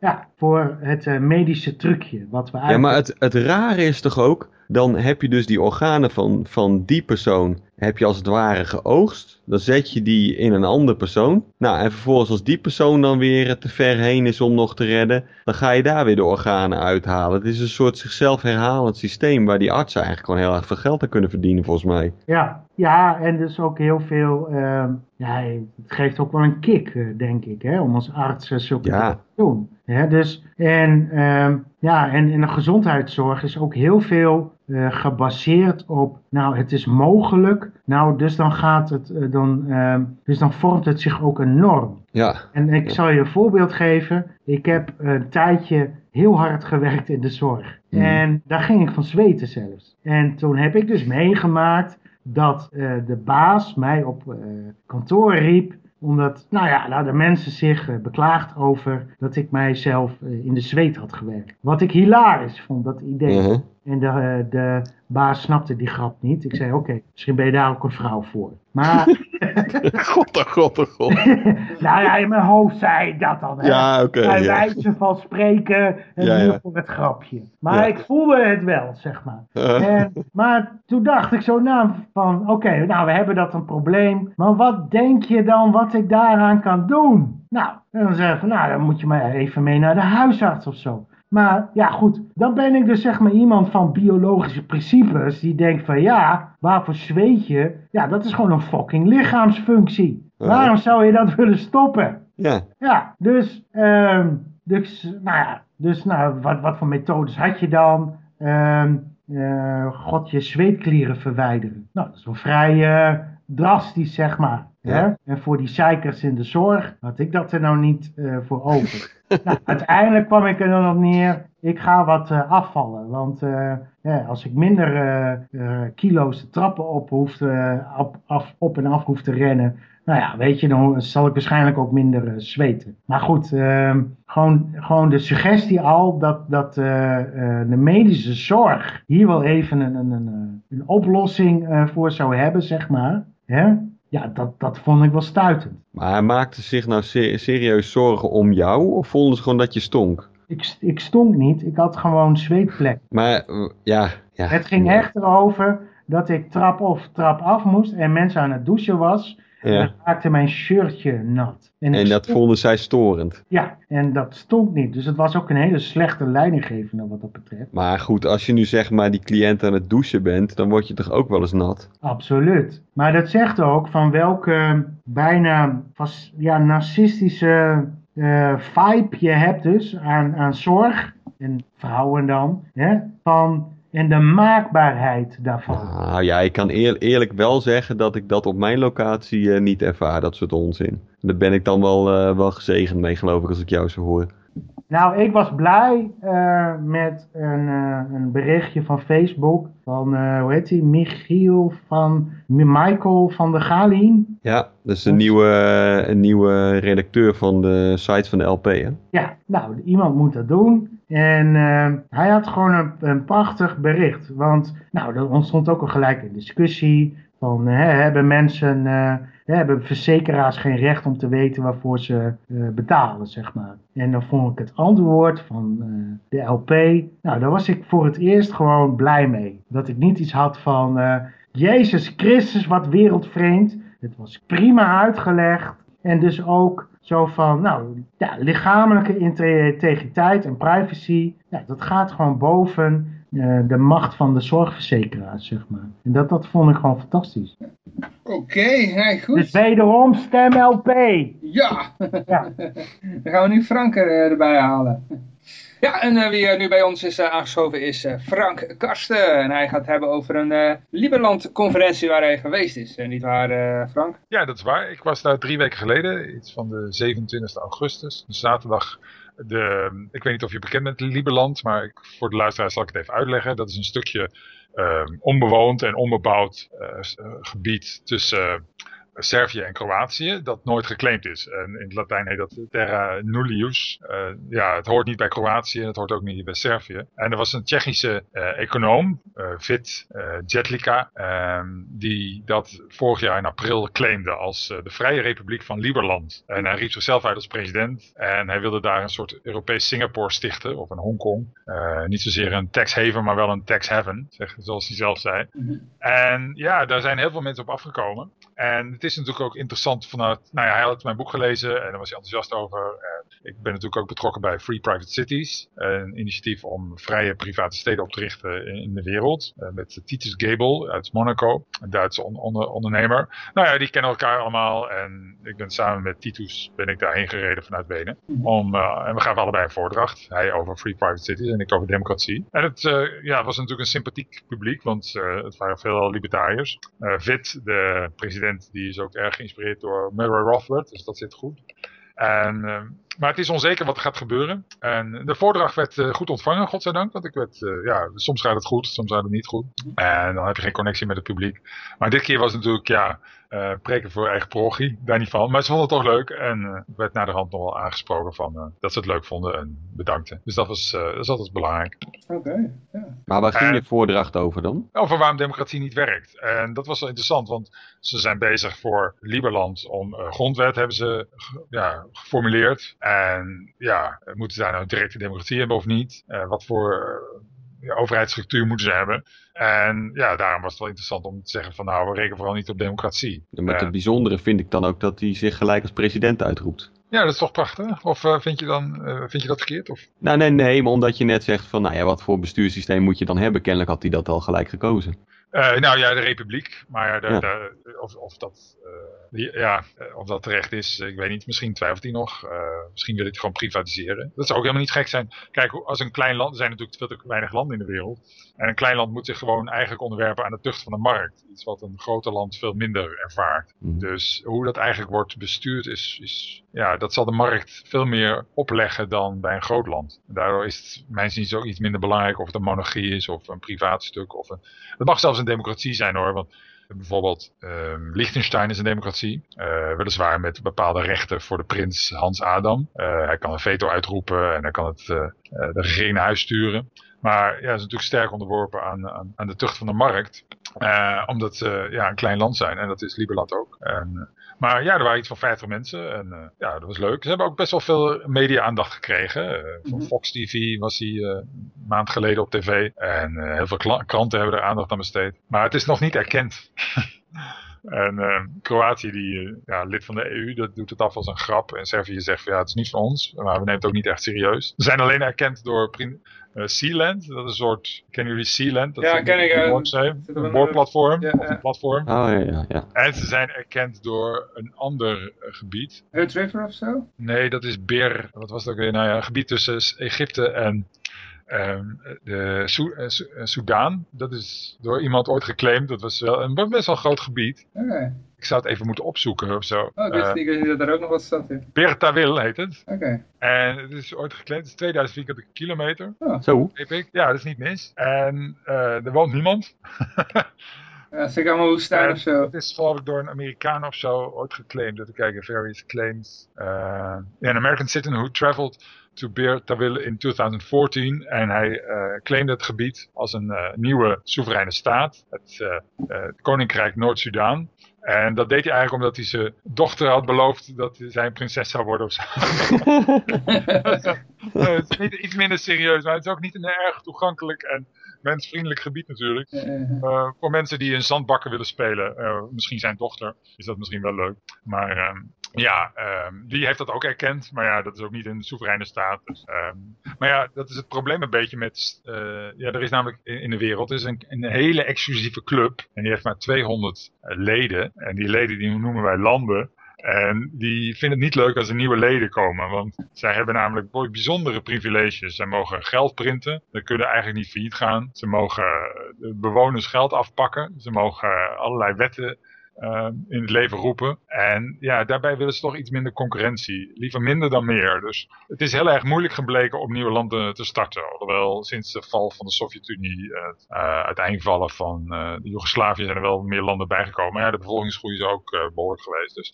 ja, voor het medische trucje wat we Ja, eigenlijk... maar het, het rare is toch ook, dan heb je dus die organen van, van die persoon, heb je als het ware geoogst. Dan zet je die in een andere persoon. Nou, en vervolgens als die persoon dan weer te ver heen is om nog te redden, dan ga je daar weer de organen uithalen. Het is een soort zichzelf herhalend systeem waar die artsen eigenlijk gewoon heel erg veel geld aan kunnen verdienen volgens mij. Ja, ja en dus ook heel veel, uh, ja, het geeft ook wel een kick, eh, denk ik, hè, om als arts zulke ja. te doen. Ja, dus, en, uh, ja, en in de gezondheidszorg is ook heel veel uh, gebaseerd op, nou het is mogelijk, nou dus dan gaat het, uh, dan, uh, dus dan vormt het zich ook een norm. Ja. En ik zal je een voorbeeld geven. Ik heb een tijdje heel hard gewerkt in de zorg. Mm. En daar ging ik van zweten zelfs. En toen heb ik dus meegemaakt dat de baas mij op kantoor riep omdat, nou ja, nou, de mensen zich uh, beklaagd over dat ik mijzelf uh, in de zweet had gewerkt. Wat ik hilarisch vond, dat idee. Uh -huh. En de, uh, de baas snapte die grap niet. Ik zei, oké, okay, misschien ben je daar ook een vrouw voor. Maar... *laughs* god, oh god, oh god. *laughs* nou ja, in mijn hoofd zei ik dat dan. Hè. Ja, oké. Okay, Bij ja. wijze van spreken en ja, ja. voor het grapje. Maar ja. ik voelde het wel, zeg maar. *laughs* En, maar toen dacht ik zo na van, oké, okay, nou we hebben dat een probleem. Maar wat denk je dan wat ik daaraan kan doen? Nou, en dan zeggen van, nou dan moet je maar even mee naar de huisarts of zo. Maar ja, goed, dan ben ik dus zeg maar iemand van biologische principes die denkt van ja, waarvoor zweet je? Ja, dat is gewoon een fucking lichaamsfunctie. Uh. Waarom zou je dat willen stoppen? Ja. Ja, dus, um, dus nou ja, dus nou, wat, wat voor methodes had je dan? Um, uh, God, je zweetklieren verwijderen. Nou, dat is wel vrij uh, drastisch, zeg maar. Ja. En voor die zeikers in de zorg had ik dat er nou niet uh, voor over. *laughs* nou, uiteindelijk kwam ik er dan op neer, ik ga wat uh, afvallen. Want uh, ja, als ik minder kilo's de trappen op, hoef op, af, op en af hoef te rennen, nou ja, weet je, dan zal ik waarschijnlijk ook minder zweten. Maar goed, ehm, gewoon, gewoon de suggestie al dat, dat de medische zorg hier wel even een, een, een, een oplossing voor zou hebben, zeg maar. Hè? Ja, dat, dat vond ik wel stuitend. Maar hij maakte zich nou ser serieus zorgen om jou of vonden ze gewoon dat je stonk? Ik, ik stonk niet, ik had gewoon zweetplek. Maar ja, ja. Het ging echt erover dat ik trap of trap af moest en mensen aan het douchen was. Ja. En dat maakte mijn shirtje nat. En, en dat stond... vonden zij storend? Ja, en dat stond niet. Dus het was ook een hele slechte leidinggevende wat dat betreft. Maar goed, als je nu zeg maar die cliënt aan het douchen bent, dan word je toch ook wel eens nat? Absoluut. Maar dat zegt ook van welke bijna ja, narcistische uh, vibe je hebt dus aan, aan zorg. En vrouwen dan. Hè, van en de maakbaarheid daarvan. Nou ja, ik kan eer, eerlijk wel zeggen dat ik dat op mijn locatie uh, niet ervaar, dat soort onzin. Daar ben ik dan wel, uh, wel gezegend mee, geloof ik, als ik jou zo hoor. Nou, ik was blij uh, met een, een, berichtje van Facebook van, hoe heet hij, Michiel van, Michael van der Galien. Ja, dat is een nieuwe, een nieuwe redacteur van de site van de LP, hè? Ja, nou, iemand moet dat doen. En uh, hij had gewoon een, een, prachtig bericht. Want nou, er ontstond ook al gelijk een discussie. Van uh, hebben mensen, uh, hebben verzekeraars geen recht om te weten waarvoor ze betalen, zeg maar. En dan vond ik het antwoord van de LP. Nou, daar was ik voor het eerst gewoon blij mee. Dat ik niet iets had van Jezus Christus, wat wereldvreemd. Het was prima uitgelegd. En dus ook zo van, nou, ja, lichamelijke integriteit en privacy, ja, dat gaat gewoon boven uh, de macht van de zorgverzekeraars, zeg maar. En dat, dat vond ik gewoon fantastisch. Oké, okay, hey, goed. Dus wederom stem LP. Ja. ja. *laughs* Dan gaan we nu Frank er, erbij halen. Ja, en uh, wie uh, nu bij ons is uh, aangeschoven is Frank Karsten. En hij gaat het hebben over een Liberland-conferentie waar hij geweest is. niet waar, Frank? Ja, dat is waar. Ik was daar drie weken geleden, iets van de 27 augustus. Dus zaterdag, de, ik weet niet of je bekend bent met Liberland, maar ik, voor de luisteraar zal ik het even uitleggen. Dat is een stukje onbewoond en onbebouwd gebied tussen Servië en Kroatië, dat nooit geclaimd is. En in het Latijn heet dat terra nullius. ja, het hoort niet bij Kroatië en het hoort ook niet bij Servië. En er was een Tsjechische econoom, Vit Jetlika, ehm, die dat vorig jaar in april claimde als de Vrije Republiek van Liberland. En hij riep zichzelf uit als president en hij wilde daar een soort Europees Singapore stichten, of een Hongkong. niet zozeer een tax haven, maar wel een tax heaven, zeg, zoals hij zelf zei. Mhm. En ja, daar zijn heel veel mensen op afgekomen. En het is natuurlijk ook interessant vanuit, nou ja, hij had mijn boek gelezen en daar was hij enthousiast over. ik ben natuurlijk ook betrokken bij Free Private Cities, een initiatief om vrije private steden op te richten in, de wereld. Uh, met Titus Gable uit Monaco, een Duitse ondernemer. Nou ja, die kennen elkaar allemaal en ik ben samen met Titus ben ik daarheen gereden vanuit Wenen. Om, uh, en we gaven allebei een voordracht. Hij over Free Private Cities en ik over democratie. En het uh, ja, was natuurlijk een sympathiek publiek, want het waren veel libertariërs. Vit, de president die is ook erg geïnspireerd door Murray Rothbard, dus dat zit goed. En, uh, maar het is onzeker wat er gaat gebeuren. En de voordracht werd uh, goed ontvangen, godzijdank. Want ik werd, uh, ja, soms gaat het goed, soms gaat het niet goed. En dan heb je geen connectie met het publiek. Maar dit keer was het natuurlijk, ja, uh, preken voor eigen parochie, daar niet van. Maar ze vonden het toch leuk en uh, werd naar de hand nog wel aangesproken van, uh, dat ze het leuk vonden en bedankten. Dus dat was, dat is altijd belangrijk. Oké, ja. Maar waar ging je voordracht over dan? Over waarom democratie niet werkt. En dat was wel interessant, want ze zijn bezig voor Liberland om grondwet hebben ze ja, geformuleerd. En ja, moeten ze daar nou directe democratie hebben of niet? wat voor overheidsstructuur moeten ze hebben. En ja, daarom was het wel interessant om te zeggen van nou, we rekenen vooral niet op democratie. Ja, maar het bijzondere vind ik dan ook dat hij zich gelijk als president uitroept. Ja, dat is toch prachtig? Of uh, vind, je dan, uh, vind je dat verkeerd? Of? Nou, nee, nee, maar omdat je net zegt van, nou ja, wat voor bestuurssysteem moet je dan hebben? Kennelijk had hij dat al gelijk gekozen. Uh, nou ja, de republiek. Maar de, ja. de, of, of, dat, uh, ja, of dat terecht is, ik weet niet. Misschien twijfelt hij nog. Uh, misschien wil hij het gewoon privatiseren. Dat zou ook helemaal niet gek zijn. Kijk, als een klein land, er zijn natuurlijk veel te weinig landen in de wereld. En een klein land moet zich gewoon eigenlijk onderwerpen aan de tucht van de markt. Iets wat een groter land veel minder ervaart. Mm. Dus hoe dat eigenlijk wordt bestuurd is, is, ja, dat zal de markt veel meer opleggen dan bij een groot land. Daardoor is het mijn zin ook iets minder belangrijk of het een monarchie is of een privaat stuk. Of een, het mag zelfs een democratie zijn hoor, want bijvoorbeeld um, Liechtenstein is een democratie, uh, weliswaar met bepaalde rechten voor de prins Hans Adam. Uh, hij kan een veto uitroepen en hij kan het, uh, de regering naar huis sturen. Maar ja, is natuurlijk sterk onderworpen aan, aan, aan de tucht van de markt. Uh, omdat ze ja, een klein land zijn. En dat is Liberland ook. En, maar ja, er waren iets van 50 mensen. En uh, ja, dat was leuk. Ze hebben ook best wel veel media-aandacht gekregen. Van mhm. Fox TV was hij een maand geleden op tv. En heel veel kranten hebben er aandacht aan besteed. Maar het is nog niet erkend. *laughs* En uh, Kroatië, die uh, ja, lid van de EU, dat doet het af als een grap. En Servië zegt van ja, het is niet van ons, maar we nemen het ook niet echt serieus. Ze zijn alleen erkend door uh, Sealand. Dat is een soort, kennen jullie Sealand? Dat ja, ken ik. Een, een boordplatform. Ja, ja. Een platform. Oh, ja, ja, ja. En ze zijn erkend door een ander gebied. Hut River of zo? Nee, dat is Ber. Wat was dat ook weer? Nou ja, een gebied tussen Egypte en Um, de uh, Soudaan, dat is door iemand ooit geclaimd. Dat was wel een best wel groot gebied. Okay. Ik zou het even moeten opzoeken of zo. Oh, ik wist uh, niet dat er ook nog wat zat in. Bertawil heet het. Oké. Okay. En het is ooit geclaimd. Het is 2000 vierkante kilometer. Oh. Zo. Ja, dat is niet mis. En uh, er woont niemand. *laughs* Ja, zeg allemaal woestijn of zo. Het is geloof ik door een Amerikaan of zo ooit geclaimd. Dat ik kijken, various claims. Uh, an American citizen who traveled to Beer Tawil in 2014. En hij uh, claimde het gebied als een uh, nieuwe soevereine staat. Het, uh, Koninkrijk Noord-Soedan. En dat deed hij eigenlijk omdat hij zijn dochter had beloofd dat hij prinses zou worden of zo. *laughs* het is niet iets minder serieus, maar het is ook niet een erg toegankelijk en mensvriendelijk gebied natuurlijk. Uh, voor mensen die in zandbakken willen spelen, uh, misschien zijn dochter, is dat misschien wel leuk. Maar uh, ja, um, die heeft dat ook erkend. Maar ja, dat is ook niet een soevereine staat. Dus, um, maar ja, dat is het probleem een beetje met... Uh, ja, er is namelijk in, de wereld is een, een, hele exclusieve club. En die heeft maar 200 leden. En die leden die noemen wij landen. En die vinden het niet leuk als er nieuwe leden komen. Want zij hebben namelijk bijzondere privileges. Zij mogen geld printen. Ze kunnen eigenlijk niet failliet gaan. Ze mogen de bewoners geld afpakken. Ze mogen allerlei wetten in het leven roepen. En ja, daarbij willen ze toch iets minder concurrentie. Liever minder dan meer. Dus het is heel erg moeilijk gebleken om nieuwe landen te starten. Alhoewel sinds de val van de Sovjet-Unie, het eindvallen van uh, Joegoslavië zijn er wel meer landen bijgekomen. Maar ja, de bevolkingsgroei is ook behoorlijk geweest. Dus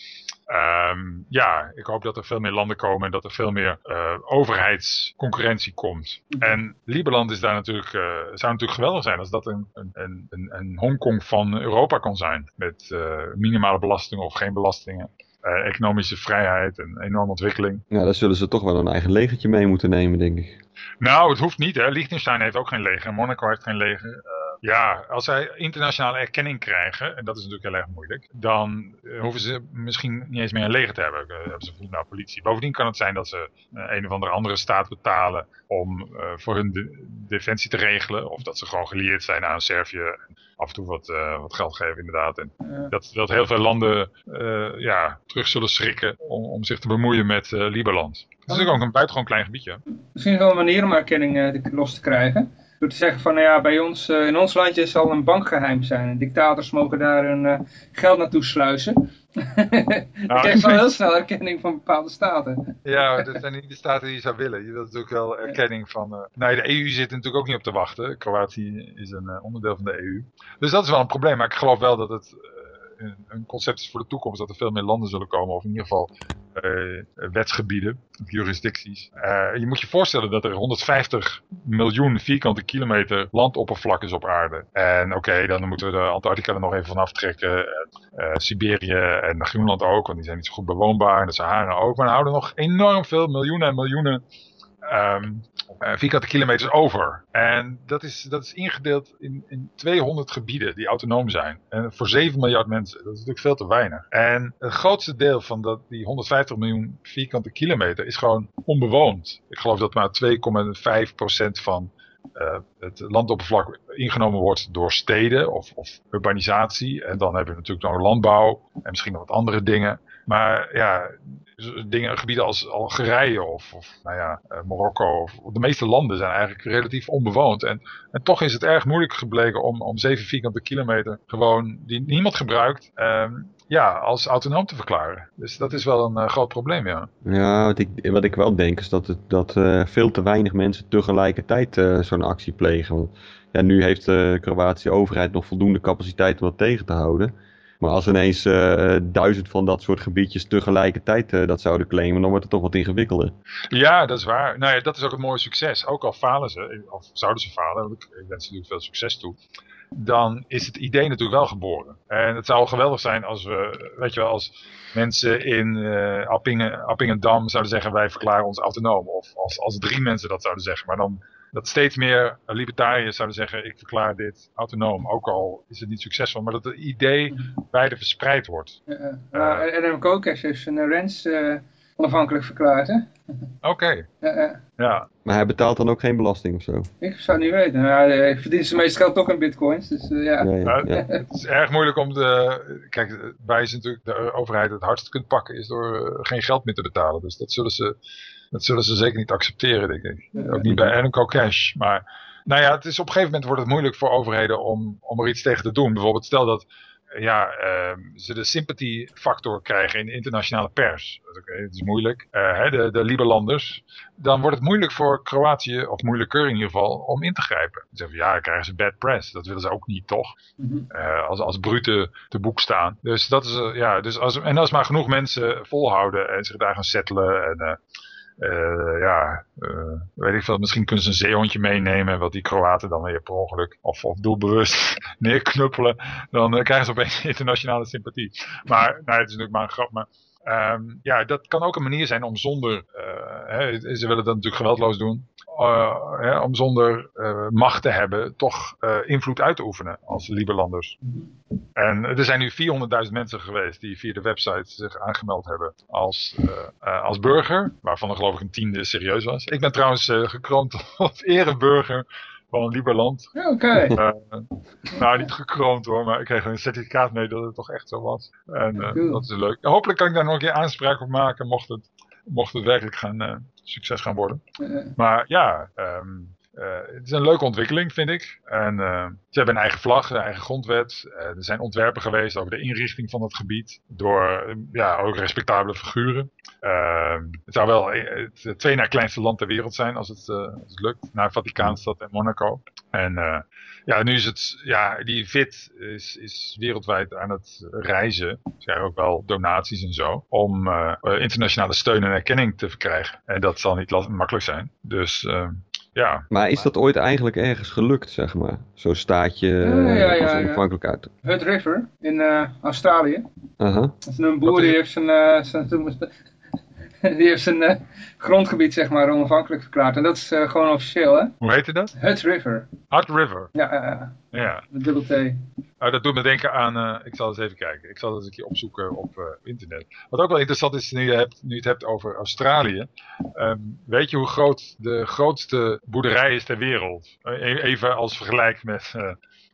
um, ja, ik hoop dat er veel meer landen komen en dat er veel meer overheidsconcurrentie komt. Mhm. En Lieberland is daar natuurlijk, uh, zou natuurlijk geweldig zijn als dat een, een, een, een Hongkong van Europa kan zijn. Met uh, minimale belastingen of geen belastingen. Uh, economische vrijheid en enorme ontwikkeling. Ja, daar zullen ze toch wel een eigen legertje mee moeten nemen, denk ik. Nou, het hoeft niet. Hè. Liechtenstein heeft ook geen leger. Monaco heeft geen leger. Ja, als zij internationale erkenning krijgen, en dat is natuurlijk heel erg moeilijk, dan eh, hoeven ze misschien niet eens meer een leger te hebben. Uh, hebben ze nou politie. Bovendien kan het zijn dat ze uh, een of andere andere staat betalen om voor hun de defensie te regelen. Of dat ze gewoon gelieerd zijn aan Servië af en toe wat, wat geld geven inderdaad. En dat, dat heel veel landen ja, terug zullen schrikken om, om zich te bemoeien met Liberland. Het is ook een buitengewoon klein gebiedje. Misschien wel een manier om erkenning los te krijgen. Door te zeggen van, nou ja, bij ons, uh, in ons landje zal een bankgeheim zijn. dictators mogen daar hun uh, geld naartoe sluizen. *laughs* Nou, krijg je wel heel snel erkenning van bepaalde staten. ja, dat zijn niet de staten die je zou willen. Je wilt natuurlijk wel erkenning van... Uh, nou, de EU zit natuurlijk ook niet op te wachten. Kroatië is een onderdeel van de EU. Dus dat is wel een probleem. Maar ik geloof wel dat het een concept is voor de toekomst dat er veel meer landen zullen komen. Of in ieder geval uh, wetsgebieden, jurisdicties. Uh, je moet je voorstellen dat er 150 miljoen vierkante kilometer landoppervlak is op aarde. En oké, dan moeten we de Antarctica er nog even van aftrekken. Uh, Siberië en Groenland ook, want die zijn niet zo goed bewoonbaar. En de Sahara ook. Maar er houden nog enorm veel miljoenen en miljoenen um, uh, vierkante kilometers over. En dat is, dat is ingedeeld in, in 200 gebieden die autonoom zijn. En voor 7 miljard mensen. Dat is natuurlijk veel te weinig. En het grootste deel van dat, die 150 miljoen vierkante kilometer is gewoon onbewoond. Ik geloof dat maar 2,5% van uh, het landoppervlak ingenomen wordt door steden of, of urbanisatie. En dan hebben we natuurlijk nog landbouw en misschien nog wat andere dingen. Maar ja, dingen, gebieden als Algerije of, of nou ja, uh, Marokko. Of, de meeste landen zijn eigenlijk relatief onbewoond. En, en toch is het erg moeilijk gebleken om, om 7 vierkante kilometer gewoon die niemand gebruikt. Um, ja, als autonoom te verklaren. Dus dat is wel een uh, groot probleem, ja. Ja, wat ik, wat ik wel denk is dat, het, dat uh, veel te weinig mensen tegelijkertijd zo'n actie plegen. Ja, nu heeft de Kroatische overheid nog voldoende capaciteit om dat tegen te houden. Maar als ineens uh, duizend van dat soort gebiedjes tegelijkertijd uh, dat zouden claimen, dan wordt het toch wat ingewikkelder. Ja, dat is waar. Nou ja, dat is ook een mooi succes. Ook al falen ze, of zouden ze falen, want ik wens natuurlijk veel succes toe. Dan is het idee natuurlijk wel geboren. En het zou geweldig zijn als we, weet je wel, als mensen in uh, Appingen, Appingendam zouden zeggen wij verklaren ons autonoom. Of als, als drie mensen dat zouden zeggen. Maar dan dat steeds meer libertariërs zouden zeggen, ik verklaar dit autonoom, ook al is het niet succesvol, maar dat het idee beide verspreid wordt. Ja, uh, maar Adam Kokesh heeft zijn Rens uh, onafhankelijk verklaard, hè? Oké. Okay. ja. Maar hij betaalt dan ook geen belasting of zo? Ik zou het niet weten. Nou, hij verdient zijn meeste geld toch in bitcoins, dus uh, ja. ja, ja. het is erg moeilijk om de... Kijk, wij is natuurlijk de overheid het hardst kunt pakken, is door geen geld meer te betalen. Dus dat zullen ze dat zullen ze zeker niet accepteren, denk ik. Ook niet bij Enco Cash. Maar nou ja, het is op een gegeven moment wordt het moeilijk voor overheden om, om er iets tegen te doen. Bijvoorbeeld stel dat ja, uh, ze de sympathiefactor krijgen in de internationale pers. Dat is, het is moeilijk. Uh, de, de Liberlanders. Dan wordt het moeilijk voor Kroatië, of moeilijker in ieder geval, om in te grijpen. Ze zeggen, ja, dan krijgen ze bad press. Dat willen ze ook niet, toch? uh, als, als brute te boek staan. Dus dat is, ja, dus als, en als maar genoeg mensen volhouden en zich daar gaan settelen en uh, ja, uh, weet ik veel, misschien kunnen ze een zeehondje meenemen, wat die Kroaten dan weer per ongeluk of, of doelbewust *laughs* neerknuppelen. Dan uh, krijgen ze opeens *laughs* internationale sympathie. Maar, nou, het is natuurlijk maar een grap, maar um, ja, dat kan ook een manier zijn om zonder, ze willen dat natuurlijk geweldloos doen, uh, om zonder uh, macht te hebben toch invloed uit te oefenen als Liberlanders. En er zijn nu 400.000 mensen geweest die via de website zich aangemeld hebben als, als burger, waarvan er geloof ik een tiende serieus was. Ik ben trouwens gekroond *laughs* als ereburger van Liberland. Oké. Okay. nou, niet gekroond hoor, maar ik kreeg een certificaat mee dat het toch echt zo was. En dat is leuk. Hopelijk kan ik daar nog een keer aanspraak op maken, mocht het, mocht het werkelijk gaan succes gaan worden. Maar ja, um, het is een leuke ontwikkeling, vind ik. En ze hebben een eigen vlag, een eigen grondwet. er zijn ontwerpen geweest over de inrichting van het gebied. Door ja, ook respectabele figuren. het zou wel het twee na kleinste land ter wereld zijn als het, lukt. Na Vaticaanstad en Monaco. En ja, nu is het, ja, die VIT is, is wereldwijd aan het reizen. Er zijn ook wel donaties en zo. Om internationale steun en erkenning te verkrijgen. En dat zal niet makkelijk zijn. Dus uh, ja. Maar is dat ooit eigenlijk ergens gelukt, zeg maar? Zo'n staatje ja, ja, ja, onafhankelijk uit? Hut River in uh, Australië. Uh -huh. Dat is een boer die heeft zijn, uh, zijn *laughs* die heeft zijn uh, grondgebied zeg maar onafhankelijk verklaard. En dat is uh, gewoon officieel hè. Hoe heette dat? Hut River. Hut River? Ja, ja. met dubbel T. Oh, dat doet me denken aan, ik zal eens even kijken. Ik zal eens een keer opzoeken op internet. Wat ook wel interessant is, nu je, hebt, nu je het hebt over Australië. Um, weet je hoe groot de grootste boerderij is ter wereld? E-, even als vergelijk met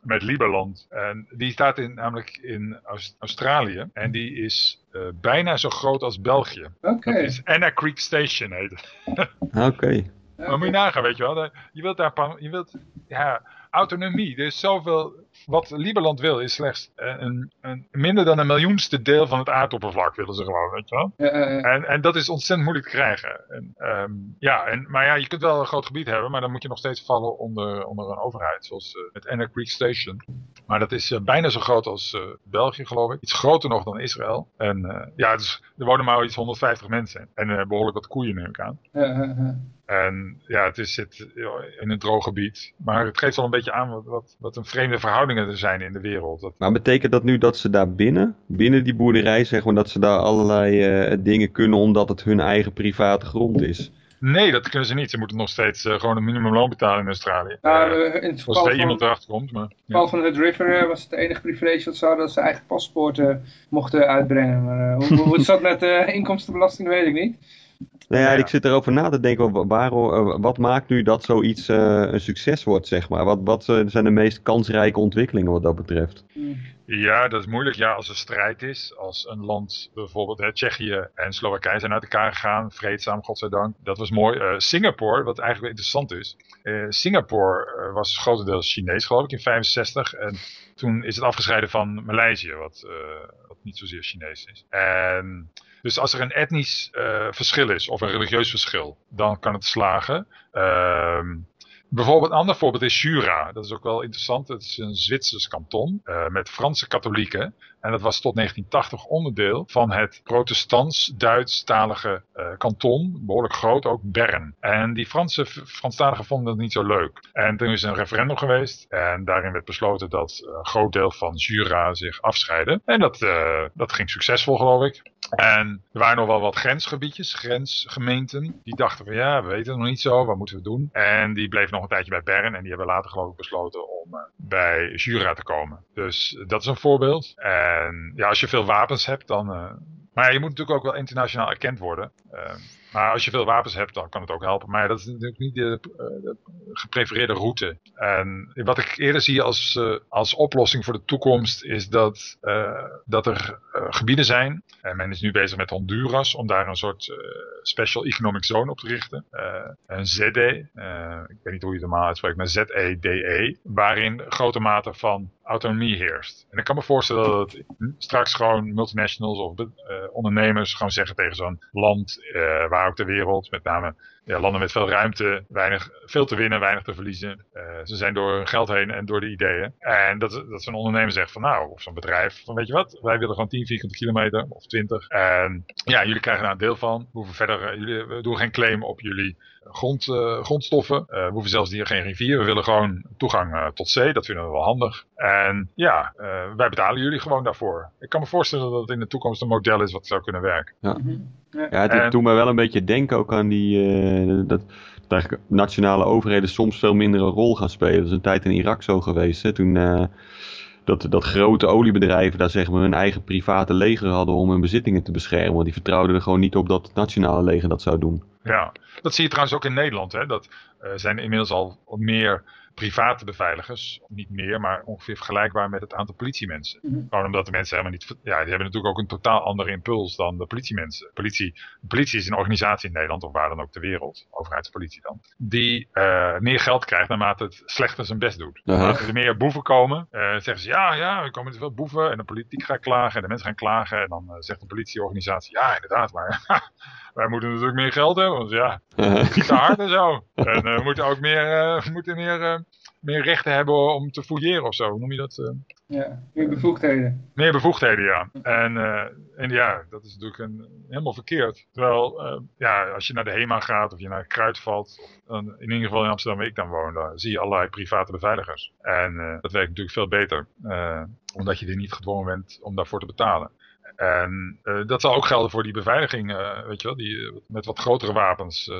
met Liberland. En die staat in, namelijk in Australië. En die is uh, bijna zo groot als België. Oké. Dat is Anna Creek Station heet het. Oké. *laughs* Maar moet je nagaan, weet je wel. Je wilt daar, je wilt, ja, autonomie. Er is zoveel wat Lieberland wil is slechts een, een, minder dan een miljoenste deel van het aardoppervlak willen ze gewoon, weet je wel. En, en dat is ontzettend moeilijk te krijgen. En, um, ja, en, maar ja, je kunt wel een groot gebied hebben, maar dan moet je nog steeds vallen onder, onder een overheid, zoals uh, het Anna Creek Station. Maar dat is uh, bijna zo groot als uh, België, geloof ik. Iets groter nog dan Israël. En ja, dus, er wonen maar iets 150 mensen. En behoorlijk wat koeien, neem ik aan. En ja, het is, zit in een droog gebied. Maar het geeft wel een beetje aan wat, wat, wat een vreemde verhoudingen er zijn in de wereld. Dat... Maar betekent dat nu dat ze daar binnen, binnen die boerderij, zeg maar, dat ze daar allerlei uh, dingen kunnen omdat het hun eigen private grond is? Nee, dat kunnen ze niet. Ze moeten nog steeds uh, gewoon een minimumloon betalen in Australië. Ja, uh, in het geval als er iemand erachter komt. Maar, in het geval van het River was het enige privilege dat ze hadden dat ze eigen paspoorten mochten uitbrengen. Maar hoe, hoe het zat met inkomstenbelasting, weet ik niet. Nou ja, ik zit erover na te denken, waarom, eh, wat maakt nu dat zoiets uh, een succes wordt, zeg maar? Wat, wat eh, zijn de meest kansrijke ontwikkelingen wat dat betreft? Ja, dat is moeilijk. Ja, als er strijd is, als een land, bijvoorbeeld hè, Tsjechië en Slowakije zijn uit elkaar gegaan, vreedzaam, godzijdank. Dat was mooi. Uh, Singapore, wat eigenlijk interessant is. Singapore was grotendeels Chinees, geloof ik, in 65. En toen is het afgescheiden van Maleisië, wat, wat niet zozeer Chinees is. En dus als er een etnisch uh, verschil is, of een religieus verschil, dan kan het slagen. Uh, Bijvoorbeeld een ander voorbeeld is Jura. Dat is ook wel interessant. Het is een Zwitsers kanton uh, met Franse katholieken. En dat was tot 1980 onderdeel van het protestants-Duits-talige uh, kanton. Behoorlijk groot, ook Bern. En die Franse Franstaligen vonden het niet zo leuk. En toen is een referendum geweest. En daarin werd besloten dat een groot deel van Jura zich afscheiden. En dat, uh, dat ging succesvol, geloof ik. En er waren nog wel wat grensgebiedjes, grensgemeenten. Die dachten van ja, we weten het nog niet zo, wat moeten we doen? En die bleven nog een tijdje bij Bern. En die hebben later geloof ik besloten om uh, bij Jura te komen. Dus dat is een voorbeeld. Ja, als je veel wapens hebt, dan... Uh, maar je moet natuurlijk ook wel internationaal erkend worden. Uh, maar als je veel wapens hebt, dan kan het ook helpen. Maar dat is natuurlijk niet de, eh, de geprefereerde route. En wat ik eerder zie als, uh, als oplossing voor de toekomst is dat, dat er gebieden zijn. En men is nu bezig met Honduras om daar een soort Special Economic Zone op te richten. een ZE, ik weet niet hoe je het normaal uitspreekt, maar ZEDE. E, waarin grote mate van autonomie heerst. En ik kan me voorstellen dat het straks gewoon multinationals of ondernemers gewoon zeggen tegen zo'n land waar ook ter wereld. Met name ja, landen met veel ruimte, weinig, veel te winnen, weinig te verliezen. Uh, ze zijn door hun geld heen en door de ideeën. En dat, dat zo'n ondernemer zegt van nou, of zo'n bedrijf, van weet je wat, wij willen gewoon 10 vierkante kilometer of 20. En ja, jullie krijgen daar een deel van. We hoeven verder, uh, jullie, we doen geen claim op jullie grond, uh, grondstoffen. Uh, we hoeven zelfs niet geen rivier. We willen gewoon toegang uh, tot zee. Dat vinden we wel handig. En ja, wij betalen jullie gewoon daarvoor. Ik kan me voorstellen dat het in de toekomst een model is wat zou kunnen werken. Ja, mhm. Ja het doet me wel een beetje denken ook aan die... dat, dat nationale overheden soms veel minder een rol gaan spelen. Dat is een tijd in Irak zo geweest. Hè? Toen dat, dat grote oliebedrijven daar zeg maar hun eigen private leger hadden om hun bezittingen te beschermen. Want die vertrouwden er gewoon niet op dat het nationale leger dat zou doen. Ja, dat zie je trouwens ook in Nederland. Hè? Dat uh, zijn inmiddels al meer private beveiligers. Niet meer, maar ongeveer vergelijkbaar met het aantal politiemensen. Mhm. Gewoon omdat de mensen helemaal niet... Ja, die hebben natuurlijk ook een totaal andere impuls dan de politiemensen. Politie, politie is een organisatie in Nederland, of waar dan ook ter wereld. Overheidspolitie dan. Die uh, meer geld krijgt naarmate het slechter zijn best doet. Als er meer boeven komen, uh, zeggen ze ja, ja, er komen te veel boeven. En de politiek gaat klagen en de mensen gaan klagen. En dan uh, zegt de politieorganisatie, ja inderdaad, maar *laughs* wij moeten natuurlijk meer geld hebben. Want ja, *laughs* hard en zo. En we moeten ook meer, we moeten meer meer rechten hebben om te fouilleren of zo. Hoe noem je dat? Uh... Ja, meer bevoegdheden. Meer bevoegdheden, ja. En, uh, en ja, dat is natuurlijk een, helemaal verkeerd. Terwijl, uh, ja, als je naar de HEMA gaat of je naar Kruidvat, dan, in ieder geval in Amsterdam waar ik dan woon, dan zie je allerlei private beveiligers. En dat werkt natuurlijk veel beter. omdat je er niet gedwongen bent om daarvoor te betalen. En uh, dat zal ook gelden voor die beveiliging, uh, weet je wel, die, uh, met wat grotere wapens,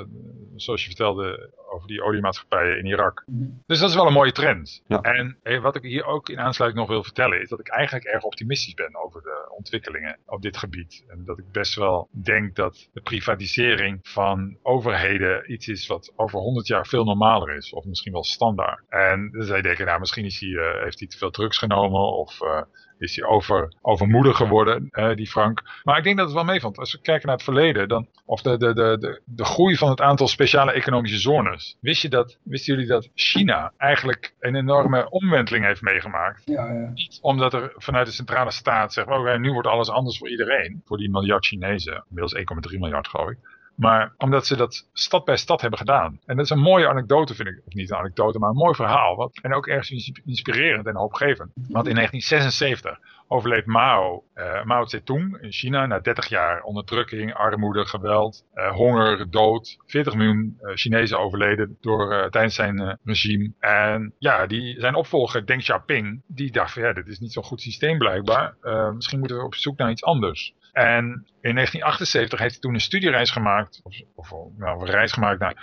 zoals je vertelde over die oliemaatschappijen in Irak. Mhm. Dus dat is wel een mooie trend. Ja. En wat ik hier ook in aansluiting nog wil vertellen is dat ik eigenlijk erg optimistisch ben over de ontwikkelingen op dit gebied. En dat ik best wel denk dat de privatisering van overheden iets is wat over 100 jaar veel normaler is, of misschien wel standaard. En je denken, nou misschien is hij, heeft hij te veel drugs genomen of is hij over, overmoedig geworden, uh, die Frank. Maar ik denk dat het wel meevalt. Als we kijken naar het verleden, dan, of de, de, de, de, de groei van het aantal speciale economische zones. Wist je dat, wisten jullie dat China eigenlijk een enorme omwenteling heeft meegemaakt? Ja, ja. Niet omdat er vanuit de centrale staat zegt, oh, nu wordt alles anders voor iedereen. Voor die miljard Chinezen, inmiddels 1,3 miljard geloof ik. Maar omdat ze dat stad bij stad hebben gedaan. En dat is een mooie anekdote, vind ik. Of niet een anekdote, maar een mooi verhaal. Wat, en ook ergens inspirerend en hoopgevend. Want in 1976 overleed Mao, uh, Mao Zedong in China na 30 jaar onderdrukking, armoede, geweld, uh, honger, dood. 40 miljoen uh, Chinezen overleden door, tijdens zijn regime. En ja, die, zijn opvolger Deng Xiaoping, die dacht ja, dit is niet zo'n goed systeem blijkbaar. misschien moeten we op zoek naar iets anders. En in 1978 heeft hij toen een studiereis gemaakt, of, of nou, een reis gemaakt naar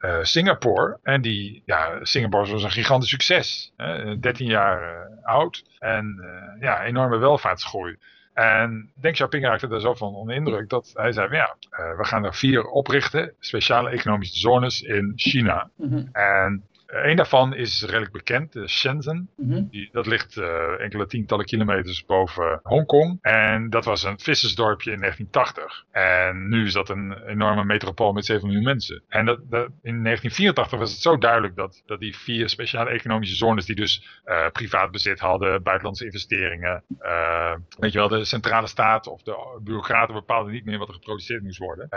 uh, Singapore. En die, ja, Singapore was een gigantisch succes. Hè, 13 jaar uh, oud en uh, ja, enorme welvaartsgroei. En Deng Xiaoping raakte er zo van onder indruk dat hij zei, ja, we gaan er vier oprichten, speciale economische zones in China. Mm -hmm. En een daarvan is redelijk bekend, de Shenzhen. Mhm. Die, dat ligt uh, enkele tientallen kilometers boven Hongkong. En dat was een vissersdorpje in 1980. En nu is dat een enorme metropool met 7 miljoen mensen. En dat, dat, in 1984 was het zo duidelijk dat, dat die vier speciale economische zones, die dus uh, privaat bezit hadden, buitenlandse investeringen, uh, weet je wel, de centrale staat of de bureaucraten bepaalden niet meer wat er geproduceerd moest worden.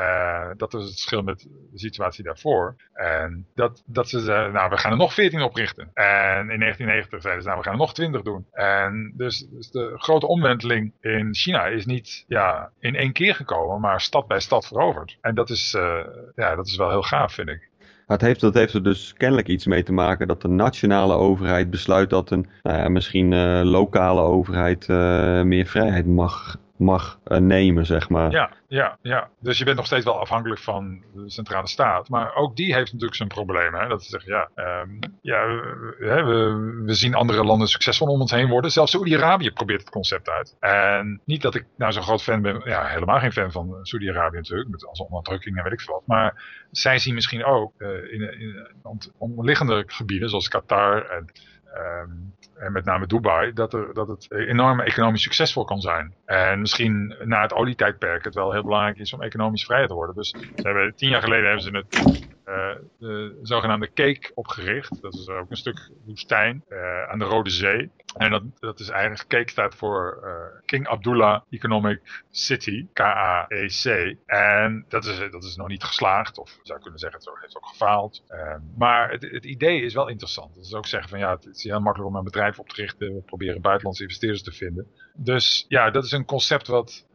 dat was het verschil met de situatie daarvoor. En dat, dat ze, nou, we gaan er nog 14 oprichten. En in 1990 zeiden ze, nou, we gaan er nog 20 doen. En dus, dus, de grote omwenteling in China is niet ja, in één keer gekomen, maar stad bij stad veroverd. En dat is, uh, ja, dat is wel heel gaaf, vind ik. Het heeft, dat heeft er dus kennelijk iets mee te maken dat de nationale overheid besluit dat een nou ja, misschien uh, lokale overheid uh, meer vrijheid mag mag uh, nemen, zeg maar. Ja, ja, ja. Dus je bent nog steeds wel afhankelijk van de centrale staat. Maar ook die heeft natuurlijk zijn problemen. Hè? Dat ze zeggen, ja, um, ja we, we, we, zien andere landen succesvol om ons heen worden. Zelfs Saudi-Arabië probeert het concept uit. En niet dat ik nou zo'n groot fan ben, ja, helemaal geen fan van Saudi-Arabië natuurlijk, met als onderdrukking en weet ik veel wat. Maar zij zien misschien ook uh, in, in, gebieden, zoals Qatar en Um, en met name Dubai, dat, er, dat het enorm economisch succesvol kan zijn. En misschien na het olietijdperk het wel heel belangrijk is om economisch vrij te worden. Dus ze hebben, tien jaar geleden hebben ze het uh, de zogenaamde Cake opgericht. Dat is ook een stuk woestijn uh, aan de Rode Zee. En dat, dat is eigenlijk, Cake staat voor uh, King Abdullah Economic City, K-A-E-C. En dat is, dat is nog niet geslaagd, of je zou kunnen zeggen, het heeft ook gefaald. maar het, het, idee is wel interessant. Dat is ook zeggen van ja, het heel makkelijk om een bedrijf op te richten. We proberen buitenlandse investeerders te vinden. Dus ja, dat is een concept wat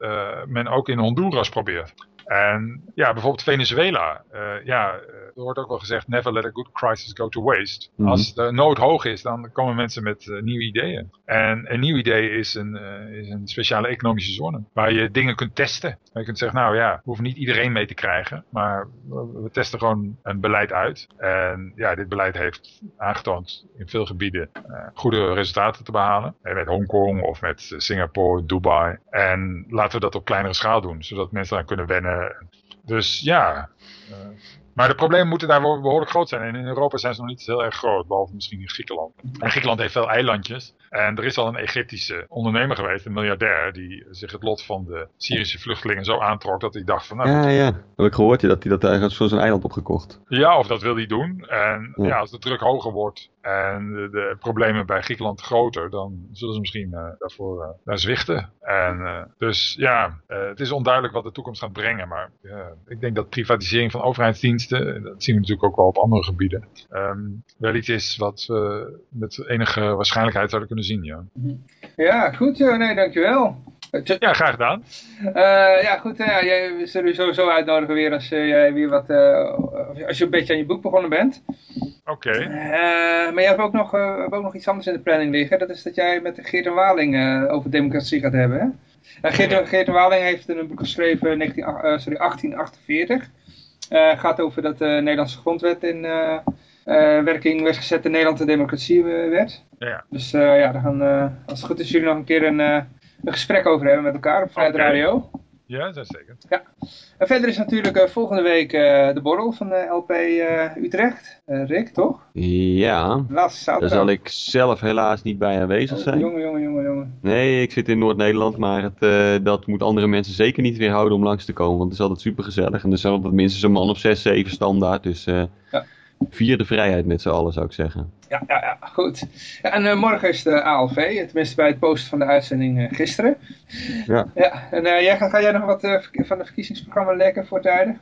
men ook in Honduras probeert. En ja, bijvoorbeeld Venezuela. Uh, ja, eh, er wordt ook wel gezegd, never let a good crisis go to waste. Mhm. Als de nood hoog is, dan komen mensen met uh, nieuwe ideeën. En een nieuw idee is een, uh, is een speciale economische zone. Waar je dingen kunt testen. Je kunt zeggen, nou ja, we hoeven niet iedereen mee te krijgen. Maar we, we testen gewoon een beleid uit. En ja, dit beleid heeft aangetoond in veel gebieden goede resultaten te behalen. Met Hongkong of met Singapore, Dubai. En laten we dat op kleinere schaal doen. Zodat mensen aan kunnen wennen dus ja, uh, Maar de problemen moeten daar behoorlijk groot zijn. En in Europa zijn ze nog niet heel erg groot, behalve misschien in Griekenland. En Griekenland heeft veel eilandjes. En er is al een Egyptische ondernemer geweest, een miljardair, die zich het lot van de Syrische vluchtelingen zo aantrok dat hij dacht van... Nou, ja, ja. Heb ik gehoord dat hij dat eigenlijk voor zijn eiland opgekocht. Ja, of dat wil hij doen. En ja. als de druk hoger wordt en de, problemen bij Griekenland groter, dan zullen ze misschien uh, daarvoor uh, daar zwichten. En uh, dus ja, het is onduidelijk wat de toekomst gaat brengen. Maar ik denk dat privatisering van overheidsdiensten, dat zien we natuurlijk ook wel op andere gebieden, um, wel iets is wat we met enige waarschijnlijkheid zouden kunnen zien. Ja, ja goed. nee, dankjewel. Ja, graag gedaan. Uh, ja, goed. Ja, jij zullen je sowieso uitnodigen weer als jij weer wat, uh, als je een beetje aan je boek begonnen bent. Oké. Okay. maar je hebt ook, nog, hebt ook nog iets anders in de planning liggen. Dat is dat jij met Geert en Waling over democratie gaat hebben. Hè? Geert, Geert en Waling heeft een boek geschreven in sorry, 1848. gaat over dat de Nederlandse grondwet in werking werd gezet in Nederland de democratie werd. Ja. Dus ja, dan gaan, als het goed is, jullie nog een keer een een gesprek over hebben met elkaar op Vrijheid Radio. Ja, dat zeker. Ja. En verder is natuurlijk uh, volgende week uh, de borrel van de LP uh, Utrecht. Rick, toch? Ja. Laatste Daar zal ik zelf helaas niet bij aanwezig zijn. jongen, jongen, jongen, jongen. Nee, ik zit in Noord-Nederland, maar het, dat moet andere mensen zeker niet weerhouden om langs te komen. Want het is altijd super gezellig. En er zijn altijd minstens een man of zes, zeven standaard. Dus ja. Vier de vrijheid met z'n allen, zou ik zeggen. Ja, ja, ja goed. Ja, en uh, morgen is de ALV, tenminste bij het posten van de uitzending uh, gisteren. Ja. ja en uh, jij, ga jij nog wat van het verkiezingsprogramma lekker voortijdig?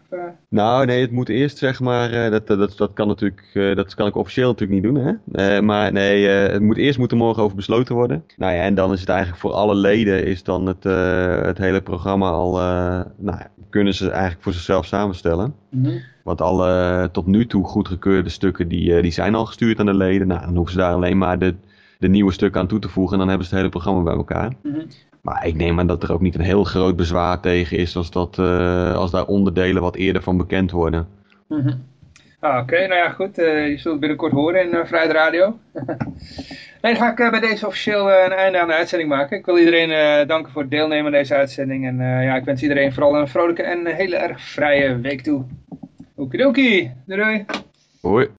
Nou, nee, het moet eerst zeg maar, dat, dat, dat kan natuurlijk, dat kan ik officieel natuurlijk niet doen, hè. maar nee, het moet eerst moet er morgen over besloten worden. Nou ja, en dan is het eigenlijk voor alle leden is dan het, het hele programma al, nou ja, kunnen ze eigenlijk voor zichzelf samenstellen. Mm Want alle tot nu toe goedgekeurde stukken die, die zijn al gestuurd aan de leden. Nou, dan hoeven ze daar alleen maar de, de nieuwe stukken aan toe te voegen en dan hebben ze het hele programma bij elkaar. Mhm. Maar ik neem aan dat er ook niet een heel groot bezwaar tegen is als, dat, uh, als daar onderdelen wat eerder van bekend worden. Mhm. ah, Oké, nou ja goed, uh, je zult het binnenkort horen in uh, Vrijheid Radio. *laughs* nee, dan ga ik bij deze officieel een einde aan de uitzending maken. Ik wil iedereen danken voor het deelnemen aan deze uitzending. En ja, ik wens iedereen vooral een vrolijke en hele erg vrije week toe. Okidoki, doei doei. Hoi.